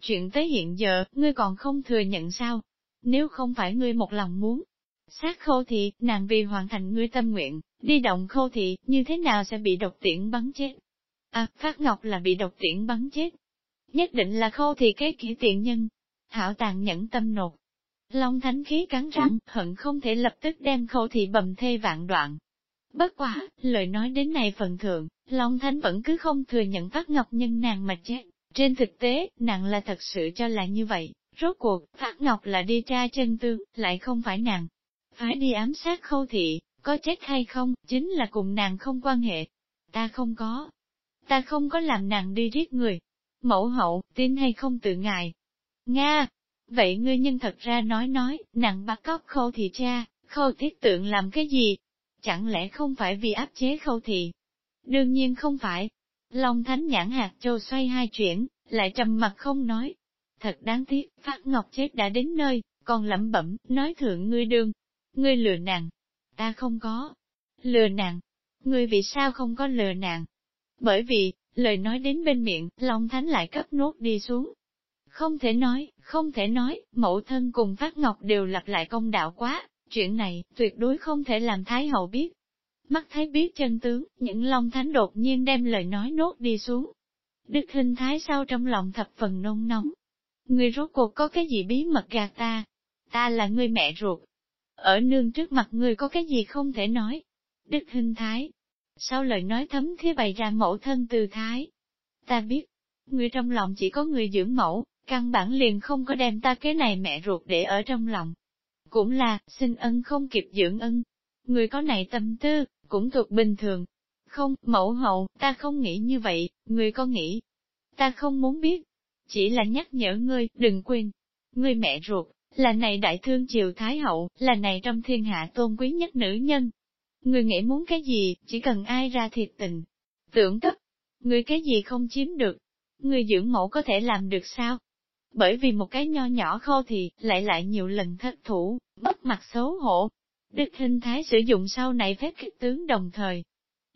chuyện tới hiện giờ, ngươi còn không thừa nhận sao? Nếu không phải ngươi một lòng muốn, Sát khâu thị, nàng vì hoàn thành ngươi tâm nguyện, đi động khâu thị, như thế nào sẽ bị độc tiễn bắn chết? À, Phát Ngọc là bị độc tiễn bắn chết. Nhất định là khâu thị cái kỹ tiện nhân. Thảo tàn nhẫn tâm nột. Long thánh khí cắn răng, hận không thể lập tức đem khâu thị bầm thê vạn đoạn. Bất quả, lời nói đến này phần thượng, Long Thánh vẫn cứ không thừa nhận Phát Ngọc nhân nàng mà chết. Trên thực tế, nàng là thật sự cho là như vậy. Rốt cuộc, Phát Ngọc là đi tra chân tương, lại không phải nàng, phải đi ám sát khâu thị, có chết hay không, chính là cùng nàng không quan hệ. Ta không có. Ta không có làm nàng đi giết người. Mẫu hậu, tin hay không tự ngài. Nga! Vậy ngươi nhân thật ra nói nói, nàng bắt cóc khâu thị cha, khâu thiết tượng làm cái gì? Chẳng lẽ không phải vì áp chế khâu thị? Đương nhiên không phải. Long thánh nhãn hạt châu xoay hai chuyển, lại trầm mặt không nói. Thật đáng tiếc, Phát Ngọc chết đã đến nơi, còn lẩm bẩm, nói thượng ngươi đương, Ngươi lừa nàng. Ta không có. Lừa nàng. Ngươi vì sao không có lừa nàng? Bởi vì, lời nói đến bên miệng, Long Thánh lại cấp nốt đi xuống. Không thể nói, không thể nói, mẫu thân cùng Phát Ngọc đều lặp lại công đạo quá, chuyện này, tuyệt đối không thể làm Thái Hậu biết. Mắt thấy biết chân tướng, những Long Thánh đột nhiên đem lời nói nốt đi xuống. Đức hình thái sau trong lòng thập phần nôn nóng. Người rốt cuộc có cái gì bí mật gạt ta? Ta là người mẹ ruột, ở nương trước mặt người có cái gì không thể nói. Đức hình thái. Sau lời nói thấm thế bày ra mẫu thân từ thái. Ta biết, người trong lòng chỉ có người dưỡng mẫu, căn bản liền không có đem ta cái này mẹ ruột để ở trong lòng. Cũng là, sinh ân không kịp dưỡng ân. Người có này tâm tư, cũng thuộc bình thường. Không, mẫu hậu, ta không nghĩ như vậy, người có nghĩ. Ta không muốn biết. Chỉ là nhắc nhở ngươi, đừng quên. Ngươi mẹ ruột, là này đại thương triều Thái Hậu, là này trong thiên hạ tôn quý nhất nữ nhân. Ngươi nghĩ muốn cái gì, chỉ cần ai ra thiệt tình. Tưởng tất, ngươi cái gì không chiếm được, ngươi dưỡng mẫu có thể làm được sao? Bởi vì một cái nho nhỏ khô thì, lại lại nhiều lần thất thủ, mất mặt xấu hổ. Đức hình thái sử dụng sau này phép kích tướng đồng thời,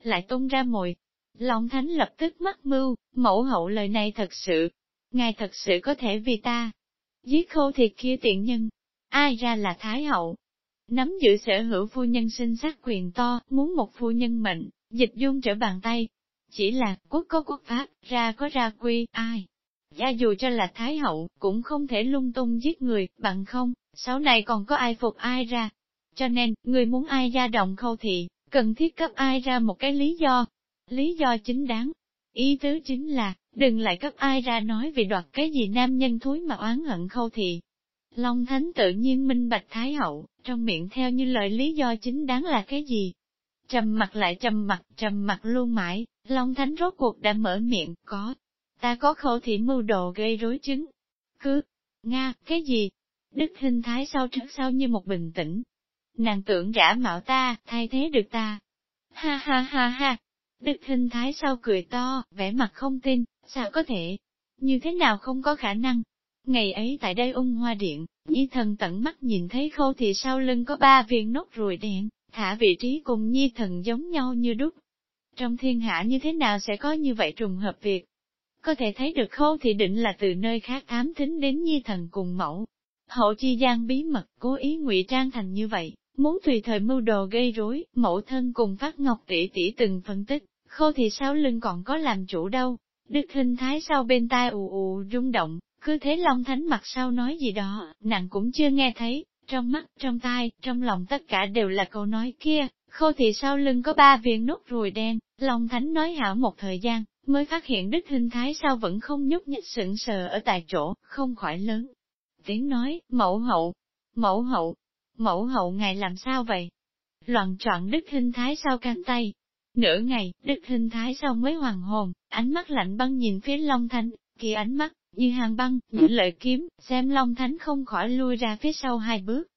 lại tung ra mồi. Long Thánh lập tức mắc mưu, mẫu hậu lời này thật sự, ngài thật sự có thể vì ta. Giết khô thiệt kia tiện nhân, ai ra là Thái hậu. Nắm giữ sở hữu phu nhân sinh sát quyền to, muốn một phu nhân mệnh, dịch dung trở bàn tay. Chỉ là, quốc có quốc pháp, ra có ra quy, ai. Gia dù cho là Thái hậu, cũng không thể lung tung giết người, bằng không, sau này còn có ai phục ai ra. Cho nên, người muốn ai ra động khâu thị, cần thiết cấp ai ra một cái lý do. Lý do chính đáng. Ý tứ chính là, đừng lại cấp ai ra nói vì đoạt cái gì nam nhân thúi mà oán hận khâu thị. Long Thánh tự nhiên minh bạch Thái Hậu, trong miệng theo như lời lý do chính đáng là cái gì. Trầm mặt lại trầm mặt, trầm mặt luôn mãi, Long Thánh rốt cuộc đã mở miệng, có. Ta có khâu thị mưu đồ gây rối chứng. Cứ, Nga, cái gì? Đức hình thái sau trước sau như một bình tĩnh, nàng tưởng giả mạo ta, thay thế được ta. Ha ha ha ha, đức hình thái sau cười to, vẻ mặt không tin, sao có thể, như thế nào không có khả năng. Ngày ấy tại đây ung hoa điện, Nhi thần tận mắt nhìn thấy khâu thì sau lưng có ba viên nốt ruồi đen, thả vị trí cùng Nhi thần giống nhau như đúc. Trong thiên hạ như thế nào sẽ có như vậy trùng hợp việc? Có thể thấy được khâu thì định là từ nơi khác ám thính đến Nhi thần cùng mẫu. Hậu chi gian bí mật cố ý ngụy trang thành như vậy, Muốn tùy thời mưu đồ gây rối, mẫu thân cùng phát ngọc tỷ tỷ từng phân tích, khô thì sao lưng còn có làm chủ đâu. Đức hình thái sau bên tai ù ù rung động, cứ thế Long Thánh mặt sau nói gì đó, nàng cũng chưa nghe thấy, trong mắt, trong tai, trong lòng tất cả đều là câu nói kia, khô thì sau lưng có ba viên nốt ruồi đen, Long Thánh nói hảo một thời gian, mới phát hiện đức hình thái sao vẫn không nhúc nhích sững sờ ở tại chỗ, không khỏi lớn. Tiếng nói, mẫu hậu, mẫu hậu, Mẫu hậu ngài làm sao vậy? Loạn trọn đức hình thái sau cánh tay. Nửa ngày, đức hình thái sau mới hoàng hồn, ánh mắt lạnh băng nhìn phía Long Thánh, kia ánh mắt, như hàng băng, như lợi kiếm, xem Long Thánh không khỏi lui ra phía sau hai bước.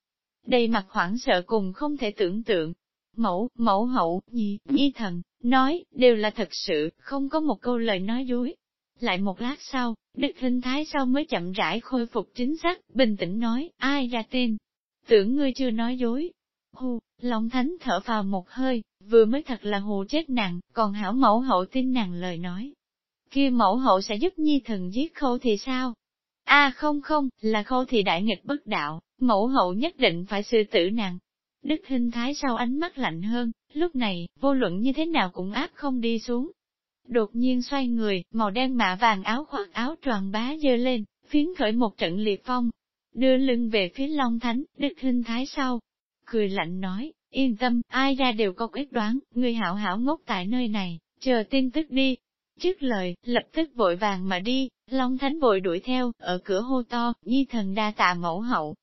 Đầy mặt hoảng sợ cùng không thể tưởng tượng. Mẫu, mẫu hậu, nhi, nhi thần, nói, đều là thật sự, không có một câu lời nói dối. Lại một lát sau, Đức Hình Thái sau mới chậm rãi khôi phục chính xác, bình tĩnh nói, ai ra tên, tưởng ngươi chưa nói dối. Hù, Long Thánh thở vào một hơi, vừa mới thật là hù chết nàng, còn hảo mẫu hậu tin nàng lời nói. Kia mẫu hậu sẽ giúp nhi thần giết khâu thì sao? a à, không không, là khâu thì đại nghịch bất đạo, mẫu hậu nhất định phải sư tử nàng. Đức hình thái sau ánh mắt lạnh hơn, lúc này, vô luận như thế nào cũng áp không đi xuống. Đột nhiên xoay người, màu đen mạ vàng áo khoác áo tròn bá dơ lên, phiến khởi một trận liệt phong, đưa lưng về phía Long Thánh, Đức Hinh Thái sau. Cười lạnh nói, yên tâm, ai ra đều có quyết đoán, người hảo hảo ngốc tại nơi này, chờ tin tức đi. Trước lời, lập tức vội vàng mà đi, Long Thánh vội đuổi theo, ở cửa hô to, nhi thần đa tạ mẫu hậu.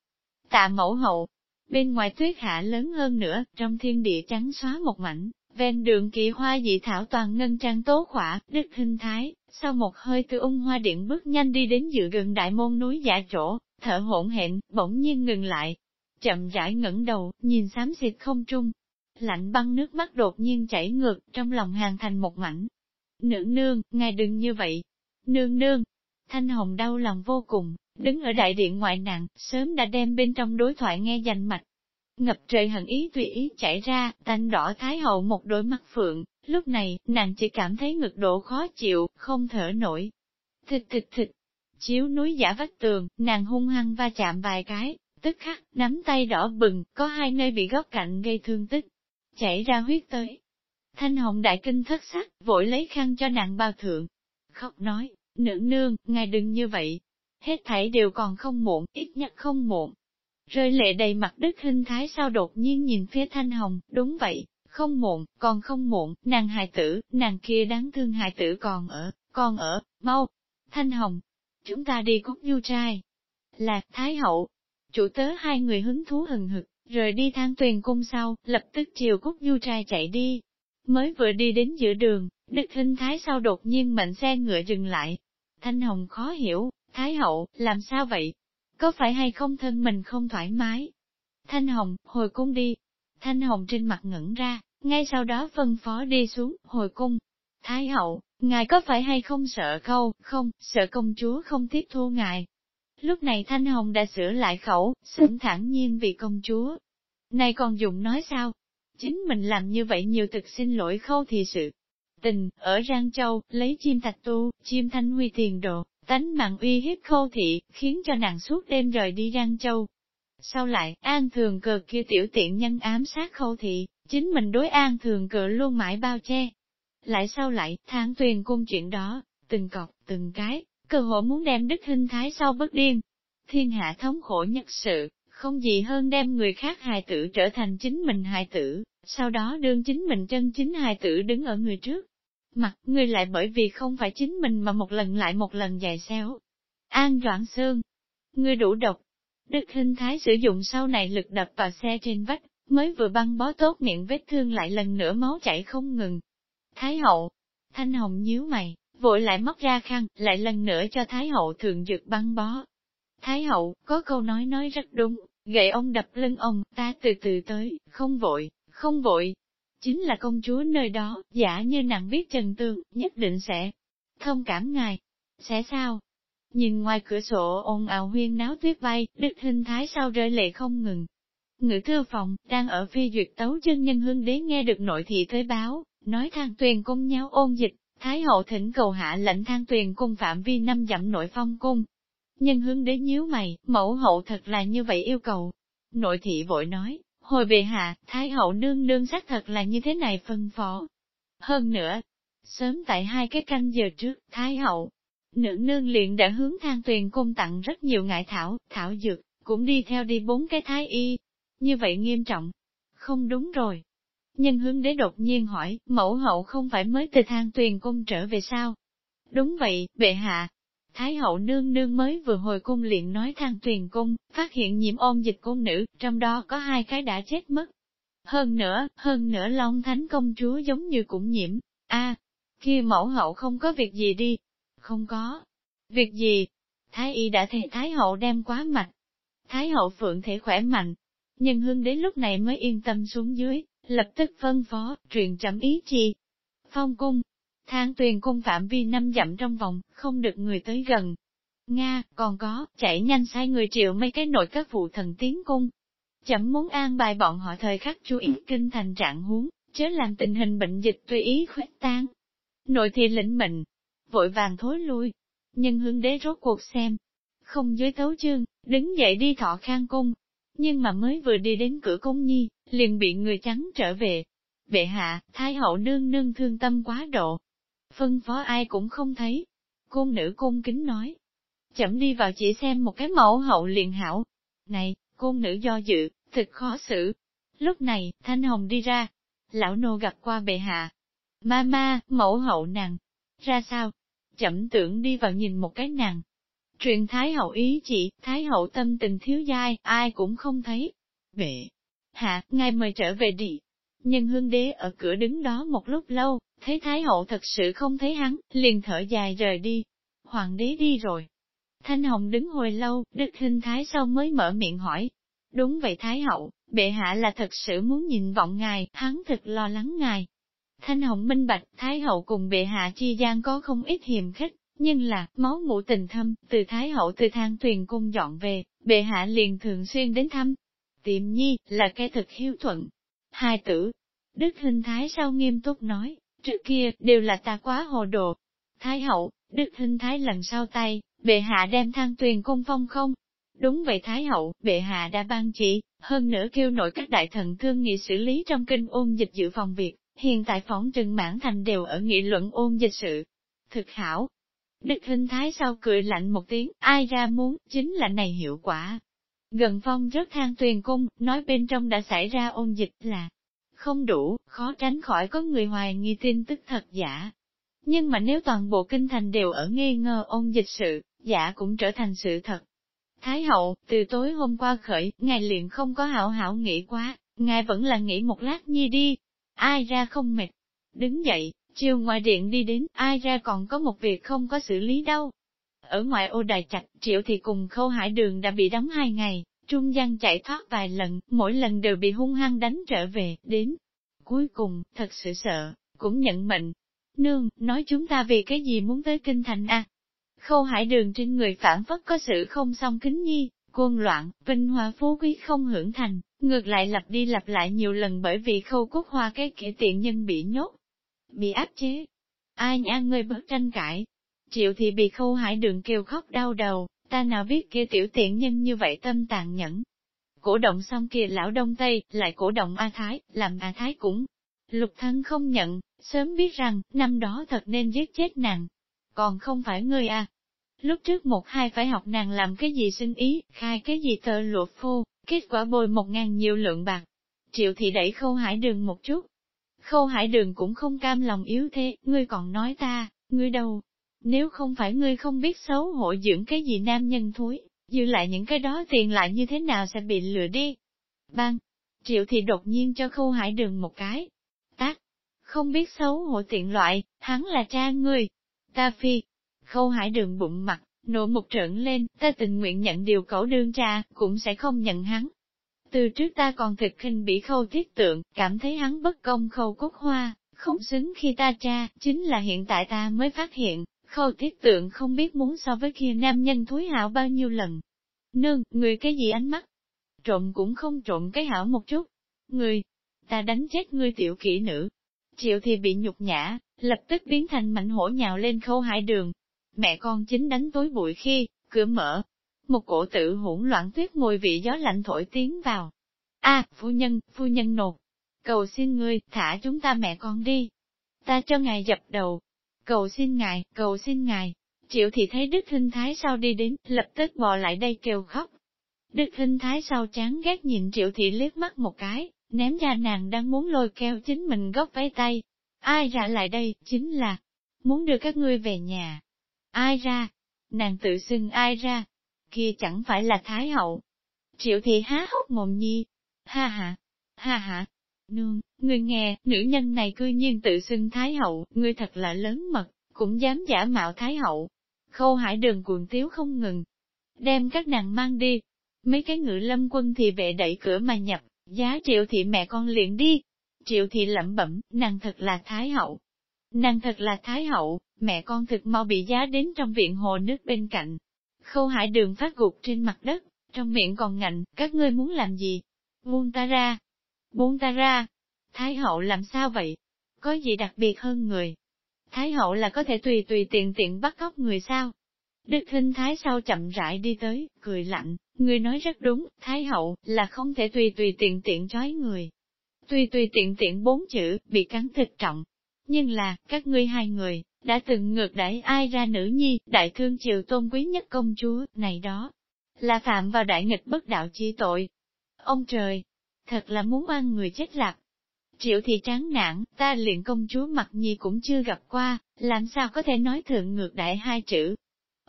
Tạ mẫu hậu, bên ngoài tuyết hạ lớn hơn nữa, trong thiên địa trắng xóa một mảnh, ven đường kỳ hoa dị thảo toàn ngân trang tố khỏa, đức hình thái, sau một hơi từ ung hoa điện bước nhanh đi đến dự gần đại môn núi giả chỗ, thở hỗn hển, bỗng nhiên ngừng lại. Chậm rãi ngẩng đầu, nhìn xám xịt không trung. Lạnh băng nước mắt đột nhiên chảy ngược, trong lòng hàng thành một mảnh. Nương nương, ngài đừng như vậy. Nương nương. Thanh Hồng đau lòng vô cùng, đứng ở đại điện ngoại nặng, sớm đã đem bên trong đối thoại nghe dành mạch. Ngập trời hận ý tùy ý chảy ra, tanh đỏ thái hậu một đôi mắt phượng, lúc này, nàng chỉ cảm thấy ngực độ khó chịu, không thở nổi. Thịt thịt thịt, Chiếu núi giả vách tường, nàng hung hăng va chạm vài cái, tức khắc, nắm tay đỏ bừng, có hai nơi bị góc cạnh gây thương tích, chảy ra huyết tới. Thanh hồng đại kinh thất sắc, vội lấy khăn cho nàng bao thượng. Khóc nói, nương nương, ngài đừng như vậy. Hết thảy đều còn không muộn, ít nhất không muộn. Rơi lệ đầy mặt đức hình thái sao đột nhiên nhìn phía thanh hồng, đúng vậy, không muộn, còn không muộn, nàng hài tử, nàng kia đáng thương hài tử còn ở, còn ở, mau. Thanh hồng, chúng ta đi cút du trai. Lạc Thái Hậu, chủ tớ hai người hứng thú hừng hực, rời đi thang tuyền cung sau, lập tức chiều cút du trai chạy đi. Mới vừa đi đến giữa đường, Đức Hinh Thái sau đột nhiên mệnh xe ngựa dừng lại. Thanh Hồng khó hiểu, Thái Hậu, làm sao vậy? có phải hay không thân mình không thoải mái? Thanh Hồng, hồi cung đi. Thanh Hồng trên mặt ngẩn ra, ngay sau đó phân phó đi xuống, hồi cung. Thái hậu, ngài có phải hay không sợ khâu không, sợ công chúa không tiếp thu ngài. Lúc này Thanh Hồng đã sửa lại khẩu, sững thẳng nhiên vì công chúa. Này còn dùng nói sao? Chính mình làm như vậy nhiều thực xin lỗi khâu thì sự. Tình, ở Giang Châu, lấy chim thạch tu, chim thanh huy tiền đồ tánh mạng uy hiếp khâu thị, khiến cho nàng suốt đêm rời đi Giang Châu. Sau lại, An Thường cờ kia tiểu tiện nhân ám sát khâu thị, chính mình đối An Thường cờ luôn mãi bao che. Lại sau lại, tháng tuyền cung chuyện đó, từng cọc, từng cái, cơ hội muốn đem đức hình thái sau bất điên. Thiên hạ thống khổ nhất sự, không gì hơn đem người khác hài tử trở thành chính mình hài tử, sau đó đương chính mình chân chính hài tử đứng ở người trước. Mặt người lại bởi vì không phải chính mình mà một lần lại một lần dài xéo. An Doãn Sương, người đủ độc. Đức hình thái sử dụng sau này lực đập vào xe trên vách, mới vừa băng bó tốt miệng vết thương lại lần nữa máu chảy không ngừng. Thái hậu, thanh hồng nhíu mày, vội lại móc ra khăn, lại lần nữa cho Thái hậu thường dược băng bó. Thái hậu, có câu nói nói rất đúng, gậy ông đập lưng ông, ta từ từ tới, không vội, không vội. Chính là công chúa nơi đó, giả như nàng biết trần tương, nhất định sẽ thông cảm ngài. Sẽ sao? Nhìn ngoài cửa sổ ồn ào huyên náo tuyết bay, đức hình thái sau rơi lệ không ngừng. Ngự thư phòng, đang ở phi duyệt tấu chân nhân hương đế nghe được nội thị tới báo, nói thang tuyền cung nhau ôn dịch, Thái hậu thỉnh cầu hạ lệnh thang tuyền cung phạm vi năm dặm nội phong cung. Nhân hướng đế nhíu mày, mẫu hậu thật là như vậy yêu cầu. Nội thị vội nói, hồi bề hạ, Thái hậu nương nương xác thật là như thế này phân phó. Hơn nữa, sớm tại hai cái canh giờ trước, Thái hậu, nữ nương liền đã hướng thang tuyền cung tặng rất nhiều ngại thảo, thảo dược, cũng đi theo đi bốn cái thái y. Như vậy nghiêm trọng. Không đúng rồi, Nhân hướng đế đột nhiên hỏi, mẫu hậu không phải mới từ thang tuyền cung trở về sao? Đúng vậy, bệ hạ. Thái hậu nương nương mới vừa hồi cung liền nói thang tuyền cung, phát hiện nhiễm ôn dịch cung nữ, trong đó có hai cái đã chết mất. Hơn nữa, hơn nữa Long Thánh công chúa giống như cũng nhiễm. a kia mẫu hậu không có việc gì đi. Không có. Việc gì? Thái y đã thề Thái hậu đem quá mạch. Thái hậu phượng thể khỏe mạnh. Nhưng hương đến lúc này mới yên tâm xuống dưới, lập tức phân phó, truyền chậm ý chi. Phong cung, thang tuyền cung phạm vi năm dặm trong vòng, không được người tới gần. Nga, còn có, chạy nhanh sai người triệu mấy cái nội các vụ thần tiến cung. Chậm muốn an bài bọn họ thời khắc chú ý kinh thành trạng huống, chớ làm tình hình bệnh dịch tùy ý khuếch tan. Nội thì lĩnh mệnh, vội vàng thối lui, nhân hướng đế rốt cuộc xem. Không dưới tấu chương, đứng dậy đi thọ khang cung, nhưng mà mới vừa đi đến cửa cung nhi, liền bị người trắng trở về. Bệ hạ, thái hậu nương nương thương tâm quá độ. Phân phó ai cũng không thấy. Cung nữ cung kính nói. Chậm đi vào chỉ xem một cái mẫu hậu liền hảo. Này, cung nữ do dự, thật khó xử. Lúc này, Thanh Hồng đi ra. Lão nô gặp qua bệ hạ. Ma ma, mẫu hậu nàng. Ra sao? Chậm tưởng đi vào nhìn một cái nàng, Truyền Thái hậu ý chỉ, Thái hậu tâm tình thiếu dai, ai cũng không thấy. Bệ, hạ, ngài mời trở về đi. Nhân hương đế ở cửa đứng đó một lúc lâu, thấy Thái hậu thật sự không thấy hắn, liền thở dài rời đi. Hoàng đế đi rồi. Thanh Hồng đứng hồi lâu, Đức Hình Thái sau mới mở miệng hỏi. Đúng vậy Thái hậu, bệ hạ là thật sự muốn nhìn vọng ngài, hắn thật lo lắng ngài. Thanh Hồng minh bạch, Thái hậu cùng bệ hạ chi gian có không ít hiềm khích, nhưng là, máu ngũ tình thâm, từ Thái hậu từ thang thuyền cung dọn về, bệ hạ liền thường xuyên đến thăm. Tiệm nhi, là cái thực hiếu thuận. Hai tử, Đức Hình Thái sau nghiêm túc nói, trước kia, đều là ta quá hồ đồ. Thái hậu, Đức Hình Thái lần sau tay, bệ hạ đem thang tuyền cung phong không? Đúng vậy Thái hậu, bệ hạ đã ban chỉ, hơn nữa kêu nội các đại thần thương nghị xử lý trong kinh ôn dịch dự phòng việc, hiện tại phóng trừng mãn thành đều ở nghị luận ôn dịch sự. Thực hảo, Đức hình thái sau cười lạnh một tiếng, ai ra muốn, chính là này hiệu quả. Gần phong rất thang tuyền cung, nói bên trong đã xảy ra ôn dịch là không đủ, khó tránh khỏi có người hoài nghi tin tức thật giả. Nhưng mà nếu toàn bộ kinh thành đều ở nghi ngờ ôn dịch sự, giả cũng trở thành sự thật. Thái hậu, từ tối hôm qua khởi, ngài liền không có hảo hảo nghĩ quá, ngài vẫn là nghĩ một lát nhi đi. Ai ra không mệt. Đứng dậy, Chiều ngoài điện đi đến, ai ra còn có một việc không có xử lý đâu. Ở ngoài ô đài chặt, triệu thì cùng khâu hải đường đã bị đóng hai ngày, trung gian chạy thoát vài lần, mỗi lần đều bị hung hăng đánh trở về, đến. Cuối cùng, thật sự sợ, cũng nhận mệnh. Nương, nói chúng ta vì cái gì muốn tới kinh thành a? Khâu hải đường trên người phản phất có sự không song kính nhi, quân loạn, vinh hoa phú quý không hưởng thành, ngược lại lặp đi lặp lại nhiều lần bởi vì khâu cúc hoa cái kẻ tiện nhân bị nhốt, bị áp chế. Ai nha ngươi bớt tranh cãi. Triệu thì bị khâu hải đường kêu khóc đau đầu, ta nào biết kia tiểu tiện nhân như vậy tâm tàn nhẫn. Cổ động xong kia lão đông tây, lại cổ động A Thái, làm A Thái cũng. Lục thân không nhận, sớm biết rằng, năm đó thật nên giết chết nàng. Còn không phải ngươi à, Lúc trước một hai phải học nàng làm cái gì sinh ý, khai cái gì tờ lụa phô, kết quả bồi một ngàn nhiều lượng bạc. Triệu thị đẩy khâu hải đường một chút. Khâu hải đường cũng không cam lòng yếu thế, ngươi còn nói ta, ngươi đâu? Nếu không phải ngươi không biết xấu hổ dưỡng cái gì nam nhân thúi, dư lại những cái đó tiền lại như thế nào sẽ bị lừa đi. Bang! Triệu thì đột nhiên cho khâu hải đường một cái. Tác! Không biết xấu hổ tiện loại, hắn là cha ngươi. Ta phi, Khâu hải đường bụng mặt, nộ một trợn lên, ta tình nguyện nhận điều cẩu đương cha, cũng sẽ không nhận hắn. Từ trước ta còn thực khinh bị khâu thiết tượng, cảm thấy hắn bất công khâu cốt hoa, không xứng khi ta cha, chính là hiện tại ta mới phát hiện, khâu thiết tượng không biết muốn so với kia nam nhân thúi hảo bao nhiêu lần. Nương, người cái gì ánh mắt? Trộm cũng không trộm cái hảo một chút. Người, ta đánh chết ngươi tiểu kỹ nữ. Triệu thì bị nhục nhã, lập tức biến thành mạnh hổ nhào lên khâu hải đường, mẹ con chính đánh tối bụi khi, cửa mở. Một cổ tử hỗn loạn tuyết mùi vị gió lạnh thổi tiến vào. a phu nhân, phu nhân nột. Cầu xin ngươi, thả chúng ta mẹ con đi. Ta cho ngài dập đầu. Cầu xin ngài, cầu xin ngài. Triệu thì thấy Đức Hinh Thái sau đi đến, lập tức bò lại đây kêu khóc. Đức Hinh Thái sau chán ghét nhìn Triệu thị liếc mắt một cái, ném ra nàng đang muốn lôi keo chính mình góc váy tay. Ai ra lại đây, chính là, muốn đưa các ngươi về nhà. Ai ra? Nàng tự xưng ai ra? Kia chẳng phải là Thái Hậu. Triệu thị há hốc mồm nhi. Ha ha, ha ha. Nương, ngươi nghe, nữ nhân này cư nhiên tự xưng Thái Hậu, ngươi thật là lớn mật, cũng dám giả mạo Thái Hậu. Khâu hải đường cuồng tiếu không ngừng. Đem các nàng mang đi. Mấy cái ngự lâm quân thì vệ đẩy cửa mà nhập, giá triệu thị mẹ con liền đi. Triệu thị lẩm bẩm, nàng thật là Thái Hậu. Nàng thật là Thái Hậu, mẹ con thực mau bị giá đến trong viện hồ nước bên cạnh. Khâu hải đường phát gục trên mặt đất, trong miệng còn ngạnh, các ngươi muốn làm gì? Buông ta ra! Buông ta ra! Thái hậu làm sao vậy? Có gì đặc biệt hơn người? Thái hậu là có thể tùy tùy tiện tiện bắt cóc người sao? Đức Hinh Thái sau chậm rãi đi tới, cười lạnh, người nói rất đúng, Thái hậu, là không thể tùy tùy tiện tiện chói người. Tùy tùy tiện tiện bốn chữ, bị cắn thịt trọng. Nhưng là, các ngươi hai người, đã từng ngược đãi ai ra nữ nhi, đại thương triều tôn quý nhất công chúa, này đó, là phạm vào đại nghịch bất đạo chi tội. Ông trời, thật là muốn ăn người chết lạc. Triệu thì tráng nản, ta liền công chúa mặt nhi cũng chưa gặp qua, làm sao có thể nói thượng ngược đại hai chữ.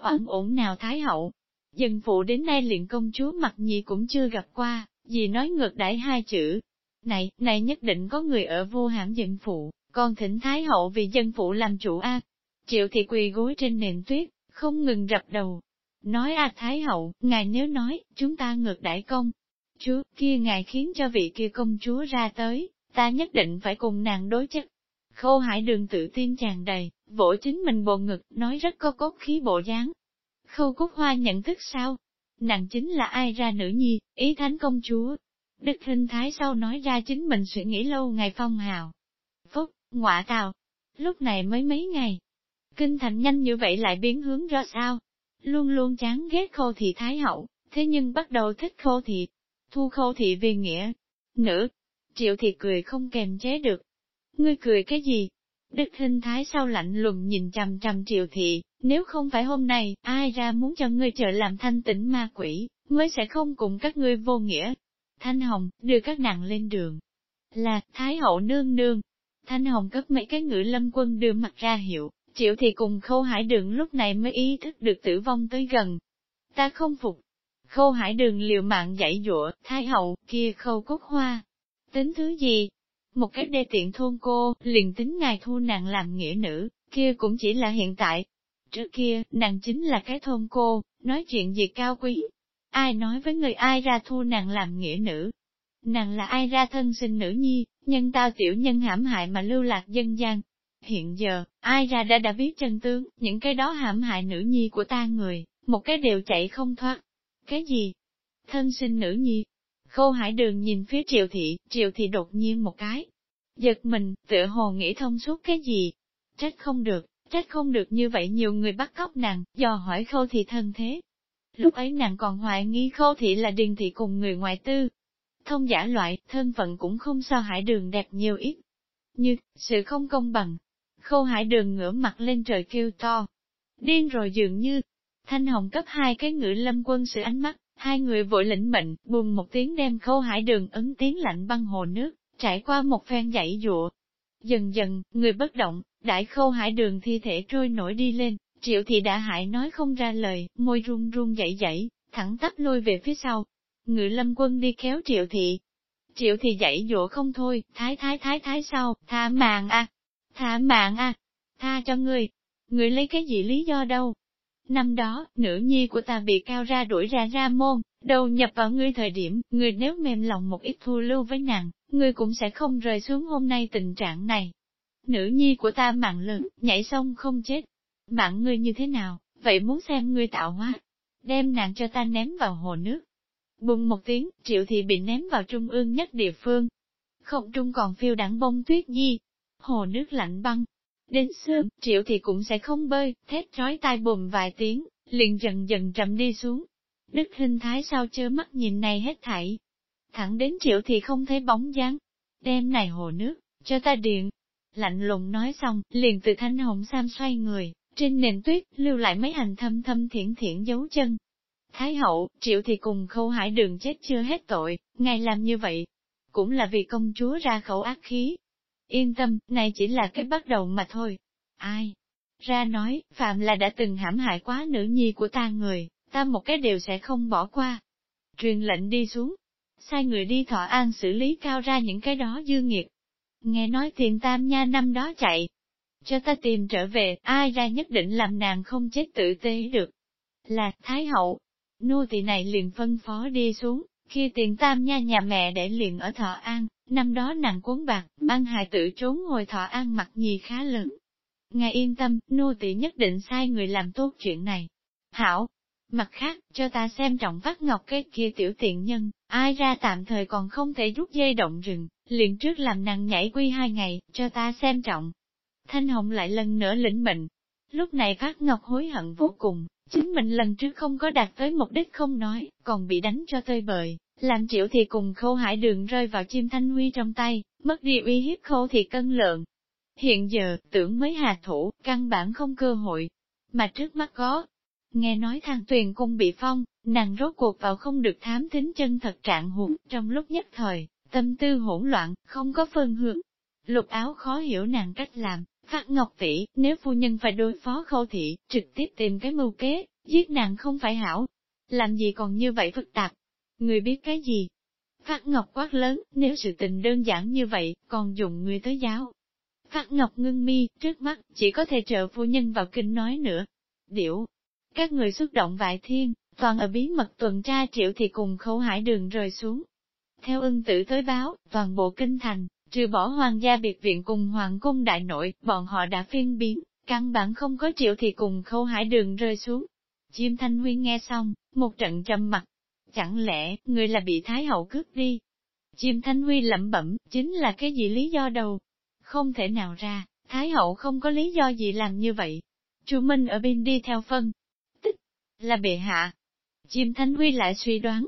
Oan ổn nào thái hậu, dân phụ đến nay liền công chúa mặt nhi cũng chưa gặp qua, gì nói ngược đại hai chữ. Này, này nhất định có người ở vô hãm dân phụ, con thỉnh Thái Hậu vì dân phụ làm chủ A. Triệu thị quỳ gối trên nền tuyết, không ngừng rập đầu. Nói A Thái Hậu, ngài nếu nói, chúng ta ngược đại công. Chúa, kia ngài khiến cho vị kia công chúa ra tới, ta nhất định phải cùng nàng đối chất. Khâu hải đường tự tin tràn đầy, vỗ chính mình bộ ngực, nói rất có cốt khí bộ dáng. Khâu cúc hoa nhận thức sao? Nàng chính là ai ra nữ nhi, ý thánh công chúa. Đức Hinh Thái sau nói ra chính mình suy nghĩ lâu ngày phong hào ngoạ Ngọa tào, lúc này mới mấy ngày. Kinh thành nhanh như vậy lại biến hướng ra sao? Luôn luôn chán ghét khô thị thái hậu, thế nhưng bắt đầu thích khô thị. Thu khô thị vì nghĩa. Nữ, triệu thị cười không kềm chế được. Ngươi cười cái gì? Đức hình thái sau lạnh lùng nhìn chằm chằm triệu thị, nếu không phải hôm nay, ai ra muốn cho ngươi trở làm thanh tĩnh ma quỷ, mới sẽ không cùng các ngươi vô nghĩa. Thanh Hồng, đưa các nàng lên đường. Là, Thái hậu nương nương, Thanh Hồng cấp mấy cái ngữ lâm quân đưa mặt ra hiệu, triệu thì cùng khâu hải đường lúc này mới ý thức được tử vong tới gần. Ta không phục. Khâu hải đường liều mạng dãy dụa, thái hậu, kia khâu cốt hoa. Tính thứ gì? Một cái đê tiện thôn cô, liền tính ngài thu nàng làm nghĩa nữ, kia cũng chỉ là hiện tại. Trước kia, nàng chính là cái thôn cô, nói chuyện gì cao quý. Ai nói với người ai ra thu nàng làm nghĩa nữ? Nàng là ai ra thân sinh nữ nhi, nhân tao tiểu nhân hãm hại mà lưu lạc dân gian. Hiện giờ, ai ra đã đã biết chân tướng, những cái đó hãm hại nữ nhi của ta người, một cái đều chạy không thoát. Cái gì? Thân sinh nữ nhi. Khâu hải đường nhìn phía triệu thị, triệu thị đột nhiên một cái. Giật mình, tựa hồ nghĩ thông suốt cái gì? Trách không được, trách không được như vậy nhiều người bắt cóc nàng, dò hỏi khâu thị thân thế. Lúc ấy nàng còn hoài nghi khâu thị là điền thị cùng người ngoại tư. Thông giả loại, thân phận cũng không so hải đường đẹp nhiều ít. Như, sự không công bằng. Khâu hải đường ngửa mặt lên trời kêu to. Điên rồi dường như, Thanh Hồng cấp hai cái ngữ lâm quân sự ánh mắt, hai người vội lĩnh mệnh, buồn một tiếng đem khâu hải đường ấn tiếng lạnh băng hồ nước, trải qua một phen dãy dụa. Dần dần, người bất động, đại khâu hải đường thi thể trôi nổi đi lên, triệu thì đã hại nói không ra lời, môi run run dậy dậy, thẳng tắp lôi về phía sau. Ngự lâm quân đi kéo triệu thị. Triệu thị dậy dỗ không thôi, thái thái thái thái sau, tha mạng a, tha mạng a, tha cho người. Người lấy cái gì lý do đâu, Năm đó, nữ nhi của ta bị cao ra đuổi ra ra môn, đầu nhập vào ngươi thời điểm, ngươi nếu mềm lòng một ít thu lưu với nàng, ngươi cũng sẽ không rời xuống hôm nay tình trạng này. Nữ nhi của ta mạng lớn, nhảy sông không chết. Mạng ngươi như thế nào, vậy muốn xem ngươi tạo hóa. Đem nàng cho ta ném vào hồ nước. Bùng một tiếng, triệu thị bị ném vào trung ương nhất địa phương. Không trung còn phiêu đẳng bông tuyết nhi, Hồ nước lạnh băng, Đến sớm, triệu thị cũng sẽ không bơi, thét trói tai bùm vài tiếng, liền dần dần chậm đi xuống. Đức hình thái sao chớ mắt nhìn này hết thảy. Thẳng đến triệu thị không thấy bóng dáng. Đem này hồ nước, cho ta điện. Lạnh lùng nói xong, liền từ thanh hồng sam xoay người, trên nền tuyết, lưu lại mấy hành thâm thâm thiển thiển dấu chân. Thái hậu, triệu thì cùng khâu hải đường chết chưa hết tội, ngài làm như vậy. Cũng là vì công chúa ra khẩu ác khí, Yên tâm, này chỉ là cái bắt đầu mà thôi. Ai? Ra nói, Phạm là đã từng hãm hại quá nữ nhi của ta người, ta một cái đều sẽ không bỏ qua. Truyền lệnh đi xuống. Sai người đi thọ an xử lý cao ra những cái đó dư nghiệt. Nghe nói thiền tam nha năm đó chạy. Cho ta tìm trở về, ai ra nhất định làm nàng không chết tự tế được. Là, Thái hậu. Nô tỳ này liền phân phó đi xuống, khi tiền tam nha nhà mẹ để liền ở thọ an, Năm đó nàng cuốn bạc, băng hài tự trốn ngồi thọ an mặt nhì khá lớn. Ngài yên tâm, nô tỳ nhất định sai người làm tốt chuyện này. Hảo, mặt khác, cho ta xem trọng vắt ngọc cái kia tiểu tiện nhân, ai ra tạm thời còn không thể rút dây động rừng, liền trước làm nàng nhảy quy hai ngày, cho ta xem trọng. Thanh Hồng lại lần nữa lĩnh mệnh. Lúc này Phát Ngọc hối hận vô cùng, chính mình lần trước không có đạt tới mục đích không nói, còn bị đánh cho tơi bời, làm triệu thì cùng khâu hải đường rơi vào chim thanh huy trong tay, mất đi uy hiếp khâu thì cân lượng. Hiện giờ, tưởng mới hạ thủ, căn bản không cơ hội. Mà trước mắt có, nghe nói thang tuyền cung bị phong, nàng rốt cuộc vào không được thám thính chân thật trạng hụt trong lúc nhất thời, tâm tư hỗn loạn, không có phân hướng. Lục áo khó hiểu nàng cách làm, phát ngọc tỷ, nếu phu nhân phải đối phó khâu thị, trực tiếp tìm cái mưu kế, giết nàng không phải hảo. Làm gì còn như vậy phức tạp, Người biết cái gì? Phát Ngọc quát lớn, nếu sự tình đơn giản như vậy, còn dùng người tới giáo. Phát Ngọc ngưng mi, trước mắt, chỉ có thể trợ phu nhân vào kinh nói nữa. Điểu, các người xuất động vài thiên, toàn ở bí mật tuần tra triệu thì cùng Khâu hải đường rời xuống. Theo ưng tử tới báo, toàn bộ kinh thành, trừ bỏ hoàng gia biệt viện cùng hoàng cung đại nội, bọn họ đã phiên biến, căn bản không có triệu thì cùng khâu hải đường rơi xuống. Chim Thanh Huy nghe xong, một trận trầm mặt, Chẳng lẽ, người là bị Thái Hậu cướp đi? Chim Thanh Huy lẩm bẩm, chính là cái gì lý do đâu? Không thể nào ra, Thái Hậu không có lý do gì làm như vậy. Chu Minh ở bên đi theo phân. Tích, là bệ hạ. Chim Thanh Huy lại suy đoán.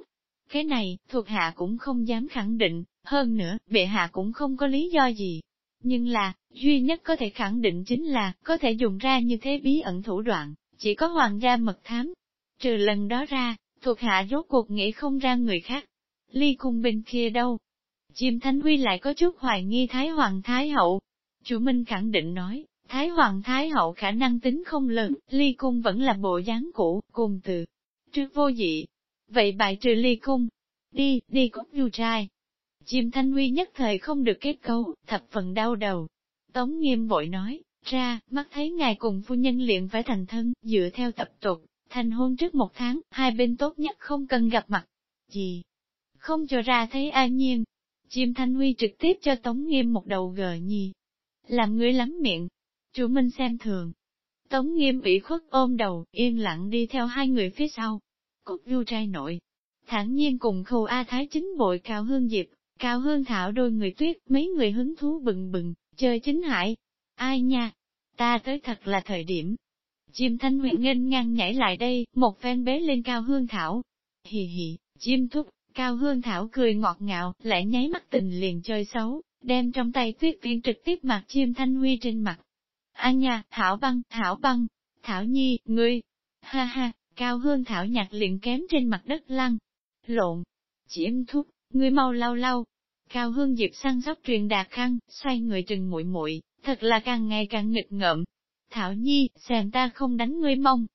Cái này, thuộc hạ cũng không dám khẳng định, hơn nữa, bệ hạ cũng không có lý do gì. Nhưng là, duy nhất có thể khẳng định chính là, có thể dùng ra như thế bí ẩn thủ đoạn, chỉ có hoàng gia mật thám. Trừ lần đó ra, thuộc hạ rốt cuộc nghĩ không ra người khác. Ly cung bên kia đâu? Chim Thánh Huy lại có chút hoài nghi Thái Hoàng Thái Hậu. Chủ Minh khẳng định nói, Thái Hoàng Thái Hậu khả năng tính không lớn, ly cung vẫn là bộ dáng cũ, cùng từ. Trước vô dị. Vậy bài trừ ly cung. Đi, đi cốt du trai. Chim Thanh Huy nhất thời không được kết câu, thập phần đau đầu. Tống nghiêm vội nói, ra, mắt thấy ngài cùng phu nhân liền phải thành thân, dựa theo tập tục, thành hôn trước một tháng, hai bên tốt nhất không cần gặp mặt. Gì? Không cho ra thấy an nhiên. Chim Thanh Huy trực tiếp cho Tống Nghiêm một đầu gờ nhì. Làm người lắm miệng. Chủ Minh xem thường. Tống Nghiêm ủy khuất ôm đầu, yên lặng đi theo hai người phía sau. Cốt Du trai nội. Thẳng nhiên cùng khâu A Thái chính bội cao hương diệp, cao hương thảo đôi người tuyết, mấy người hứng thú bừng bừng, chơi chính hải. Ai nha? Ta tới thật là thời điểm, Chim thanh nguyện nghênh ngang nhảy lại đây, một phen bế lên cao hương thảo. Hì hì, chim thúc, cao hương thảo cười ngọt ngào lại nháy mắt tình liền chơi xấu, đem trong tay tuyết viên trực tiếp mặt chim thanh huy trên mặt. ai nha, thảo băng, thảo băng, thảo nhi, ngươi, ha ha, cao hương thảo nhặt liền kém trên mặt đất lăn, lộn, chim thúc, ngươi mau lau lau. Cao hương diệp săn sóc truyền đạt khăn, xoay người trừng muội muội thật là càng ngày càng nghịch ngợm, Thảo Nhi, xem ta không đánh ngươi mông.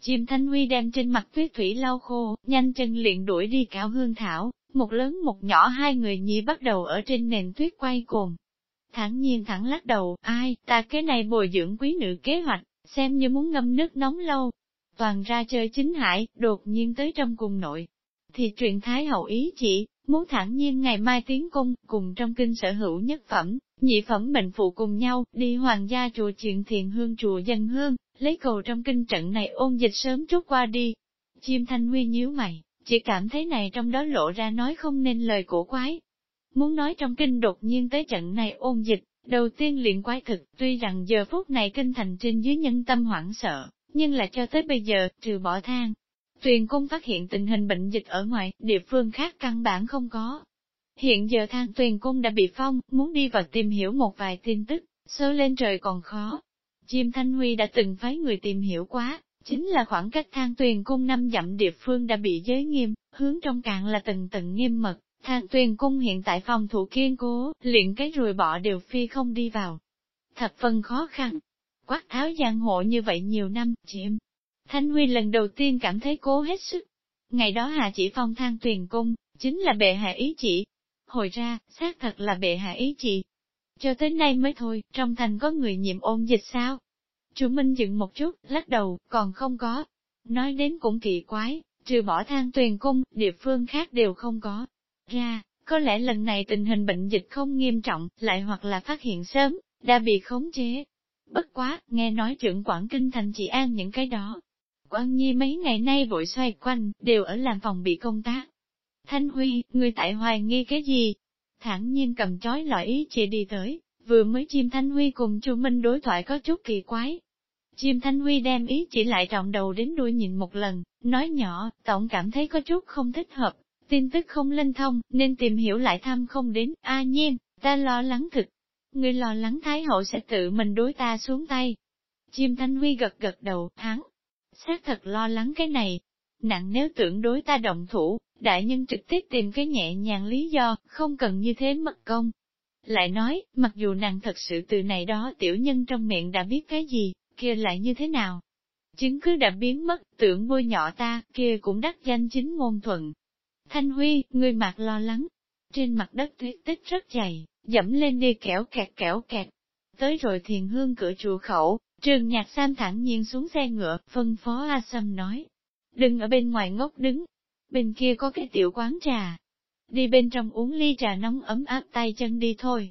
Chim Thanh Huy đem trên mặt tuyết thủy lau khô, nhanh chân liền đuổi đi cao hương thảo, một lớn một nhỏ hai người nhi bắt đầu ở trên nền tuyết quay cuồng. Thẳng nhiên thẳng lắc đầu, ai, ta cái này bồi dưỡng quý nữ kế hoạch, xem như muốn ngâm nước nóng lâu. Toàn ra chơi chính hải, đột nhiên tới trong cùng nội. Thì truyền thái hậu ý chỉ, muốn thẳng nhiên ngày mai tiến cung, cùng trong kinh sở hữu nhất phẩm, nhị phẩm mệnh phụ cùng nhau, đi hoàng gia chùa chuyện thiền hương chùa dân hương, lấy cầu trong kinh trận này ôn dịch sớm chút qua đi. Chim thanh huy nhíu mày, chỉ cảm thấy này trong đó lộ ra nói không nên lời cổ quái. Muốn nói trong kinh đột nhiên tới trận này ôn dịch, đầu tiên liền quái thực, tuy rằng giờ phút này kinh thành trên dưới nhân tâm hoảng sợ, nhưng là cho tới bây giờ, trừ bỏ thang. Tuyền cung phát hiện tình hình bệnh dịch ở ngoài, địa phương khác căn bản không có, Hiện giờ thang tuyền cung đã bị phong, muốn đi vào tìm hiểu một vài tin tức, sơ lên trời còn khó. Chim Thanh Huy đã từng phái người tìm hiểu quá, chính là khoảng cách thang tuyền cung năm dặm địa phương đã bị giới nghiêm, hướng trong cạn là từng từng nghiêm mật. Thang tuyền cung hiện tại phòng thủ kiên cố, liền cái rùi bọ đều phi không đi vào. Thập phần khó khăn. Quát tháo giang hộ như vậy nhiều năm, chim. Thanh Huy lần đầu tiên cảm thấy cố hết sức. Ngày đó Hà chỉ phong thang tuyền cung, chính là bệ hạ ý chỉ, Hồi ra, xác thật là bệ hạ ý chị. Cho tới nay mới thôi, trong thành có người nhiễm ôn dịch sao? Chu Minh dựng một chút, lắc đầu, còn không có. Nói đến cũng kỳ quái, trừ bỏ thang tuyền cung, địa phương khác đều không có. Ra, có lẽ lần này tình hình bệnh dịch không nghiêm trọng, lại hoặc là phát hiện sớm, đã bị khống chế. Bất quá, nghe nói trưởng quản kinh thành chỉ an những cái đó. Quan Nhi mấy ngày nay vội xoay quanh, đều ở làm phòng bị công tác. Thanh Huy, người tại hoài nghi cái gì? Thẳng nhiên cầm chói lọi ý chị đi tới, vừa mới chim Thanh Huy cùng Chu Minh đối thoại có chút kỳ quái. Chim Thanh Huy đem ý chỉ lại trọng đầu đến đuôi nhìn một lần, nói nhỏ, tổng cảm thấy có chút không thích hợp, tin tức không linh thông, nên tìm hiểu lại thăm không đến, a nhiên, ta lo lắng thực. Người lo lắng Thái Hậu sẽ tự mình đối ta xuống tay. Chim Thanh Huy gật gật đầu, hắn, xác thật lo lắng cái này. Nặng nếu tưởng đối ta động thủ, Đại nhân trực tiếp tìm cái nhẹ nhàng lý do, không cần như thế mất công. Lại nói, mặc dù nàng thật sự từ này đó tiểu nhân trong miệng đã biết cái gì, kia lại như thế nào. Chứng cứ đã biến mất, tưởng bôi nhỏ ta, kia cũng đắc danh chính ngôn thuận. Thanh Huy, người mặt lo lắng. Trên mặt đất tuyết tích rất dày, dẫm lên đi kẻo kẹt kẻo kẹt. Tới rồi thiền hương cửa chùa khẩu, trường nhạc sam thẳng nhiên xuống xe ngựa, phân phó A Sâm nói. Đừng ở bên ngoài ngốc đứng, bên kia có cái tiểu quán trà. Đi bên trong uống ly trà nóng ấm áp tay chân đi thôi.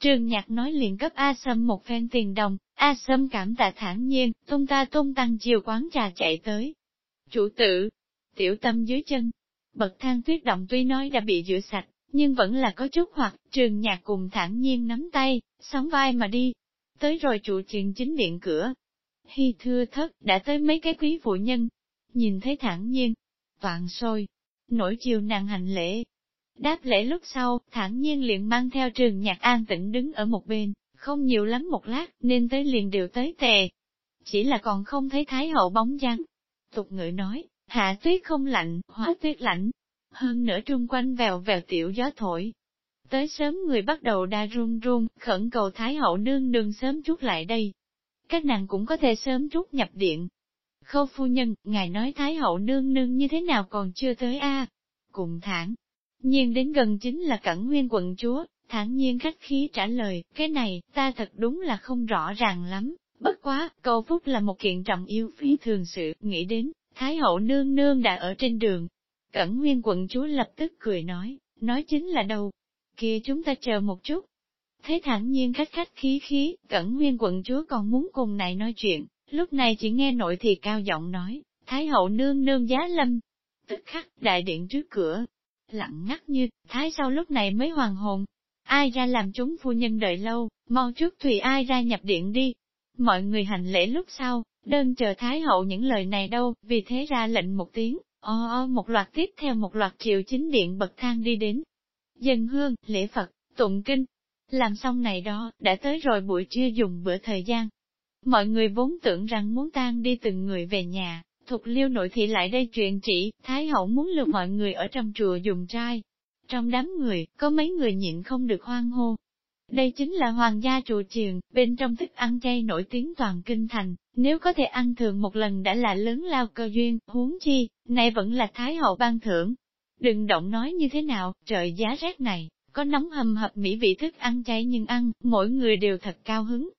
Trường nhạc nói liền cấp A Sâm một phen tiền đồng, A Sâm cảm tạ thản nhiên, tung ta tung tăng chiều quán trà chạy tới. Chủ tử, tiểu tâm dưới chân, bậc thang tuyết động tuy nói đã bị rửa sạch, nhưng vẫn là có chút hoặc, trường nhạc cùng thản nhiên nắm tay, sóng vai mà đi. Tới rồi trụ truyền chính điện cửa. hy thưa thất, đã tới mấy cái quý phụ nhân. Nhìn thấy thản nhiên, vạn sôi, nổi chiều nàng hành lễ. Đáp lễ lúc sau, thản nhiên liền mang theo trường nhạc an tĩnh đứng ở một bên, không nhiều lắm một lát, nên tới liền đều tới tề. Chỉ là còn không thấy thái hậu bóng dáng. Tục ngữ nói, hạ tuyết không lạnh, hóa tuyết lạnh. Hơn nữa trung quanh vèo vèo tiểu gió thổi. Tới sớm người bắt đầu đa run run, khẩn cầu thái hậu nương nương sớm chút lại đây. Các nàng cũng có thể sớm chút nhập điện, Khâu phu nhân, ngài nói Thái hậu nương nương như thế nào còn chưa tới a Cùng thẳng. nhiên đến gần chính là cẩn nguyên quận chúa, thản nhiên khách khí trả lời, cái này, ta thật đúng là không rõ ràng lắm, bất quá, cầu phúc là một kiện trọng yêu phí thường sự, nghĩ đến, Thái hậu nương nương đã ở trên đường. Cẩn nguyên quận chúa lập tức cười nói, nói chính là đâu, kia chúng ta chờ một chút. Thế thẳng nhiên khách khách khí khí, cẩn nguyên quận chúa còn muốn cùng này nói chuyện, lúc này chỉ nghe nội thì cao giọng nói, Thái hậu nương nương giá lâm. Tức khắc, đại điện trước cửa, lặng ngắt như, Thái sau lúc này mới hoàng hồn. Ai ra làm chúng phu nhân đợi lâu, mau trước thùy ai ra nhập điện đi. Mọi người hành lễ lúc sau, đơn chờ Thái hậu những lời này đâu, vì thế ra lệnh một tiếng, o o một loạt tiếp theo một loạt triệu chính điện bậc thang đi đến. Dân hương, lễ Phật, tụng kinh. Làm xong này đó, đã tới rồi buổi trưa dùng bữa thời gian. Mọi người vốn tưởng rằng muốn tan đi từng người về nhà, thuộc liêu nội thị lại đây chuyện chỉ, Thái hậu muốn lưu mọi người ở trong chùa dùng trai. Trong đám người, có mấy người nhịn không được hoang hô. Đây chính là hoàng gia trụ triền, bên trong thức ăn chay nổi tiếng toàn kinh thành, nếu có thể ăn thường một lần đã là lớn lao cơ duyên, huống chi, này vẫn là Thái hậu ban thưởng. Đừng động nói như thế nào, trời giá rét này, có nóng hầm hập mỹ vị thức ăn chay nhưng ăn, mỗi người đều thật cao hứng.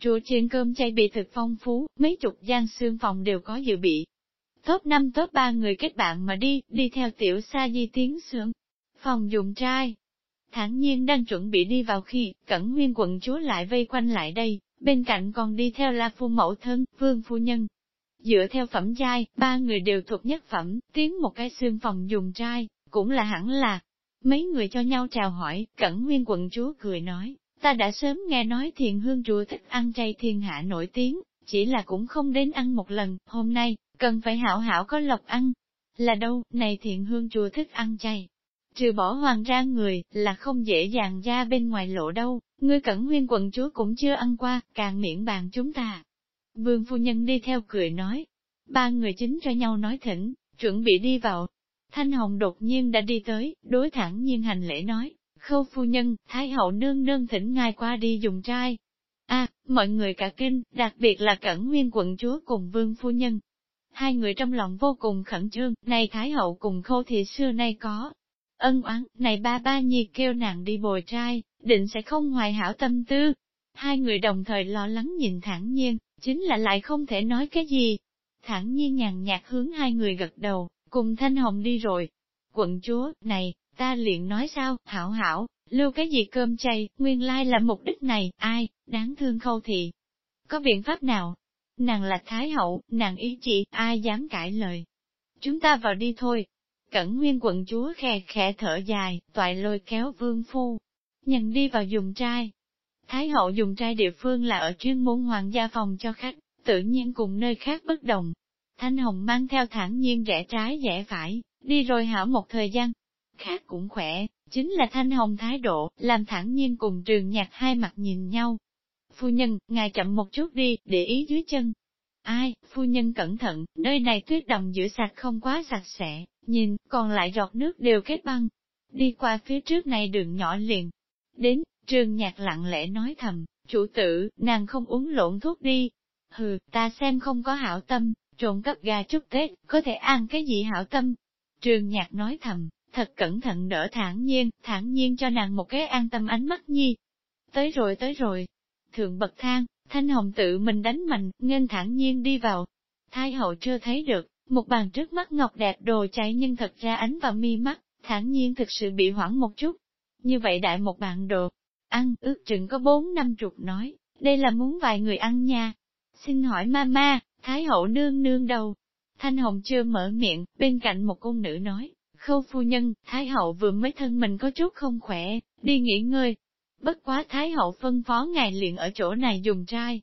Chùa trên cơm chay bị thực phong phú, mấy chục gian xương phòng đều có dự bị. Top 5 top 3 người kết bạn mà đi, đi theo tiểu sa di tiến sướng. Phòng dùng trai. Thẳng nhiên đang chuẩn bị đi vào khi, cẩn nguyên quận chúa lại vây quanh lại đây, bên cạnh còn đi theo la phu mẫu thân, vương phu nhân. Dựa theo phẩm giai, ba người đều thuộc nhất phẩm, tiến một cái xương phòng dùng trai, cũng là hẳn là. Mấy người cho nhau chào hỏi, cẩn nguyên quận chúa cười nói, Ta đã sớm nghe nói thiền hương chùa thích ăn chay thiên hạ nổi tiếng, chỉ là cũng không đến ăn một lần, hôm nay, cần phải hảo hảo có lộc ăn. Là đâu, này thiện hương chùa thích ăn chay. Trừ bỏ hoàng ra người, là không dễ dàng ra bên ngoài lộ đâu, ngươi cẩn nguyên quận chúa cũng chưa ăn qua, càng miễn bàn chúng ta. Vương phu nhân đi theo cười nói, ba người chính cho nhau nói thỉnh, chuẩn bị đi vào. Thanh Hồng đột nhiên đã đi tới, đối thẳng nhiên hành lễ nói, Khâu phu nhân, Thái hậu nương nương thỉnh ngài qua đi dùng trai. a mọi người cả kinh, đặc biệt là cẩn nguyên quận chúa cùng vương phu nhân. Hai người trong lòng vô cùng khẩn trương, này Thái hậu cùng khâu thì xưa nay có. Ân oán, này ba ba nhi kêu nàng đi bồi trai, định sẽ không hoài hảo tâm tư. Hai người đồng thời lo lắng nhìn thẳng nhiên, chính là lại không thể nói cái gì. Thẳng nhiên nhàn nhạt hướng hai người gật đầu, cùng Thanh Hồng đi rồi. Quận chúa, này, Ta liền nói sao, hảo hảo, lưu cái gì cơm chay, nguyên lai là mục đích này, ai, đáng thương khâu thị. Có biện pháp nào? Nàng là Thái hậu, nàng ý chị, ai dám cãi lời. Chúng ta vào đi thôi. Cẩn nguyên quận chúa khe khẽ thở dài, toại lôi kéo vương phu. Nhận đi vào dùng trai. Thái hậu dùng trai địa phương là ở chuyên môn hoàng gia phòng cho khách, tự nhiên cùng nơi khác bất đồng. Thanh Hồng mang theo thản nhiên rẽ trái rẽ phải, đi rồi hảo một thời gian, khác cũng khỏe, chính là thanh hồng thái độ, làm thẳng nhiên cùng trường nhạc hai mặt nhìn nhau. Phu nhân, ngài chậm một chút đi, để ý dưới chân. Ai, phu nhân cẩn thận, nơi này tuyết đồng giữa sạch không quá sạch sẽ, nhìn, còn lại giọt nước đều kết băng. Đi qua phía trước này đường nhỏ liền. Đến, trường nhạc lặng lẽ nói thầm, chủ tử, nàng không uống lộn thuốc đi. Hừ, ta xem không có hảo tâm, trộn cấp gà chút Tết, có thể ăn cái gì hảo tâm. Trường nhạc nói thầm, thật cẩn thận đỡ thản nhiên, thản nhiên cho nàng một cái an tâm ánh mắt nhi. Tới rồi tới rồi, thượng bậc thang, thanh hồng tự mình đánh mạnh, nên thản nhiên đi vào. Thái hậu chưa thấy được, một bàn trước mắt ngọc đẹp đồ chạy nhưng thật ra ánh vào mi mắt, thản nhiên thực sự bị hoảng một chút. Như vậy đại một bàn đồ, ăn ước chừng có bốn năm chục nói, đây là muốn vài người ăn nha. Xin hỏi Mama, Thái hậu nương nương đầu. Thanh hồng chưa mở miệng, bên cạnh một cung nữ nói, Khâu phu nhân, Thái hậu vừa mới thân mình có chút không khỏe, đi nghỉ ngơi. Bất quá Thái hậu phân phó ngài liền ở chỗ này dùng trai.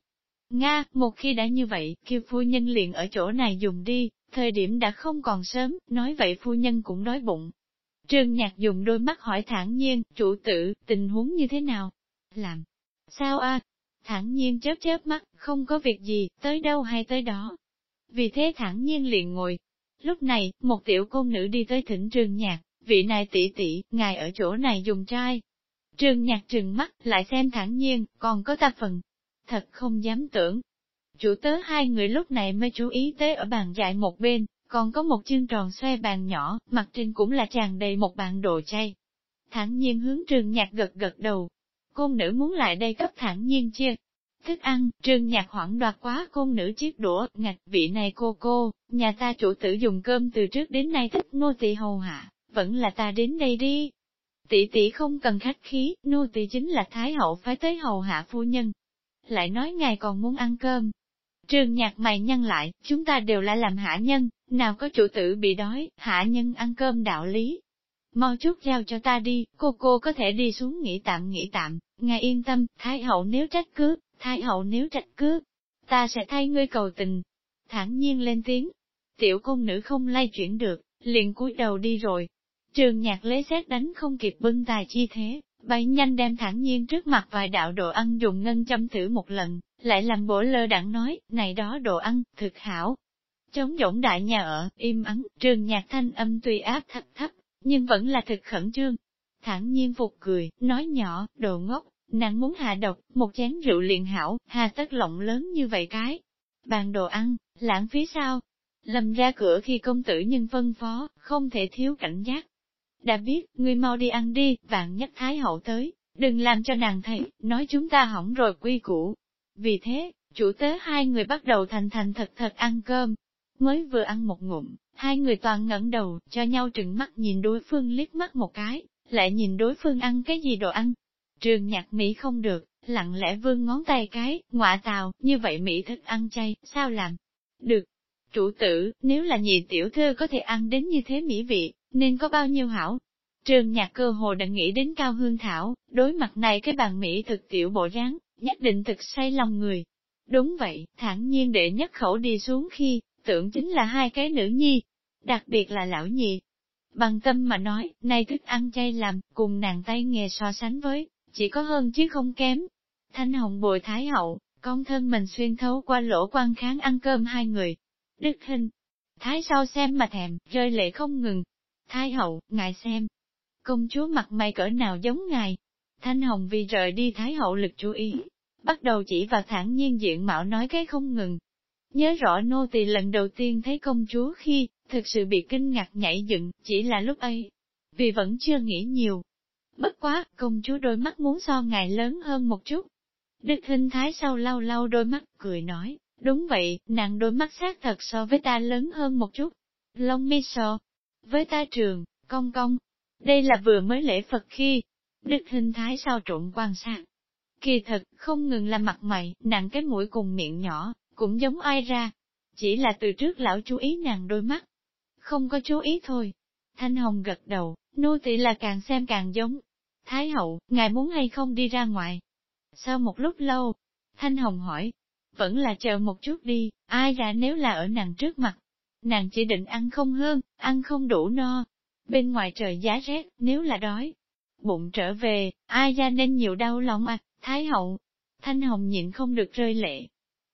Nga, một khi đã như vậy, kêu phu nhân liền ở chỗ này dùng đi, thời điểm đã không còn sớm, nói vậy phu nhân cũng đói bụng. Trương Nhạc dùng đôi mắt hỏi thản nhiên, chủ tử, tình huống như thế nào? Làm. Sao a? Thản nhiên chớp chớp mắt, không có việc gì, tới đâu hay tới đó. Vì thế thản nhiên liền ngồi, Lúc này, một tiểu công nữ đi tới thỉnh Trương nhạc, vị này tỷ tỷ, ngài ở chỗ này dùng trai. Trương nhạc trừng mắt, lại xem Thản nhiên, còn có ta phần. Thật không dám tưởng. Chủ tớ hai người lúc này mới chú ý tới ở bàn dạy một bên, còn có một chương tròn xoay bàn nhỏ, mặt trên cũng là tràn đầy một bàn đồ chay. thản nhiên hướng trường nhạc gật gật đầu. Côn nữ muốn lại đây cấp thản nhiên chia. Thức ăn, trường nhạc hoảng đoạt quá côn nữ chiếc đũa, ngạch vị này cô cô, nhà ta chủ tử dùng cơm từ trước đến nay thích nô tỳ hầu hạ, vẫn là ta đến đây đi. Tỷ tỷ không cần khách khí, nô tỳ chính là Thái hậu phái tới hầu hạ phu nhân. Lại nói ngài còn muốn ăn cơm. Trường nhạc mày nhăn lại, chúng ta đều là làm hạ nhân, nào có chủ tử bị đói, hạ nhân ăn cơm đạo lý, mau chút giao cho ta đi, cô cô có thể đi xuống nghỉ tạm nghỉ tạm, ngài yên tâm, Thái hậu nếu trách cứ, Thái hậu nếu trách cứ, ta sẽ thay ngươi cầu tình. Thẳng nhiên lên tiếng, tiểu công nữ không lay chuyển được, liền cúi đầu đi rồi. Trường nhạc lấy xét đánh không kịp bưng tài chi thế, bay nhanh đem thẳng nhiên trước mặt vài đạo đồ ăn dùng ngân châm thử một lần, lại làm bổ lơ đặng nói, này đó đồ ăn, thực hảo. Chống rỗng đại nhà ở, im ắng, trường nhạc thanh âm tuy áp thấp thấp, nhưng vẫn là thực khẩn trương. Thẳng nhiên phục cười, nói nhỏ, đồ ngốc, nàng muốn hạ độc, một chén rượu liền hảo, hà tất lộng lớn như vậy cái. Bàn đồ ăn, lãng phí sao? lầm ra cửa khi công tử nhân phân phó, không thể thiếu cảnh giác. Đã biết, ngươi mau đi ăn đi, vạn nhất thái hậu tới, đừng làm cho nàng thấy, nói chúng ta hỏng rồi quy củ. Vì thế, chủ tế hai người bắt đầu thành thành thật thật ăn cơm. Mới vừa ăn một ngụm, Hai người toàn ngẩng đầu, cho nhau trừng mắt nhìn đối phương liếc mắt một cái, lại nhìn đối phương ăn cái gì đồ ăn. Trường nhạc Mỹ không được, lặng lẽ vương ngón tay cái, ngọa tào, như vậy Mỹ thức ăn chay, sao làm? Được. Chủ tử, nếu là nhị tiểu thư có thể ăn đến như thế mỹ vị, nên có bao nhiêu hảo? Trường nhạc cơ hồ đã nghĩ đến cao hương thảo, đối mặt này cái bàn Mỹ thực tiểu bộ dáng, nhất định thực say lòng người. Đúng vậy, thản nhiên để nhất khẩu đi xuống khi, tưởng chính là hai cái nữ nhi, đặc biệt là lão nhị. Bằng tâm mà nói, nay thức ăn chay làm, cùng nàng tay nghề so sánh với, chỉ có hơn chứ không kém. Thanh hồng bồi thái hậu, con thân mình xuyên thấu qua lỗ quan kháng ăn cơm hai người. Đức hình, thái sau xem mà thèm, rơi lệ không ngừng. Thái hậu, ngài xem, công chúa mặt mày cỡ nào giống ngài. Thanh hồng vì rời đi thái hậu lực chú ý, bắt đầu chỉ vào thản nhiên diện mạo nói cái không ngừng, Nhớ rõ nô tỳ lần đầu tiên thấy công chúa khi, thực sự bị kinh ngạc nhảy dựng, chỉ là lúc ấy, vì vẫn chưa nghĩ nhiều. Bất quá, công chúa đôi mắt muốn so ngài lớn hơn một chút. Đức hình thái sau lau lau đôi mắt, cười nói, đúng vậy, nàng đôi mắt xác thật so với ta lớn hơn một chút. Long mi so, với ta trường, cong cong đây là vừa mới lễ Phật khi, đức hình thái sau trộn quan sát. Kỳ thật, không ngừng là mặt mày, nặng cái mũi cùng miệng nhỏ, cũng giống ai ra. Chỉ là từ trước lão chú ý nàng đôi mắt. Không có chú ý thôi. Thanh Hồng gật đầu, nô tỳ là càng xem càng giống. Thái hậu, ngài muốn hay không đi ra ngoài? Sau một lúc lâu, Thanh Hồng hỏi, vẫn là chờ một chút đi, ai ra nếu là ở nàng trước mặt. Nàng chỉ định ăn không hơn, ăn không đủ no. Bên ngoài trời giá rét, nếu là đói. Bụng trở về, ai ra nên nhiều đau lòng à, Thái hậu. Thanh Hồng nhịn không được rơi lệ,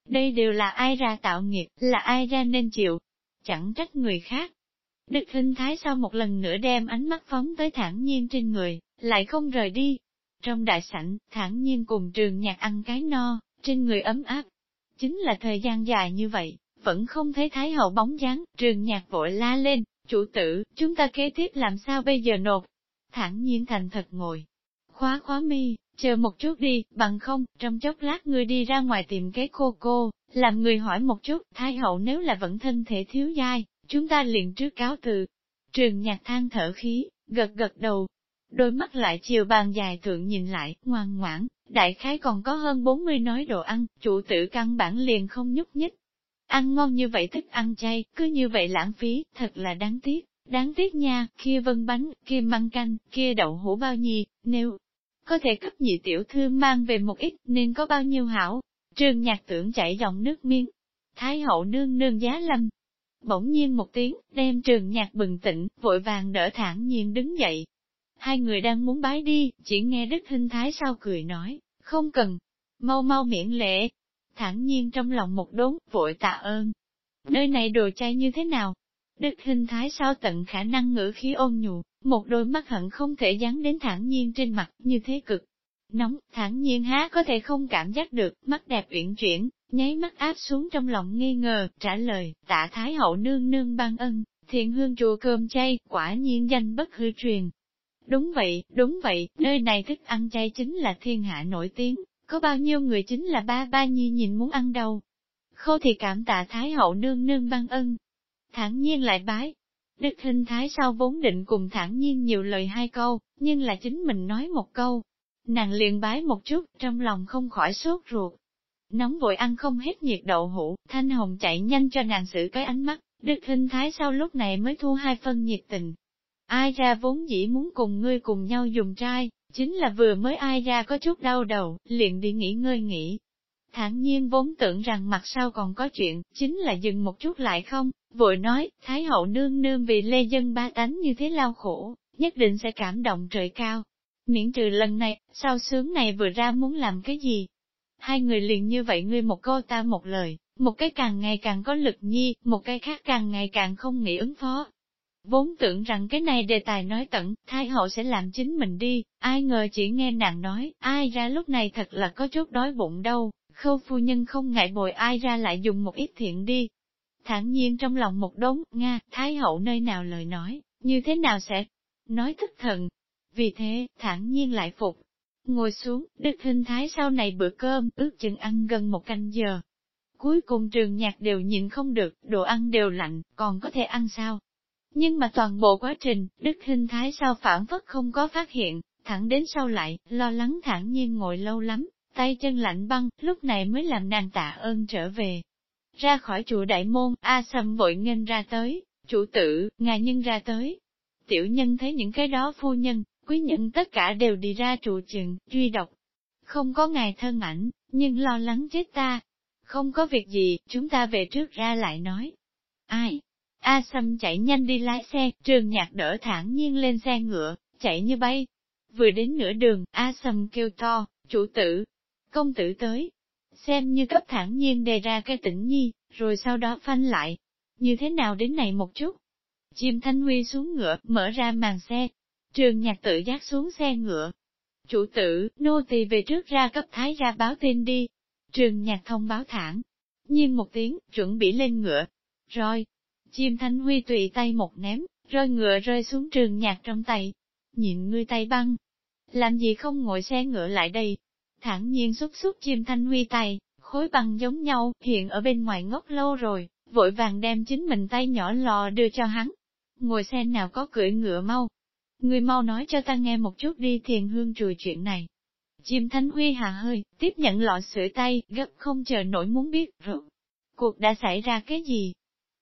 đây đều là ai ra tạo nghiệp, là ai ra nên chịu, chẳng trách người khác. Đức Hinh thái sau một lần nữa đem ánh mắt phóng tới thản nhiên trên người, lại không rời đi. Trong đại sảnh, thản nhiên cùng trường nhạc ăn cái no, trên người ấm áp. Chính là thời gian dài như vậy, vẫn không thấy thái hậu bóng dáng, trường nhạc vội la lên, chủ tử, chúng ta kế tiếp làm sao bây giờ nộp. Thản nhiên thành thật ngồi, khóa khóa mi, chờ một chút đi, bằng không, trong chốc lát ngươi đi ra ngoài tìm cái cô cô, làm người hỏi một chút, thái hậu nếu là vẫn thân thể thiếu dai, chúng ta liền trước cáo từ. Trường nhạc than thở khí, gật gật đầu, đôi mắt lại chiều bàn dài thượng nhìn lại, ngoan ngoãn, đại khái còn có hơn 40 nói đồ ăn, chủ tử căn bản liền không nhúc nhích. Ăn ngon như vậy thức ăn chay, cứ như vậy lãng phí, thật là đáng tiếc, đáng tiếc nha, kia vân bánh, kia măng canh, kia đậu hũ bao nhi, nếu có thể cấp nhị tiểu thư mang về một ít nên có bao nhiêu hảo. Trường nhạc tưởng chảy dòng nước miên. Thái hậu nương nương giá lâm. Bỗng nhiên một tiếng, đem trường nhạc bừng tỉnh, vội vàng đỡ thản nhiên đứng dậy. Hai người đang muốn bái đi, chỉ nghe Đức hình Thái sau cười nói, không cần, mau mau miễn lệ. Thản nhiên trong lòng một đốn, vội tạ ơn. Nơi này đồ chay như thế nào? Đức hình Thái sao tận khả năng ngữ khí ôn nhu, một đôi mắt hận không thể dán đến thản nhiên trên mặt, như thế cực. Nóng, thản nhiên há có thể không cảm giác được, mắt đẹp uyển chuyển, nháy mắt áp xuống trong lòng nghi ngờ, trả lời, tạ Thái hậu nương nương ban ân, thiện hương chùa cơm chay, quả nhiên danh bất hư truyền. Đúng vậy, đúng vậy, nơi này thức ăn chay chính là thiên hạ nổi tiếng, có bao nhiêu người chính là ba ba nhi nhìn muốn ăn đâu. Khô thì cảm tạ Thái hậu nương nương ban ân. Thản nhiên lại bái. Đức hình thái sau vốn định cùng Thản nhiên nhiều lời hai câu, nhưng là chính mình nói một câu. Nàng liền bái một chút, trong lòng không khỏi sốt ruột. Nóng vội ăn không hết nhiệt đậu hũ, thanh hồng chạy nhanh cho nàng xử cái ánh mắt, đức hình thái sau lúc này mới thu hai phân nhiệt tình. Ai ra vốn dĩ muốn cùng ngươi cùng nhau dùng trai, chính là vừa mới ai ra có chút đau đầu, liền đi nghỉ ngơi nghỉ. Thản nhiên vốn tưởng rằng mặt sau còn có chuyện, chính là dừng một chút lại không, vội nói, Thái hậu nương nương vì lê dân ba tánh như thế lao khổ, nhất định sẽ cảm động trời cao. Miễn trừ lần này, sao sướng này vừa ra muốn làm cái gì? Hai người liền như vậy ngươi một câu ta một lời, một cái càng ngày càng có lực nhi, một cái khác càng ngày càng không nghĩ ứng phó, Vốn tưởng rằng cái này đề tài nói tận, thái hậu sẽ làm chính mình đi, ai ngờ chỉ nghe nàng nói, ai ra lúc này thật là có chút đói bụng đâu, khâu phu nhân không ngại bồi ai ra lại dùng một ít thiện đi. Thẳng nhiên trong lòng một đống, Nga, thái hậu nơi nào lời nói, như thế nào sẽ nói thức thần. Vì thế, thẳng nhiên lại phục. Ngồi xuống, đức hình thái sau này bữa cơm, ước chừng ăn gần một canh giờ. Cuối cùng trường nhạc đều nhịn không được, đồ ăn đều lạnh, còn có thể ăn sao? Nhưng mà toàn bộ quá trình, Đức Hình Thái sao phản phất không có phát hiện, thẳng đến sau lại, lo lắng thẳng nhiên ngồi lâu lắm, tay chân lạnh băng, lúc này mới làm nàng tạ ơn trở về. Ra khỏi chùa đại môn, A Sâm vội nghênh ra tới, chủ tử, ngài nhân ra tới. Tiểu nhân thấy những cái đó phu nhân, quý nhân tất cả đều đi ra trụ chừng, truy độc. Không có ngài thân ảnh, nhưng lo lắng chết ta. Không có việc gì, chúng ta về trước ra lại nói. Ai, A Sâm chạy nhanh đi lái xe, trường nhạc đỡ thẳng nhiên lên xe ngựa, chạy như bay. Vừa đến nửa đường, A Sâm kêu to, chủ tử, công tử tới. Xem như cấp thản nhiên đề ra cái tỉnh nhi, rồi sau đó phanh lại. Như thế nào đến này một chút? Chim Thanh Huy xuống ngựa, mở ra màn xe. Trường nhạc tự giác xuống xe ngựa. Chủ tử, nô tỳ về trước ra cấp thái ra báo tin đi. Trường nhạc thông báo thẳng. nhiên một tiếng, chuẩn bị lên ngựa. Rồi, Chim Thanh Huy tùy tay một ném, rơi ngựa rơi xuống trường nhạc trong tay. Nhìn ngươi tay băng, làm gì không ngồi xe ngựa lại đây? Thản nhiên xúc xúc chim Thanh Huy tay, khối băng giống nhau, hiện ở bên ngoài ngốc lâu rồi, vội vàng đem chính mình tay nhỏ lò đưa cho hắn. Ngồi xe nào có cưỡi ngựa mau. Người mau nói cho ta nghe một chút đi thiền hương trùi chuyện này. Chim Thanh Huy hà hơi, tiếp nhận lọ sưởi tay, gấp không chờ nổi muốn biết, rồi. Cuộc đã xảy ra cái gì?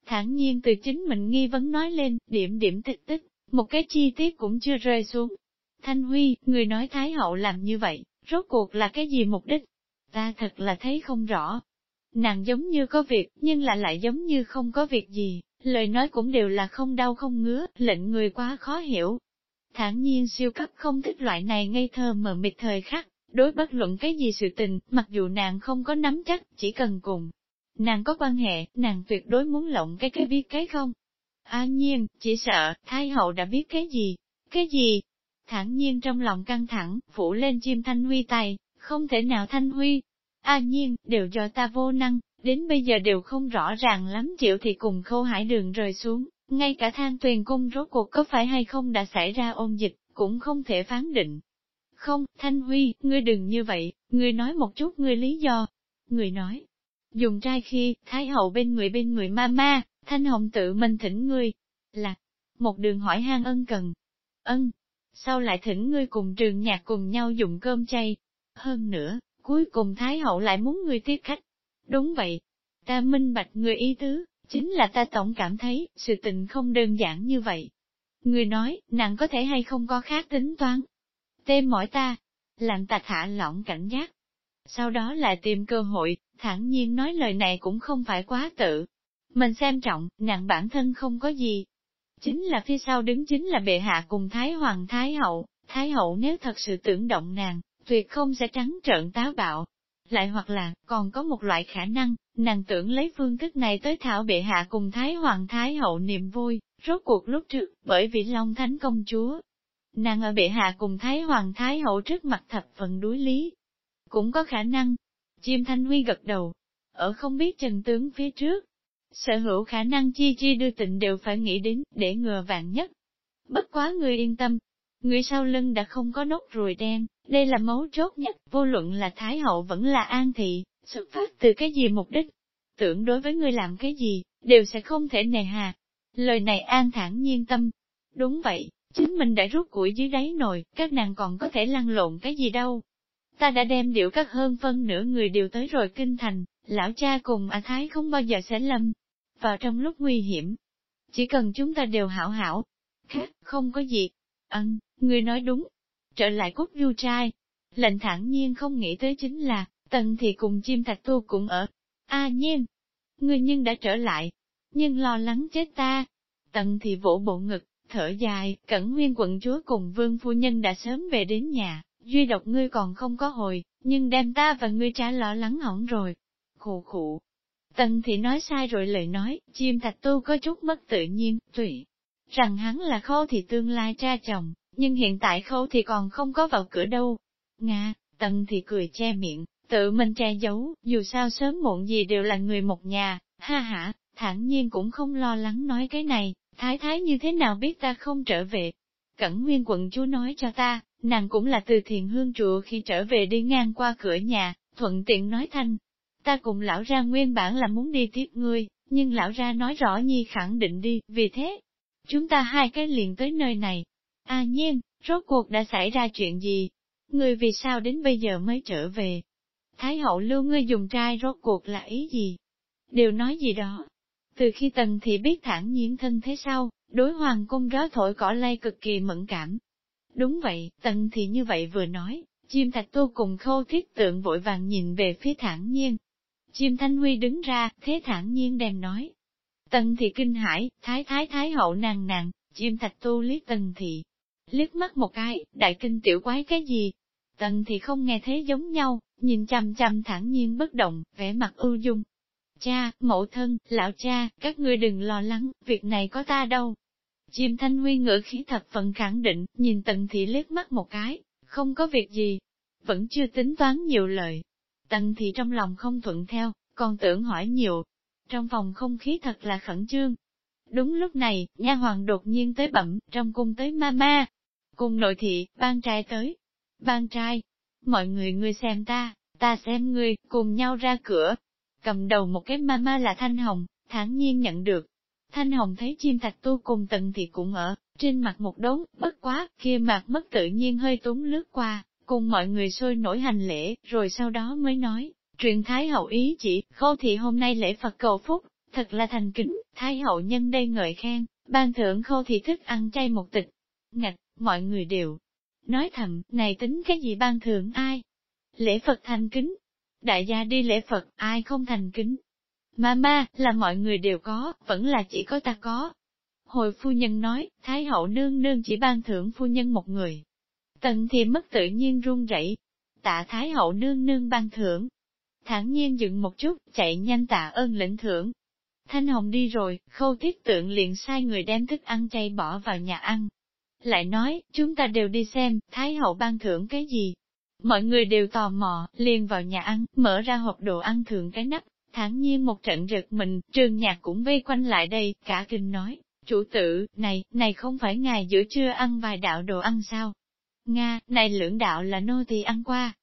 thản nhiên từ chính mình nghi vấn nói lên, điểm điểm tích tích, một cái chi tiết cũng chưa rơi xuống. Thanh Huy, người nói Thái Hậu làm như vậy, rốt cuộc là cái gì mục đích? Ta thật là thấy không rõ. Nàng giống như có việc, nhưng là lại giống như không có việc gì, lời nói cũng đều là không đau không ngứa, lệnh người quá khó hiểu. Thản nhiên siêu cấp không thích loại này ngây thơ mờ mịt thời khắc, đối bất luận cái gì sự tình, mặc dù nàng không có nắm chắc, chỉ cần cùng Nàng có quan hệ, nàng tuyệt đối muốn lộng cái cái biết cái không? An nhiên, chỉ sợ, Thái hậu đã biết cái gì? Cái gì? Thẳng nhiên trong lòng căng thẳng, phủ lên chim thanh huy tay, không thể nào thanh huy. a nhiên, đều do ta vô năng, đến bây giờ đều không rõ ràng lắm chịu thì cùng khâu hải đường rời xuống, ngay cả than tuyền cung rốt cuộc có phải hay không đã xảy ra ôn dịch, cũng không thể phán định. Không, Thanh Huy, ngươi đừng như vậy, ngươi nói một chút ngươi lý do. Người nói, Dùng trai khi, Thái hậu bên người bên người ma ma, Thanh Hồng tự mình thỉnh ngươi. Là, một đường hỏi han ân cần. Ân, sau lại thỉnh ngươi cùng trường nhạc cùng nhau dùng cơm chay. Hơn nữa, cuối cùng Thái hậu lại muốn ngươi tiếp khách. Đúng vậy, ta minh bạch người ý tứ, chính là ta tổng cảm thấy, sự tình không đơn giản như vậy. Người nói, nàng có thể hay không có khác tính toán. Tê mỏi ta, làm ta thả lỏng cảnh giác. Sau đó lại tìm cơ hội, thản nhiên nói lời này cũng không phải quá tự. Mình xem trọng, nàng bản thân không có gì. Chính là phía sau đứng chính là bệ hạ cùng Thái Hoàng Thái Hậu, Thái Hậu nếu thật sự tưởng động nàng, tuyệt không sẽ trắng trợn táo bạo. Lại hoặc là, còn có một loại khả năng, nàng tưởng lấy phương thức này tới thảo bệ hạ cùng Thái Hoàng Thái Hậu niềm vui, rốt cuộc lúc trước, bởi vì Long Thánh Công Chúa. Nàng ở bệ hạ cùng Thái Hoàng Thái Hậu trước mặt thập phần đối lý. Cũng có khả năng, Chim Thanh Huy gật đầu, ở không biết trần tướng phía trước. Sở hữu khả năng chi chi đưa tịnh đều phải nghĩ đến, để ngừa vạn nhất. Bất quá người yên tâm. Người sau lưng đã không có nốt ruồi đen, đây là mấu chốt nhất, vô luận là Thái Hậu vẫn là An Thị, xuất phát từ cái gì mục đích. Tưởng đối với người làm cái gì, đều sẽ không thể nề hà. Lời này An thản nhiên tâm. Đúng vậy, chính mình đã rút củi dưới đáy nồi, các nàng còn có thể lăn lộn cái gì đâu. Ta đã đem điệu các hơn phân nửa người đều tới rồi kinh thành, lão cha cùng A Thái không bao giờ sẽ lâm vào trong lúc nguy hiểm. Chỉ cần chúng ta đều hảo hảo, khác, không có gì. Ân, người nói đúng. Trở lại cốt du trai. Lệnh thẳng nhiên không nghĩ tới chính là, tần thì cùng chim thạch tu cũng ở. A nhiên, người nhưng đã trở lại, nhưng lo lắng chết ta. Tần thì vỗ bộ ngực, thở dài, cẩn nguyên quận chúa cùng vương phu nhân đã sớm về đến nhà, duy độc ngươi còn không có hồi, nhưng đem ta và ngươi trả lo lắng hỏng rồi. Khụ khụ. Tần thì nói sai rồi lời nói, chim thạch tu có chút mất tự nhiên, tùy rằng hắn là khâu thì tương lai cha chồng, nhưng hiện tại khâu thì còn không có vào cửa đâu. Nga, tần thì cười che miệng, tự mình che giấu, dù sao sớm muộn gì đều là người một nhà, ha ha, thản nhiên cũng không lo lắng nói cái này, thái thái như thế nào biết ta không trở về. Cẩn nguyên quận chúa nói cho ta, nàng cũng là từ thiền hương chùa khi trở về đi ngang qua cửa nhà, thuận tiện nói thanh. Ta cùng lão ra nguyên bản là muốn đi tiếp ngươi, nhưng lão ra nói rõ nhi khẳng định đi, vì thế, chúng ta hai cái liền tới nơi này. À nhiên, rốt cuộc đã xảy ra chuyện gì? Ngươi vì sao đến bây giờ mới trở về? Thái hậu lưu ngươi dùng trai rốt cuộc là ý gì? Đều nói gì đó? Từ khi tần thì biết thản nhiên thân thế sau, đối hoàng cung gió thổi cỏ lay cực kỳ mẫn cảm. Đúng vậy, tần thì như vậy vừa nói, chim thạch tu cùng khâu thiết tượng vội vàng nhìn về phía thản nhiên. Chim thanh huy đứng ra, thế thản nhiên đem nói, Tần thị kinh hãi, thái thái thái hậu nàng nàng, chim thạch tu lý tần thị. Liếc mắt một cái, đại kinh tiểu quái cái gì? Tần thị không nghe thế giống nhau, nhìn chằm chằm thẳng nhiên bất động, vẻ mặt ưu dung. Cha, mẫu thân, lão cha, các ngươi đừng lo lắng, việc này có ta đâu. Chim thanh huy ngữ khí thật phần khẳng định, nhìn tần thị liếc mắt một cái, không có việc gì. Vẫn chưa tính toán nhiều lời. Tần thị trong lòng không thuận theo, còn tưởng hỏi nhiều, trong phòng không khí thật là khẩn trương. Đúng lúc này, nha hoàng đột nhiên tới bẩm, trong cung tới ma ma. Cùng nội thị, ban trai tới. Ban trai, mọi người ngươi xem ta, ta xem ngươi, cùng nhau ra cửa. Cầm đầu một cái ma ma là Thanh Hồng, thản nhiên nhận được. Thanh Hồng thấy chim thạch tu cùng tần thì cũng ở, trên mặt một đống, bất quá, kia mặt mất tự nhiên hơi túng lướt qua, cùng mọi người sôi nổi hành lễ, rồi sau đó mới nói, Truyền Thái Hậu ý chỉ, khâu thị hôm nay lễ Phật cầu phúc, thật là thành kính, Thái Hậu nhân đây ngợi khen, ban thưởng khâu thị thức ăn chay một tịch. Ngạch, mọi người đều nói thầm, này tính cái gì ban thưởng ai? Lễ Phật thành kính. Đại gia đi lễ Phật, ai không thành kính? Mama, là mọi người đều có, vẫn là chỉ có ta có. Hồi phu nhân nói, Thái hậu nương nương chỉ ban thưởng phu nhân một người. Tần thì mất tự nhiên run rẩy. Tạ Thái hậu nương nương ban thưởng, thản nhiên dựng một chút, chạy nhanh tạ ơn lĩnh thưởng. Thanh Hồng đi rồi, khâu thiết tượng liền sai người đem thức ăn chay bỏ vào nhà ăn. Lại nói, chúng ta đều đi xem, Thái Hậu ban thưởng cái gì. Mọi người đều tò mò, liền vào nhà ăn, mở ra hộp đồ ăn thưởng cái nắp, thản nhiên một trận rực mình, trường nhạc cũng vây quanh lại đây, cả kinh nói, chủ tử, này, này không phải ngài giữa trưa ăn vài đạo đồ ăn sao? Nga, này lưỡng đạo là nô tỳ ăn qua,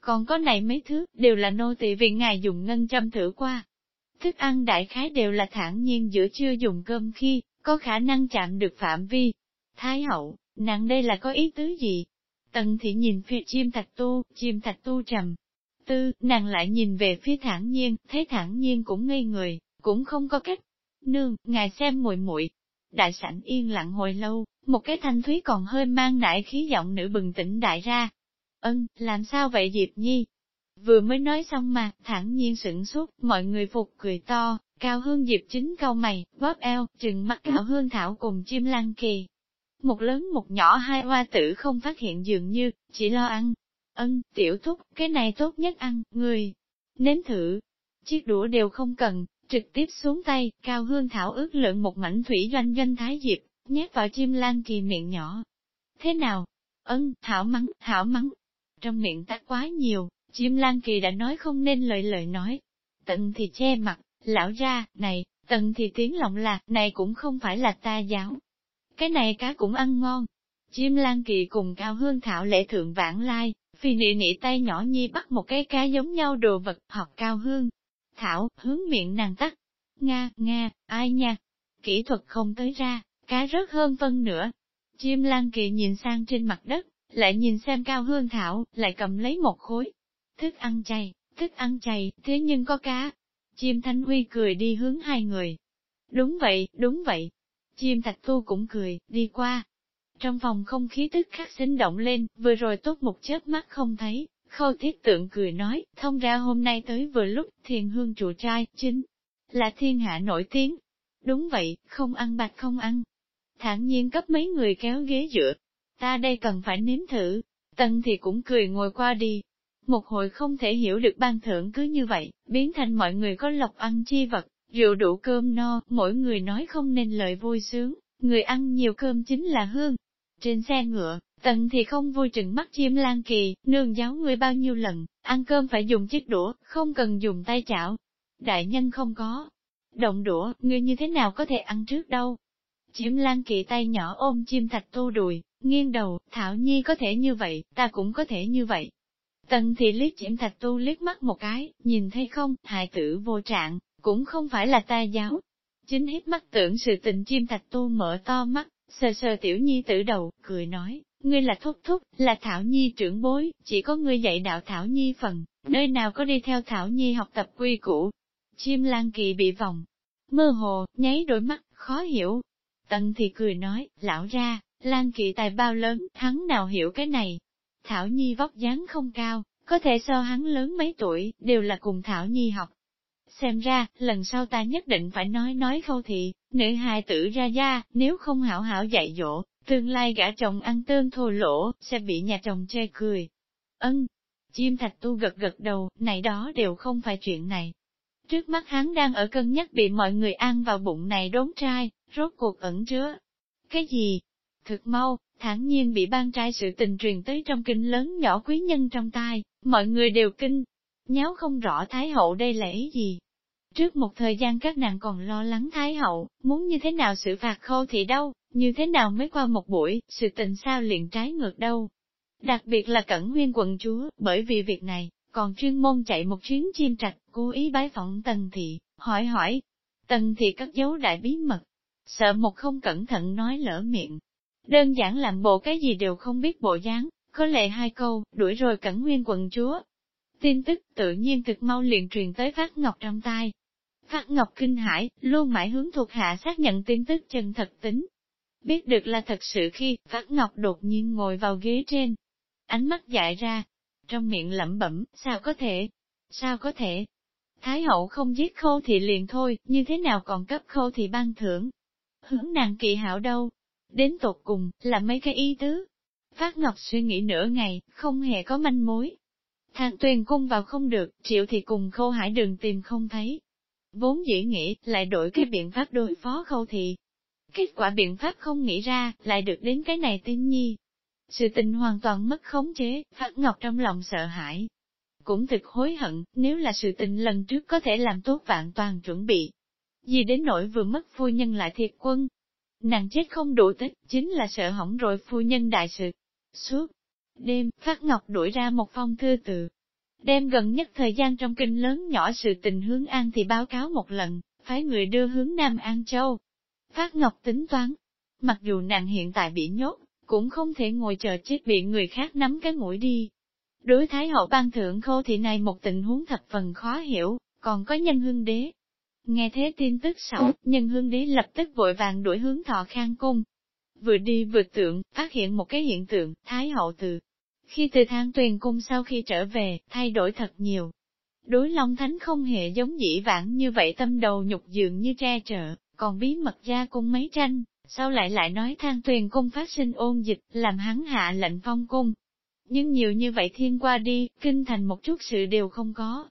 còn có này mấy thứ, đều là nô tỳ vì ngài dùng ngân châm thử qua. Thức ăn đại khái đều là thản nhiên giữa chưa dùng cơm khi, có khả năng chạm được phạm vi. Thái hậu, nàng đây là có ý tứ gì? Tần thị nhìn phía chim thạch tu, chim thạch tu trầm. Tư, nàng lại nhìn về phía thản nhiên, thấy thản nhiên cũng ngây người, cũng không có cách. Nương, ngài xem muội muội Đại sảnh yên lặng hồi lâu, một cái thanh thúy còn hơi mang nại khí giọng nữ bừng tỉnh đại ra, Ân, làm sao vậy Diệp Nhi? Vừa mới nói xong mà, thẳng nhiên sửng sốt, mọi người phục cười to, cao hương Diệp chính câu mày, bóp eo, trừng mắt cao hương thảo cùng chim lăng kỳ. Một lớn một nhỏ hai hoa tử không phát hiện dường như, chỉ lo ăn. Ân, tiểu thúc, cái này tốt nhất ăn, người. Nếm thử. Chiếc đũa đều không cần, trực tiếp xuống tay, cao hương thảo ướt lượng một mảnh thủy doanh doanh thái diệp, nhét vào chim lan kỳ miệng nhỏ. Thế nào? Ân, hảo mắng, hảo mắng, trong miệng ta quá nhiều, chim lan kỳ đã nói không nên lời lời nói. Tận thì che mặt, lão ra, này, tận thì tiếng lòng là, này cũng không phải là ta giáo. Cái này cá cũng ăn ngon. Chim Lan Kỳ cùng Cao Hương Thảo lễ thượng vãng lai, phi nị nị tay nhỏ nhi bắt một cái cá giống nhau đồ vật học Cao Hương. Thảo, hướng miệng nàng tắt. Nga, Nga, ai nha? Kỹ thuật không tới ra, cá rớt hơn phân nữa. Chim Lan Kỳ nhìn sang trên mặt đất, lại nhìn xem Cao Hương Thảo, lại cầm lấy một khối. Thức ăn chay, thức ăn chay, thế nhưng có cá. Chim Thanh Huy cười đi hướng hai người. Đúng vậy, đúng vậy. Chim Thạch Tu cũng cười, đi qua, trong phòng không khí tức khắc sinh động lên, vừa rồi tốt một chớp mắt không thấy, khâu thiết tượng cười nói, thông ra hôm nay tới vừa lúc, thiền hương trụ trai, chính là thiên hạ nổi tiếng. Đúng vậy, không ăn bạch không ăn. Thản nhiên cấp mấy người kéo ghế dựa. Ta đây cần phải nếm thử. Tân thì cũng cười ngồi qua đi. Một hồi không thể hiểu được ban thưởng cứ như vậy, biến thành mọi người có lộc ăn chi vật, rượu đủ cơm no, mỗi người nói không nên lời vui sướng, người ăn nhiều cơm chính là hương, trên xe ngựa, Tần thì không vui trừng mắt chim lan kỳ, nương giáo người bao nhiêu lần, ăn cơm phải dùng chiếc đũa, không cần dùng tay chảo. Đại nhân không có. Động đũa, người như thế nào có thể ăn trước đâu. Chiếm lan kỳ tay nhỏ ôm chim thạch tu đùi, nghiêng đầu, Thảo Nhi có thể như vậy, ta cũng có thể như vậy. Tần thì liếc chim thạch tu liếc mắt một cái, nhìn thấy không, hại tử vô trạng, cũng không phải là ta giáo. Chính hít mắt tưởng sự tình chim thạch tu mở to mắt, Sờ sờ tiểu nhi tử đầu, cười nói, ngươi là thúc thúc, là Thảo Nhi trưởng bối, chỉ có ngươi dạy đạo Thảo Nhi phần, nơi nào có đi theo Thảo Nhi học tập quy củ. Chim Lan Kỳ bị vòng, mơ hồ, nháy đôi mắt, khó hiểu. Tần thì cười nói, lão ra, Lan Kỳ tài bao lớn, hắn nào hiểu cái này. Thảo Nhi vóc dáng không cao, có thể so hắn lớn mấy tuổi, đều là cùng Thảo Nhi học. Xem ra, lần sau ta nhất định phải nói nói khâu thị, nữ hài tử ra gia, nếu không hảo hảo dạy dỗ, tương lai gã chồng ăn tương thô lỗ, sẽ bị nhà chồng chê cười. Ân, chim thạch tu gật gật đầu, này đó đều không phải chuyện này. Trước mắt hắn đang ở cân nhắc bị mọi người ăn vào bụng này đốn trai, rốt cuộc ẩn chứa. Cái gì? Thực mau, thản nhiên bị ban trai sự tình truyền tới trong kinh lớn nhỏ quý nhân trong tai, mọi người đều kinh. Nháo không rõ Thái Hậu đây là ý gì, Trước một thời gian các nàng còn lo lắng Thái Hậu, muốn như thế nào xử phạt khô thì đâu, như thế nào mới qua một buổi, sự tình sao liền trái ngược đâu. Đặc biệt là Cẩn Nguyên quận chúa, bởi vì việc này, còn chuyên môn chạy một chuyến chim trạch, cố ý bái phỏng Tần Thị, hỏi hỏi. Tần Thị cất giấu đại bí mật, sợ một không cẩn thận nói lỡ miệng. Đơn giản làm bộ cái gì đều không biết bộ dáng, có lệ hai câu, đuổi rồi Cẩn Nguyên quận chúa. Tin tức tự nhiên cực mau liền truyền tới Phát Ngọc trong tai, Phát Ngọc kinh hãi, luôn mãi hướng thuộc hạ xác nhận tin tức chân thật tính. Biết được là thật sự khi, Phát Ngọc đột nhiên ngồi vào ghế trên. Ánh mắt dại ra, trong miệng lẩm bẩm, sao có thể? Sao có thể? Thái hậu không giết khâu thì liền thôi, như thế nào còn cấp khâu thì ban thưởng? Hướng nàng kỳ hảo đâu? Đến tột cùng, là mấy cái ý tứ. Phát Ngọc suy nghĩ nửa ngày, không hề có manh mối. Thang tuyền cung vào không được, triệu thì cùng khâu hải đường tìm không thấy, Vốn dĩ nghĩ, lại đổi cái biện pháp đối phó khâu thị. Kết quả biện pháp không nghĩ ra, lại được đến cái này tin nhi. Sự tình hoàn toàn mất khống chế, Phát Ngọc trong lòng sợ hãi. Cũng thực hối hận, nếu là sự tình lần trước có thể làm tốt vạn toàn chuẩn bị. Gì đến nỗi vừa mất phu nhân lại thiệt quân. Nàng chết không đủ tích, chính là sợ hỏng rồi phu nhân đại sự. Suốt đêm, Phát Ngọc đuổi ra một phong thư từ, Đem gần nhất thời gian trong kinh lớn nhỏ sự tình hướng An thì báo cáo một lần, phái người đưa hướng Nam An Châu. Phát Ngọc tính toán, mặc dù nàng hiện tại bị nhốt, cũng không thể ngồi chờ chết bị người khác nắm cái mũi đi. Đối Thái hậu ban thượng khô thì này một tình huống thập phần khó hiểu, còn có nhân hương đế. Nghe thế tin tức xấu, nhân hương đế lập tức vội vàng đuổi hướng thọ khang cung. Vừa đi vừa tượng, phát hiện một cái hiện tượng, Thái hậu từ khi từ thang tuyền cung sau khi trở về, thay đổi thật nhiều. Đối Long Thánh không hề giống dĩ vãng như vậy tâm đầu nhục dường như tre trợ, còn bí mật gia cung mấy tranh, sau lại lại nói thang tuyền cung phát sinh ôn dịch, làm hắn hạ lệnh phong cung. Nhưng nhiều như vậy thiên qua đi, kinh thành một chút sự đều không có.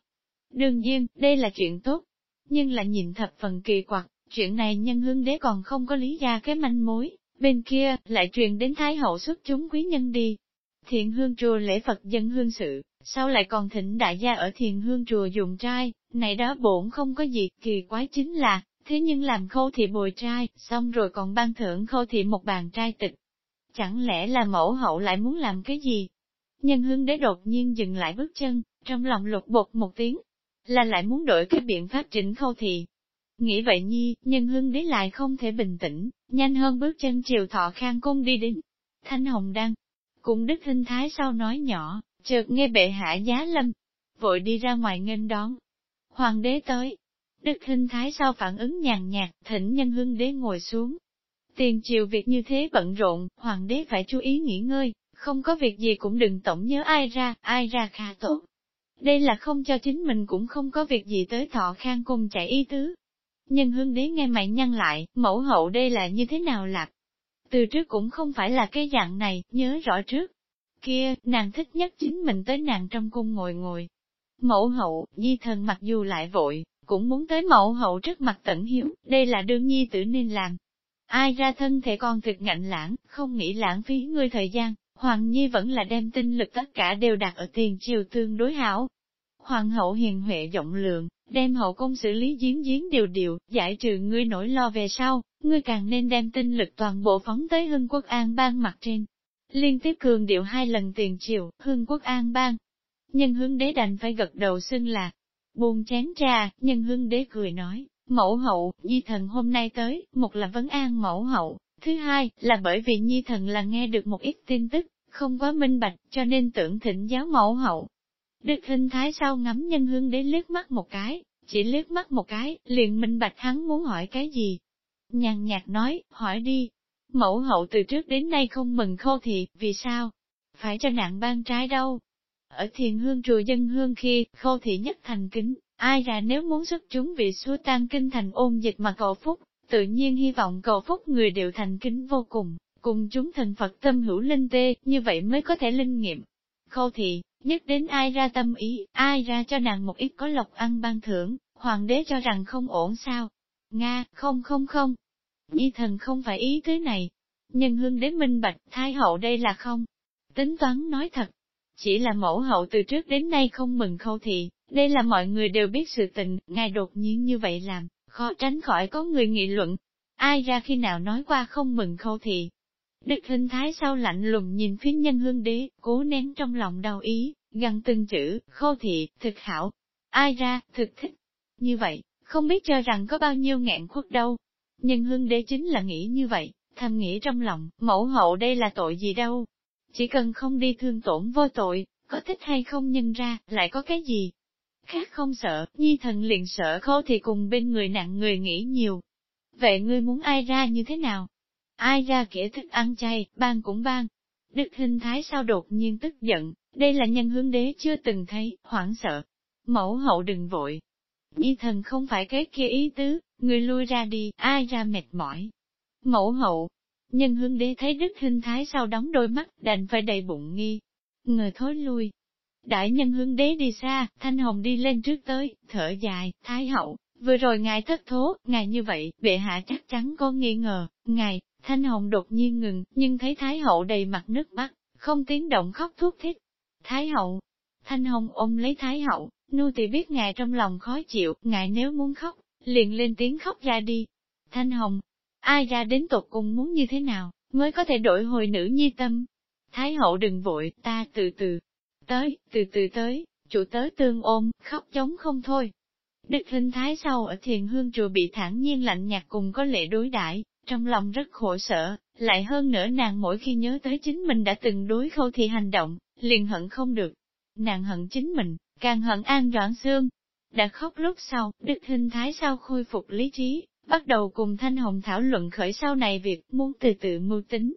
Đương nhiên, đây là chuyện tốt, nhưng là nhìn thập phần kỳ quặc, chuyện này nhân hương đế còn không có lý ra cái manh mối, bên kia, lại truyền đến Thái hậu xuất chúng quý nhân đi, Thiện hương chùa lễ Phật dân hương sự, sau lại còn thỉnh đại gia ở thiền hương chùa dùng trai, này đó bổn không có gì, kỳ quái chính là, thế nhưng làm khâu thị bồi trai, xong rồi còn ban thưởng khâu thị một bàn trai tịch. Chẳng lẽ là mẫu hậu lại muốn làm cái gì? Nhân hương đế đột nhiên dừng lại bước chân, trong lòng lục bột một tiếng, là lại muốn đổi cái biện pháp chỉnh khâu thì Nghĩ vậy nhi, nhân hương đế lại không thể bình tĩnh, nhanh hơn bước chân chiều thọ khang cung đi đến. Thanh Hồng đăng, cũng đức hình thái sau nói nhỏ, chợt nghe bệ hạ giá lâm, vội đi ra ngoài nghênh đón. Hoàng đế tới, đức hình thái sau phản ứng nhàn nhạt, thỉnh nhân hương đế ngồi xuống. Tiền triều việc như thế bận rộn, hoàng đế phải chú ý nghỉ ngơi, không có việc gì cũng đừng tổng nhớ ai ra, ai ra khá tốt. Đây là không cho chính mình cũng không có việc gì tới thọ khang cùng chạy y tứ. Nhân hương đế nghe mày nhăn lại, mẫu hậu đây là như thế nào lạc? Từ trước cũng không phải là cái dạng này, nhớ rõ trước. Kia, nàng thích nhất chính mình tới nàng trong cung ngồi ngồi. Mẫu hậu, di thần mặc dù lại vội, cũng muốn tới mẫu hậu trước mặt tận hiếu, đây là đương nhi tử nên làm. Ai ra thân thể con thực ngạnh lãng, không nghĩ lãng phí ngươi thời gian, Hoàng Nhi vẫn là đem tinh lực tất cả đều đặt ở tiền triều tương đối hảo. Hoàng hậu hiền huệ rộng lượng, đem hậu công xử lý giếng giếng điều điều, giải trừ ngươi nỗi lo về sau, ngươi càng nên đem tinh lực toàn bộ phóng tới hưng quốc an bang mặt trên. Liên tiếp cường điệu hai lần tiền triều, hưng quốc an bang. Nhân hương đế đành phải gật đầu xưng là, buông chén trà, nhân hương đế cười nói, mẫu hậu, di thần hôm nay tới, một là vấn an mẫu hậu, Thứ hai, là bởi vì nhi thần là nghe được một ít tin tức, không quá minh bạch, cho nên tưởng thỉnh giáo mẫu hậu. Đức hình thái sau ngắm nhân hương đế liếc mắt một cái, chỉ liếc mắt một cái, liền minh bạch hắn muốn hỏi cái gì. Nhàn nhạt nói, hỏi đi. Mẫu hậu từ trước đến nay không mừng khô thị, vì sao? Phải cho nạn ban trái đâu? Ở thiền hương chùa dân hương khi, khô thị nhất thành kính, ai ra nếu muốn xuất chúng vị xua tan kinh thành ôn dịch mà cầu phúc, tự nhiên hy vọng cầu phúc người đều thành kính vô cùng, cùng chúng thần Phật tâm hữu linh tê, như vậy mới có thể linh nghiệm. Khâu thị, nhất đến ai ra tâm ý, ai ra cho nàng một ít có lộc ăn ban thưởng, hoàng đế cho rằng không ổn sao. Nga, không không không. Nhi thần không phải ý thứ này. Nhân hương đế minh bạch, thái hậu đây là không. Tính toán nói thật. Chỉ là mẫu hậu từ trước đến nay không mừng khâu thị, đây là mọi người đều biết sự tình, ngài đột nhiên như vậy làm, khó tránh khỏi có người nghị luận. Ai ra khi nào nói qua không mừng khâu thị. Đức hình thái sau lạnh lùng nhìn phía nhân hương đế, cố nén trong lòng đau ý, gần từng chữ, khâu thị, thực hảo. Ai ra, thực thích. Như vậy, không biết cho rằng có bao nhiêu ngạn khuất đâu. Nhân hương đế chính là nghĩ như vậy, thầm nghĩ trong lòng, mẫu hậu đây là tội gì đâu. Chỉ cần không đi thương tổn vô tội, có thích hay không nhân ra, lại có cái gì, khác không sợ, nhi thần liền sợ khô thì cùng bên người nặng người nghĩ nhiều. Vậy ngươi muốn ai ra như thế nào? Ai ra kẻ thức ăn chay, ban cũng ban. Đức hình thái sao đột nhiên tức giận, đây là nhân hướng đế chưa từng thấy, hoảng sợ. Mẫu hậu đừng vội. Nhi thần không phải cái kia ý tứ, người lui ra đi, ai ra mệt mỏi. Mẫu hậu, nhân hướng đế thấy đức hình thái sao đóng đôi mắt, đành phải đầy bụng nghi. Người thối lui, Đại nhân hướng đế đi xa, Thanh Hồng đi lên trước tới, thở dài, Thái hậu, vừa rồi ngài thất thố, ngài như vậy, bệ hạ chắc chắn có nghi ngờ, ngài, Thanh Hồng đột nhiên ngừng, nhưng thấy Thái hậu đầy mặt nước mắt, không tiếng động khóc thuốc thích. Thái hậu, Thanh Hồng ôm lấy Thái hậu, nu thì biết ngài trong lòng khó chịu, ngài nếu muốn khóc, liền lên tiếng khóc ra đi. Thanh Hồng, ai ra đến tột cùng muốn như thế nào, mới có thể đổi hồi nữ nhi tâm. Thái hậu đừng vội, ta từ từ, Tới, từ từ tới, chủ tới tương ôm, khóc chống không thôi. Đức hình thái sau ở thiền hương chùa bị thản nhiên lạnh nhạt cùng có lệ đối đãi trong lòng rất khổ sở, lại hơn nữa nàng mỗi khi nhớ tới chính mình đã từng đối khâu thì hành động, liền hận không được. Nàng hận chính mình, càng hận an đoạn xương. Đã khóc lúc sau, đức hình thái sau khôi phục lý trí, bắt đầu cùng Thanh Hồng thảo luận khởi sau này việc muốn từ từ mưu tính,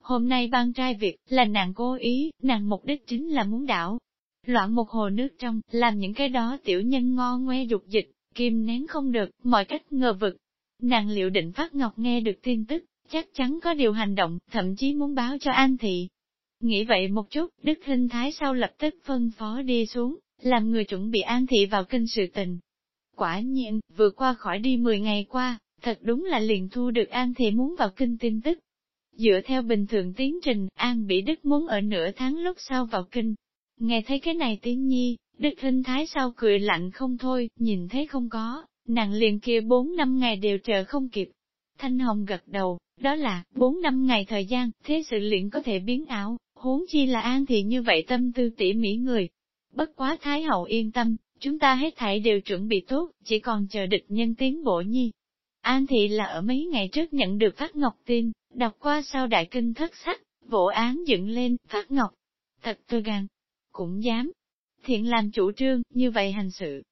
Hôm nay ban trai việc, là nàng cố ý, nàng mục đích chính là muốn đảo. Loạn một hồ nước trong, làm những cái đó tiểu nhân ngo ngoe dục dịch, kim nén không được, mọi cách ngờ vực. Nàng liệu định phát ngọc nghe được tin tức, chắc chắn có điều hành động, thậm chí muốn báo cho An Thị. Nghĩ vậy một chút, Đức Hinh Thái sau lập tức phân phó đi xuống, làm người chuẩn bị An Thị vào kinh sự tình. Quả nhiên, vừa qua khỏi đi 10 ngày qua, thật đúng là liền thu được An Thị muốn vào kinh tin tức. Dựa theo bình thường tiến trình, An Bỉ Đức muốn ở nửa tháng lúc sau vào kinh. Nghe thấy cái này tiếng nhi, Đức Hinh Thái sau cười lạnh không thôi, nhìn thấy không có, nàng liền kia bốn năm ngày đều chờ không kịp. Thanh Hồng gật đầu, đó là, bốn năm ngày thời gian, thế sự liền có thể biến ảo, huống chi là an thì như vậy tâm tư tỉ mỉ người. Bất quá Thái Hậu yên tâm, chúng ta hết thảy đều chuẩn bị tốt, chỉ còn chờ địch nhân tiến bộ nhi. An thị là ở mấy ngày trước nhận được phát ngọc tin, đọc qua sau đại kinh thất sắc, vỗ án dựng lên, phát ngọc. Thật tôi gan, cũng dám. Thiện làm chủ trương, như vậy hành sự.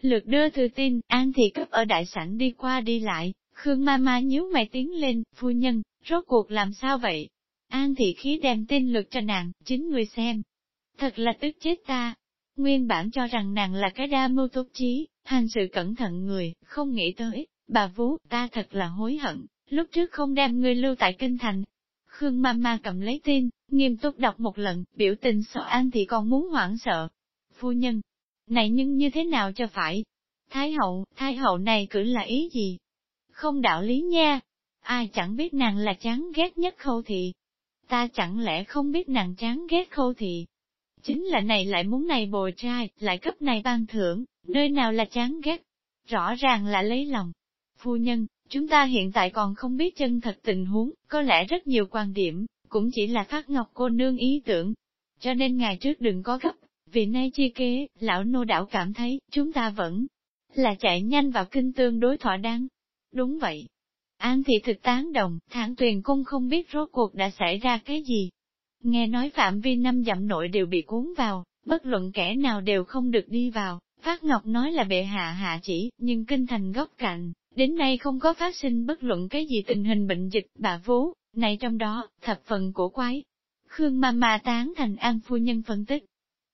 Lượt đưa thư tin, An thị cấp ở đại sảnh đi qua đi lại, Khương ma ma nhíu mày tiến lên, phu nhân, rốt cuộc làm sao vậy? An thị khí đem tin lượt cho nàng, chính người xem. Thật là tức chết ta. Nguyên bản cho rằng nàng là cái đa mưu tốt trí, hành sự cẩn thận người, không nghĩ tới, bà vú, ta thật là hối hận, lúc trước không đem ngươi lưu tại kinh thành. Khương ma ma cầm lấy tin, nghiêm túc đọc một lần, biểu tình sợ an thì còn muốn hoảng sợ. Phu nhân, này nhưng như thế nào cho phải? Thái hậu, thái hậu này cử là ý gì? Không đạo lý nha. Ai chẳng biết nàng là chán ghét nhất khâu thị. Ta chẳng lẽ không biết nàng chán ghét khâu thị. Chính là này lại muốn này bồi trai, lại cấp này ban thưởng, nơi nào là chán ghét. Rõ ràng là lấy lòng. Phu nhân, chúng ta hiện tại còn không biết chân thật tình huống, có lẽ rất nhiều quan điểm, cũng chỉ là phát ngọc cô nương ý tưởng. Cho nên ngày trước đừng có gấp, vì nay chi kế, lão nô đảo cảm thấy, chúng ta vẫn là chạy nhanh vào kinh tương đối thỏa đáng. Đúng vậy. An thị thực tán đồng, thản tuyền cung không biết rốt cuộc đã xảy ra cái gì. Nghe nói phạm vi năm dặm nội đều bị cuốn vào, bất luận kẻ nào đều không được đi vào. Phát Ngọc nói là bệ hạ hạ chỉ, nhưng kinh thành góc cạnh, đến nay không có phát sinh bất luận cái gì tình hình bệnh dịch, bà vú, này trong đó, thập phần của quái. Khương ma ma tán thành an phu nhân phân tích.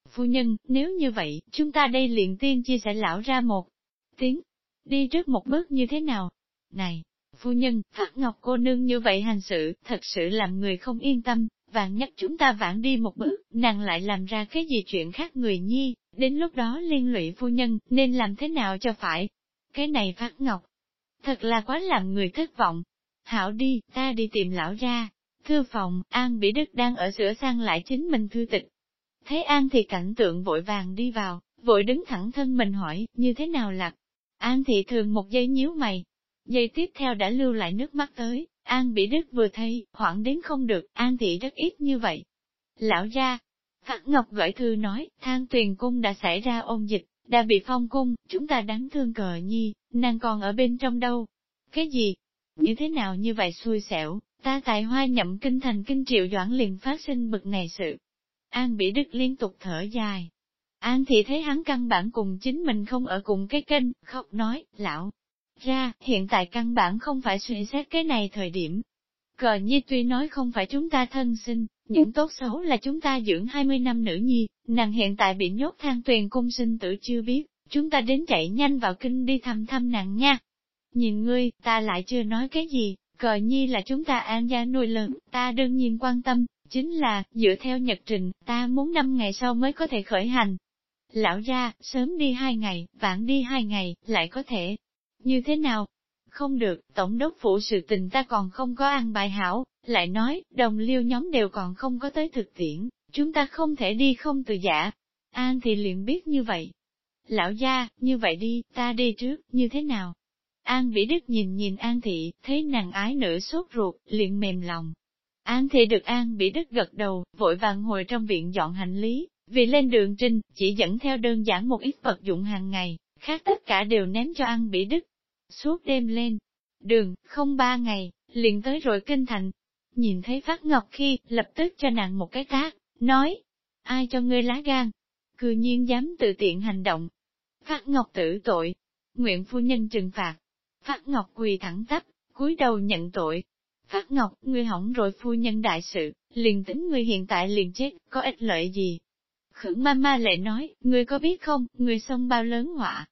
Phu nhân, nếu như vậy, chúng ta đây liền tiên chia sẻ lão ra một tiếng. Đi trước một bước như thế nào? Này, phu nhân, Phát Ngọc cô nương như vậy hành sự, thật sự làm người không yên tâm, vạn nhất chúng ta vãn đi một bước, nàng lại làm ra cái gì chuyện khác người nhi, đến lúc đó liên lụy phu nhân, nên làm thế nào cho phải? Cái này Phát Ngọc, thật là quá làm người thất vọng. Hảo đi, ta đi tìm lão ra. Thư phòng, An Bỉ Đức đang ở sửa sang lại chính mình thư tịch. Thấy An thì cảnh tượng vội vàng đi vào, vội đứng thẳng thân mình hỏi, như thế nào lạc? An thị thường một giây nhíu mày. Giây tiếp theo đã lưu lại nước mắt tới, An Bỉ Đức vừa thấy, hoảng đến không được, An thị rất ít như vậy. Lão ra, Phạt Ngọc gửi thư nói, thang tuyền cung đã xảy ra ôn dịch, đã bị phong cung, chúng ta đáng thương cờ nhi, nàng còn ở bên trong đâu. Cái gì? Như thế nào như vậy xui xẻo, ta tại hoa nhậm kinh thành kinh triệu doãn liền phát sinh bực này sự. An bị Đức liên tục thở dài. An thì thấy hắn căn bản cùng chính mình không ở cùng cái kênh, khóc nói, lão. Ra, hiện tại căn bản không phải suy xét cái này thời điểm. Cờ nhi tuy nói không phải chúng ta thân sinh, những tốt xấu là chúng ta dưỡng 20 năm nữ nhi, nàng hiện tại bị nhốt than tuyền cung sinh tử chưa biết, chúng ta đến chạy nhanh vào kinh đi thăm thăm nàng nha. Nhìn ngươi, ta lại chưa nói cái gì, cờ nhi là chúng ta an gia nuôi lớn, ta đương nhiên quan tâm, chính là, dựa theo nhật trình, ta muốn năm ngày sau mới có thể khởi hành. Lão ra, sớm đi hai ngày, vãn đi hai ngày, lại có thể. Như thế nào? Không được, tổng đốc phủ sự tình ta còn không có ăn bài hảo, lại nói, đồng liêu nhóm đều còn không có tới thực tiễn, chúng ta không thể đi không từ giả. An thì liền biết như vậy. Lão gia, như vậy đi, ta đi trước, như thế nào? An Vĩ Đức nhìn nhìn An Thị, thấy nàng ái nữ sốt ruột, liền mềm lòng. An Thị được An Vĩ Đức gật đầu, vội vàng ngồi trong viện dọn hành lý, vì lên đường trinh, chỉ dẫn theo đơn giản một ít vật dụng hàng ngày, khác tất cả đều ném cho An Vĩ Đức. Suốt đêm lên, đường, không ba ngày, liền tới rồi kinh thành, nhìn thấy Phát Ngọc khi, lập tức cho nàng một cái tác, nói, ai cho ngươi lá gan, cư nhiên dám tự tiện hành động. Phát Ngọc tử tội, nguyện phu nhân trừng phạt. Phát Ngọc quỳ thẳng tắp, cúi đầu nhận tội. Phát Ngọc, ngươi hỏng rồi phu nhân đại sự, liền tính ngươi hiện tại liền chết, có ích lợi gì? Khẩn ma ma lại nói, ngươi có biết không, ngươi xông bao lớn họa.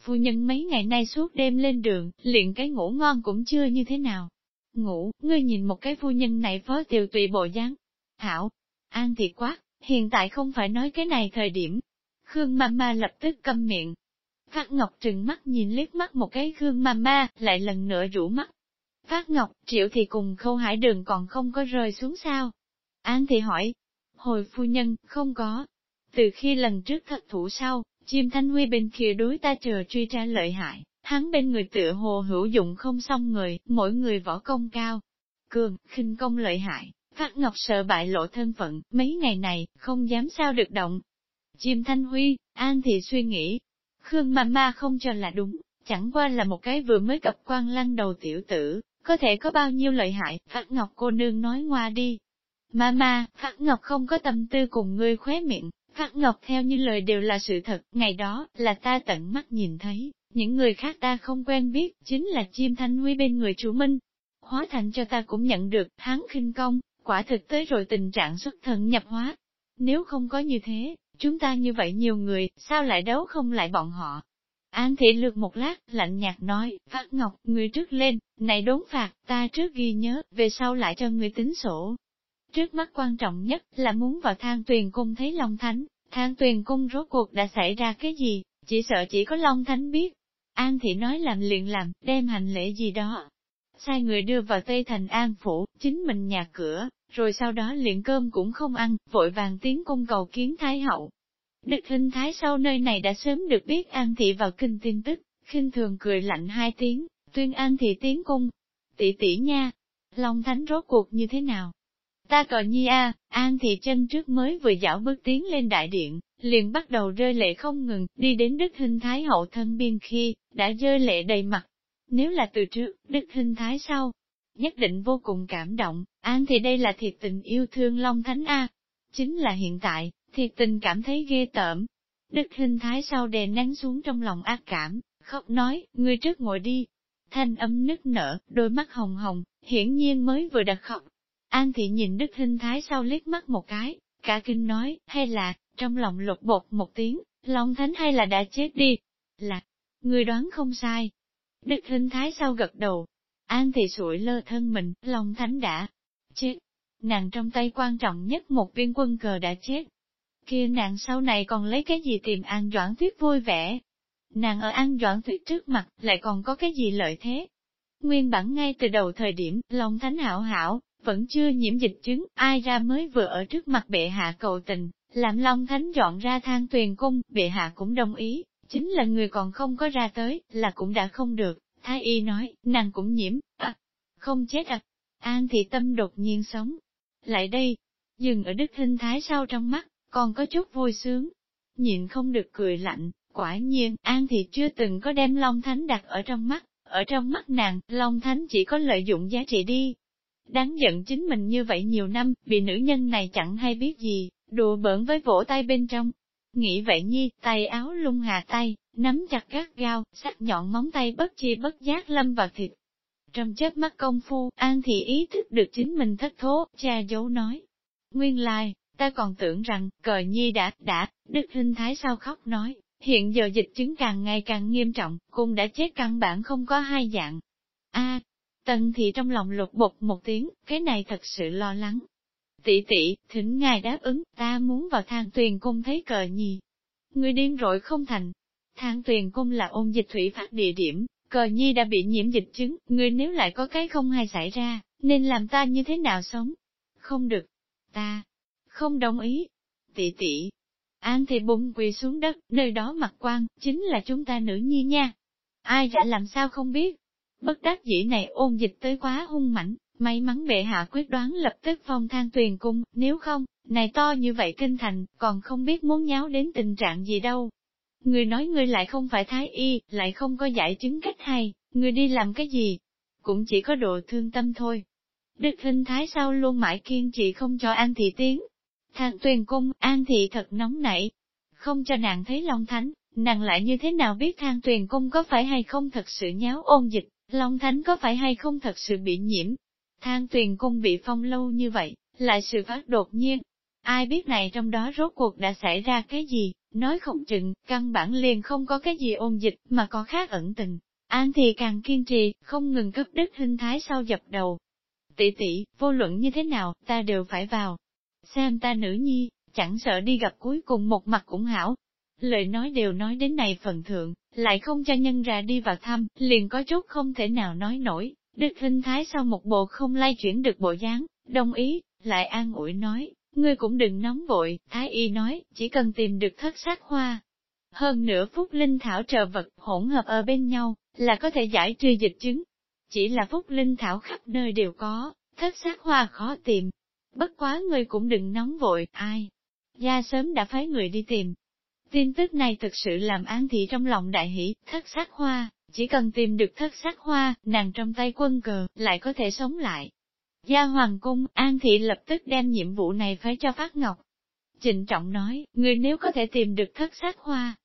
Phu nhân mấy ngày nay suốt đêm lên đường, liền cái ngủ ngon cũng chưa như thế nào. Ngủ, ngươi nhìn một cái phu nhân này phó tiều tùy bộ dáng. Hảo, an thì quá, hiện tại không phải nói cái này thời điểm. Khương Mama lập tức câm miệng. Phát Ngọc trừng mắt nhìn liếc mắt một cái Khương Mama, lại lần nữa rủ mắt. Phát Ngọc, triệu thì cùng khâu hải đường còn không có rơi xuống sao? An thì hỏi. Hồi phu nhân, không có. Từ khi lần trước thật thủ sau, chim thanh huy bên kia đối ta chờ truy tra lợi hại, hắn bên người tựa hồ hữu dụng không xong người, mỗi người võ công cao. cường, khinh công lợi hại. Phát Ngọc sợ bại lộ thân phận, mấy ngày này, không dám sao được động. Chim Thanh Huy, An thì suy nghĩ. Khương Mama không cho là đúng, chẳng qua là một cái vừa mới cập quan lăng đầu tiểu tử, có thể có bao nhiêu lợi hại, Phát Ngọc cô nương nói ngoa đi. Mama, Phát Ngọc không có tâm tư cùng ngươi khóe miệng, Phát Ngọc theo như lời đều là sự thật, ngày đó, là ta tận mắt nhìn thấy, những người khác ta không quen biết, chính là chim thanh huy bên người chủ minh. Hóa thành cho ta cũng nhận được, hắn khinh công, quả thực tới rồi tình trạng xuất thần nhập hóa. Nếu không có như thế, chúng ta như vậy nhiều người, sao lại đấu không lại bọn họ? An thị lược một lát, lạnh nhạt nói, Phát Ngọc, người trước lên, này đốn phạt, ta trước ghi nhớ, về sau lại cho người tính sổ. Trước mắt quan trọng nhất là muốn vào thang tuyền cung thấy Long Thánh, thang tuyền cung rốt cuộc đã xảy ra cái gì, chỉ sợ chỉ có Long Thánh biết. An thị nói làm liền làm, đem hành lễ gì đó. Sai người đưa vào Tây Thành An Phủ, chính mình nhà cửa, rồi sau đó liền cơm cũng không ăn, vội vàng tiến cung cầu kiến Thái Hậu. Đức hình thái sau nơi này đã sớm được biết An Thị vào kinh tin tức, khinh thường cười lạnh hai tiếng, tuyên An Thị tiến cung. Tỷ tỷ nha, Long Thánh rốt cuộc như thế nào? Ta cò nhi a, An Thị chân trước mới vừa dạo bước tiến lên đại điện, liền bắt đầu rơi lệ không ngừng, đi đến Đức Hinh Thái hậu thân biên khi, đã rơi lệ đầy mặt. Nếu là từ trước, Đức Hinh Thái sau, nhất định vô cùng cảm động, An thì đây là thiệt tình yêu thương Long Thánh A. Chính là hiện tại, thiệt tình cảm thấy ghê tởm. Đức Hinh thái sau đè nén xuống trong lòng ác cảm, khóc nói, người trước ngồi đi. Thanh âm nức nở, đôi mắt hồng hồng, hiển nhiên mới vừa đặt khóc. An thị nhìn đức Hinh thái sau liếc mắt một cái, cả kinh nói, hay là, trong lòng lột bột một tiếng, Long Thánh hay là đã chết đi? Là, người đoán không sai. Đức Hinh thái sau gật đầu, An Thị sủi lơ thân mình, Long Thánh đã chết. Nàng trong tay quan trọng nhất một viên quân cờ đã chết. Kia nàng sau này còn lấy cái gì tìm An Doãn Tuyết vui vẻ. Nàng ở An Doãn Tuyết trước mặt, lại còn có cái gì lợi thế. Nguyên bản ngay từ đầu thời điểm, Long Thánh hảo hảo, vẫn chưa nhiễm dịch chứng, ai ra mới vừa ở trước mặt bệ hạ cầu tình, làm Long Thánh dọn ra thang tuyền cung, bệ hạ cũng đồng ý, chính là người còn không có ra tới, là cũng đã không được. Thái y nói, nàng cũng nhiễm, à, không chết à. An thị tâm đột nhiên sống. Lại đây, dừng ở đức hình thái sau trong mắt, còn có chút vui sướng. Nhịn không được cười lạnh, quả nhiên, An thị chưa từng có đem Long Thánh đặt ở trong mắt, ở trong mắt nàng, Long Thánh chỉ có lợi dụng giá trị đi. Đáng giận chính mình như vậy nhiều năm, bị nữ nhân này chẳng hay biết gì, đùa bỡn với vỗ tay bên trong. Nghĩ vậy nhi, tay áo lung hạ tay, nắm chặt gắt gao, sắc nhọn móng tay bất chi bất giác lâm vào thịt. Trong chớp mắt công phu, An Thị ý thức được chính mình thất thố, cha dấu nói. Nguyên lai, ta còn tưởng rằng, cờ nhi đã, đã, Đức Hình Thái sao khóc nói, hiện giờ dịch chứng càng ngày càng nghiêm trọng, cung đã chết căn bản không có hai dạng. a Tần Thị trong lòng lục bột một tiếng, cái này thật sự lo lắng. Tỷ tỷ, thỉnh ngài đáp ứng, ta muốn vào thang tuyền cung thấy cờ nhi. Người điên rồi không thành, Thang tuyền cung là ôn dịch thủy phát địa điểm, cờ nhi đã bị nhiễm dịch chứng, người nếu lại có cái không hay xảy ra, nên làm ta như thế nào sống? Không được, ta không đồng ý. Tỷ tỷ, An thì bụng quỳ xuống đất, nơi đó mặt quan, chính là chúng ta nữ nhi nha. Ai đã làm sao không biết? Bất đắc dĩ này ôn dịch tới quá hung mãnh, may mắn bệ hạ quyết đoán lập tức phong thang tuyền cung, nếu không, này to như vậy kinh thành, còn không biết muốn nháo đến tình trạng gì đâu. Người nói ngươi lại không phải thái y, lại không có giải chứng cách hay, người đi làm cái gì? Cũng chỉ có độ thương tâm thôi. Đức hình thái sau luôn mãi kiên trì không cho An Thị tiến. Thang tuyền cung, An Thị thật nóng nảy. Không cho nàng thấy Long Thánh, nàng lại như thế nào biết thang tuyền cung có phải hay không thật sự nháo ôn dịch, Long Thánh có phải hay không thật sự bị nhiễm. Thang tuyền cung bị phong lâu như vậy, lại sự phát đột nhiên. Ai biết này trong đó rốt cuộc đã xảy ra cái gì? Nói không chừng, căn bản liền không có cái gì ôn dịch, mà có khác ẩn tình. An thì càng kiên trì, không ngừng cấp đức hình thái sau dập đầu. Tỷ tỷ, vô luận như thế nào, ta đều phải vào. Xem ta nữ nhi, chẳng sợ đi gặp cuối cùng một mặt cũng hảo. Lời nói đều nói đến này phần thượng, lại không cho nhân ra đi vào thăm, liền có chút không thể nào nói nổi. Đức hình thái sau một bộ không lay chuyển được bộ dáng, đồng ý, lại an ủi nói, Ngươi cũng đừng nóng vội, Thái Y nói, chỉ cần tìm được thất sát hoa. Hơn nửa phút linh thảo trợ vật hỗn hợp ở bên nhau, là có thể giải trừ dịch chứng. Chỉ là phúc linh thảo khắp nơi đều có, thất sát hoa khó tìm. Bất quá ngươi cũng đừng nóng vội, ai. Gia sớm đã phái người đi tìm. Tin tức này thực sự làm An Thị trong lòng đại hỷ, thất sắc hoa, chỉ cần tìm được thất sắc hoa, nàng trong tay quân cờ, lại có thể sống lại. Gia Hoàng Cung, An Thị lập tức đem nhiệm vụ này phải cho Phát Ngọc. Trịnh trọng nói, người nếu có thể tìm được thất sắc hoa,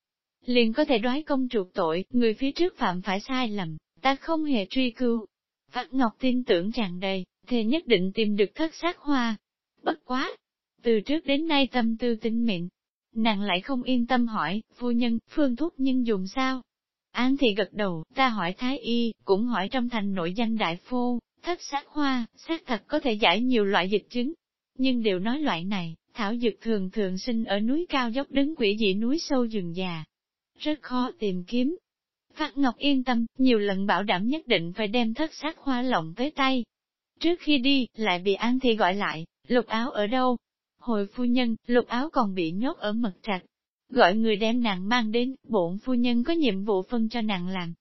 liền có thể đoái công chuộc tội, người phía trước phạm phải sai lầm, ta không hề truy cứu. Phát Ngọc tin tưởng tràn đầy, thì nhất định tìm được thất sắc hoa. Bất quá! Từ trước đến nay tâm tư tinh mịn, nàng lại không yên tâm hỏi, phu nhân, phương thuốc nhân dùng sao? Án thì gật đầu, ta hỏi Thái Y, cũng hỏi trong thành nội danh đại phu, thất sát hoa, xác thật có thể giải nhiều loại dịch chứng. Nhưng đều nói loại này, thảo dược thường thường sinh ở núi cao dốc đứng quỷ dị núi sâu rừng già. Rất khó tìm kiếm. Phát Ngọc yên tâm, nhiều lần bảo đảm nhất định phải đem thất sát hoa lộng tới tay. Trước khi đi, lại bị An thị gọi lại, lục áo ở đâu? Hồi phu nhân, lục áo còn bị nhốt ở mật trạch, gọi người đem nàng mang đến, bổn phu nhân có nhiệm vụ phân cho nàng làm.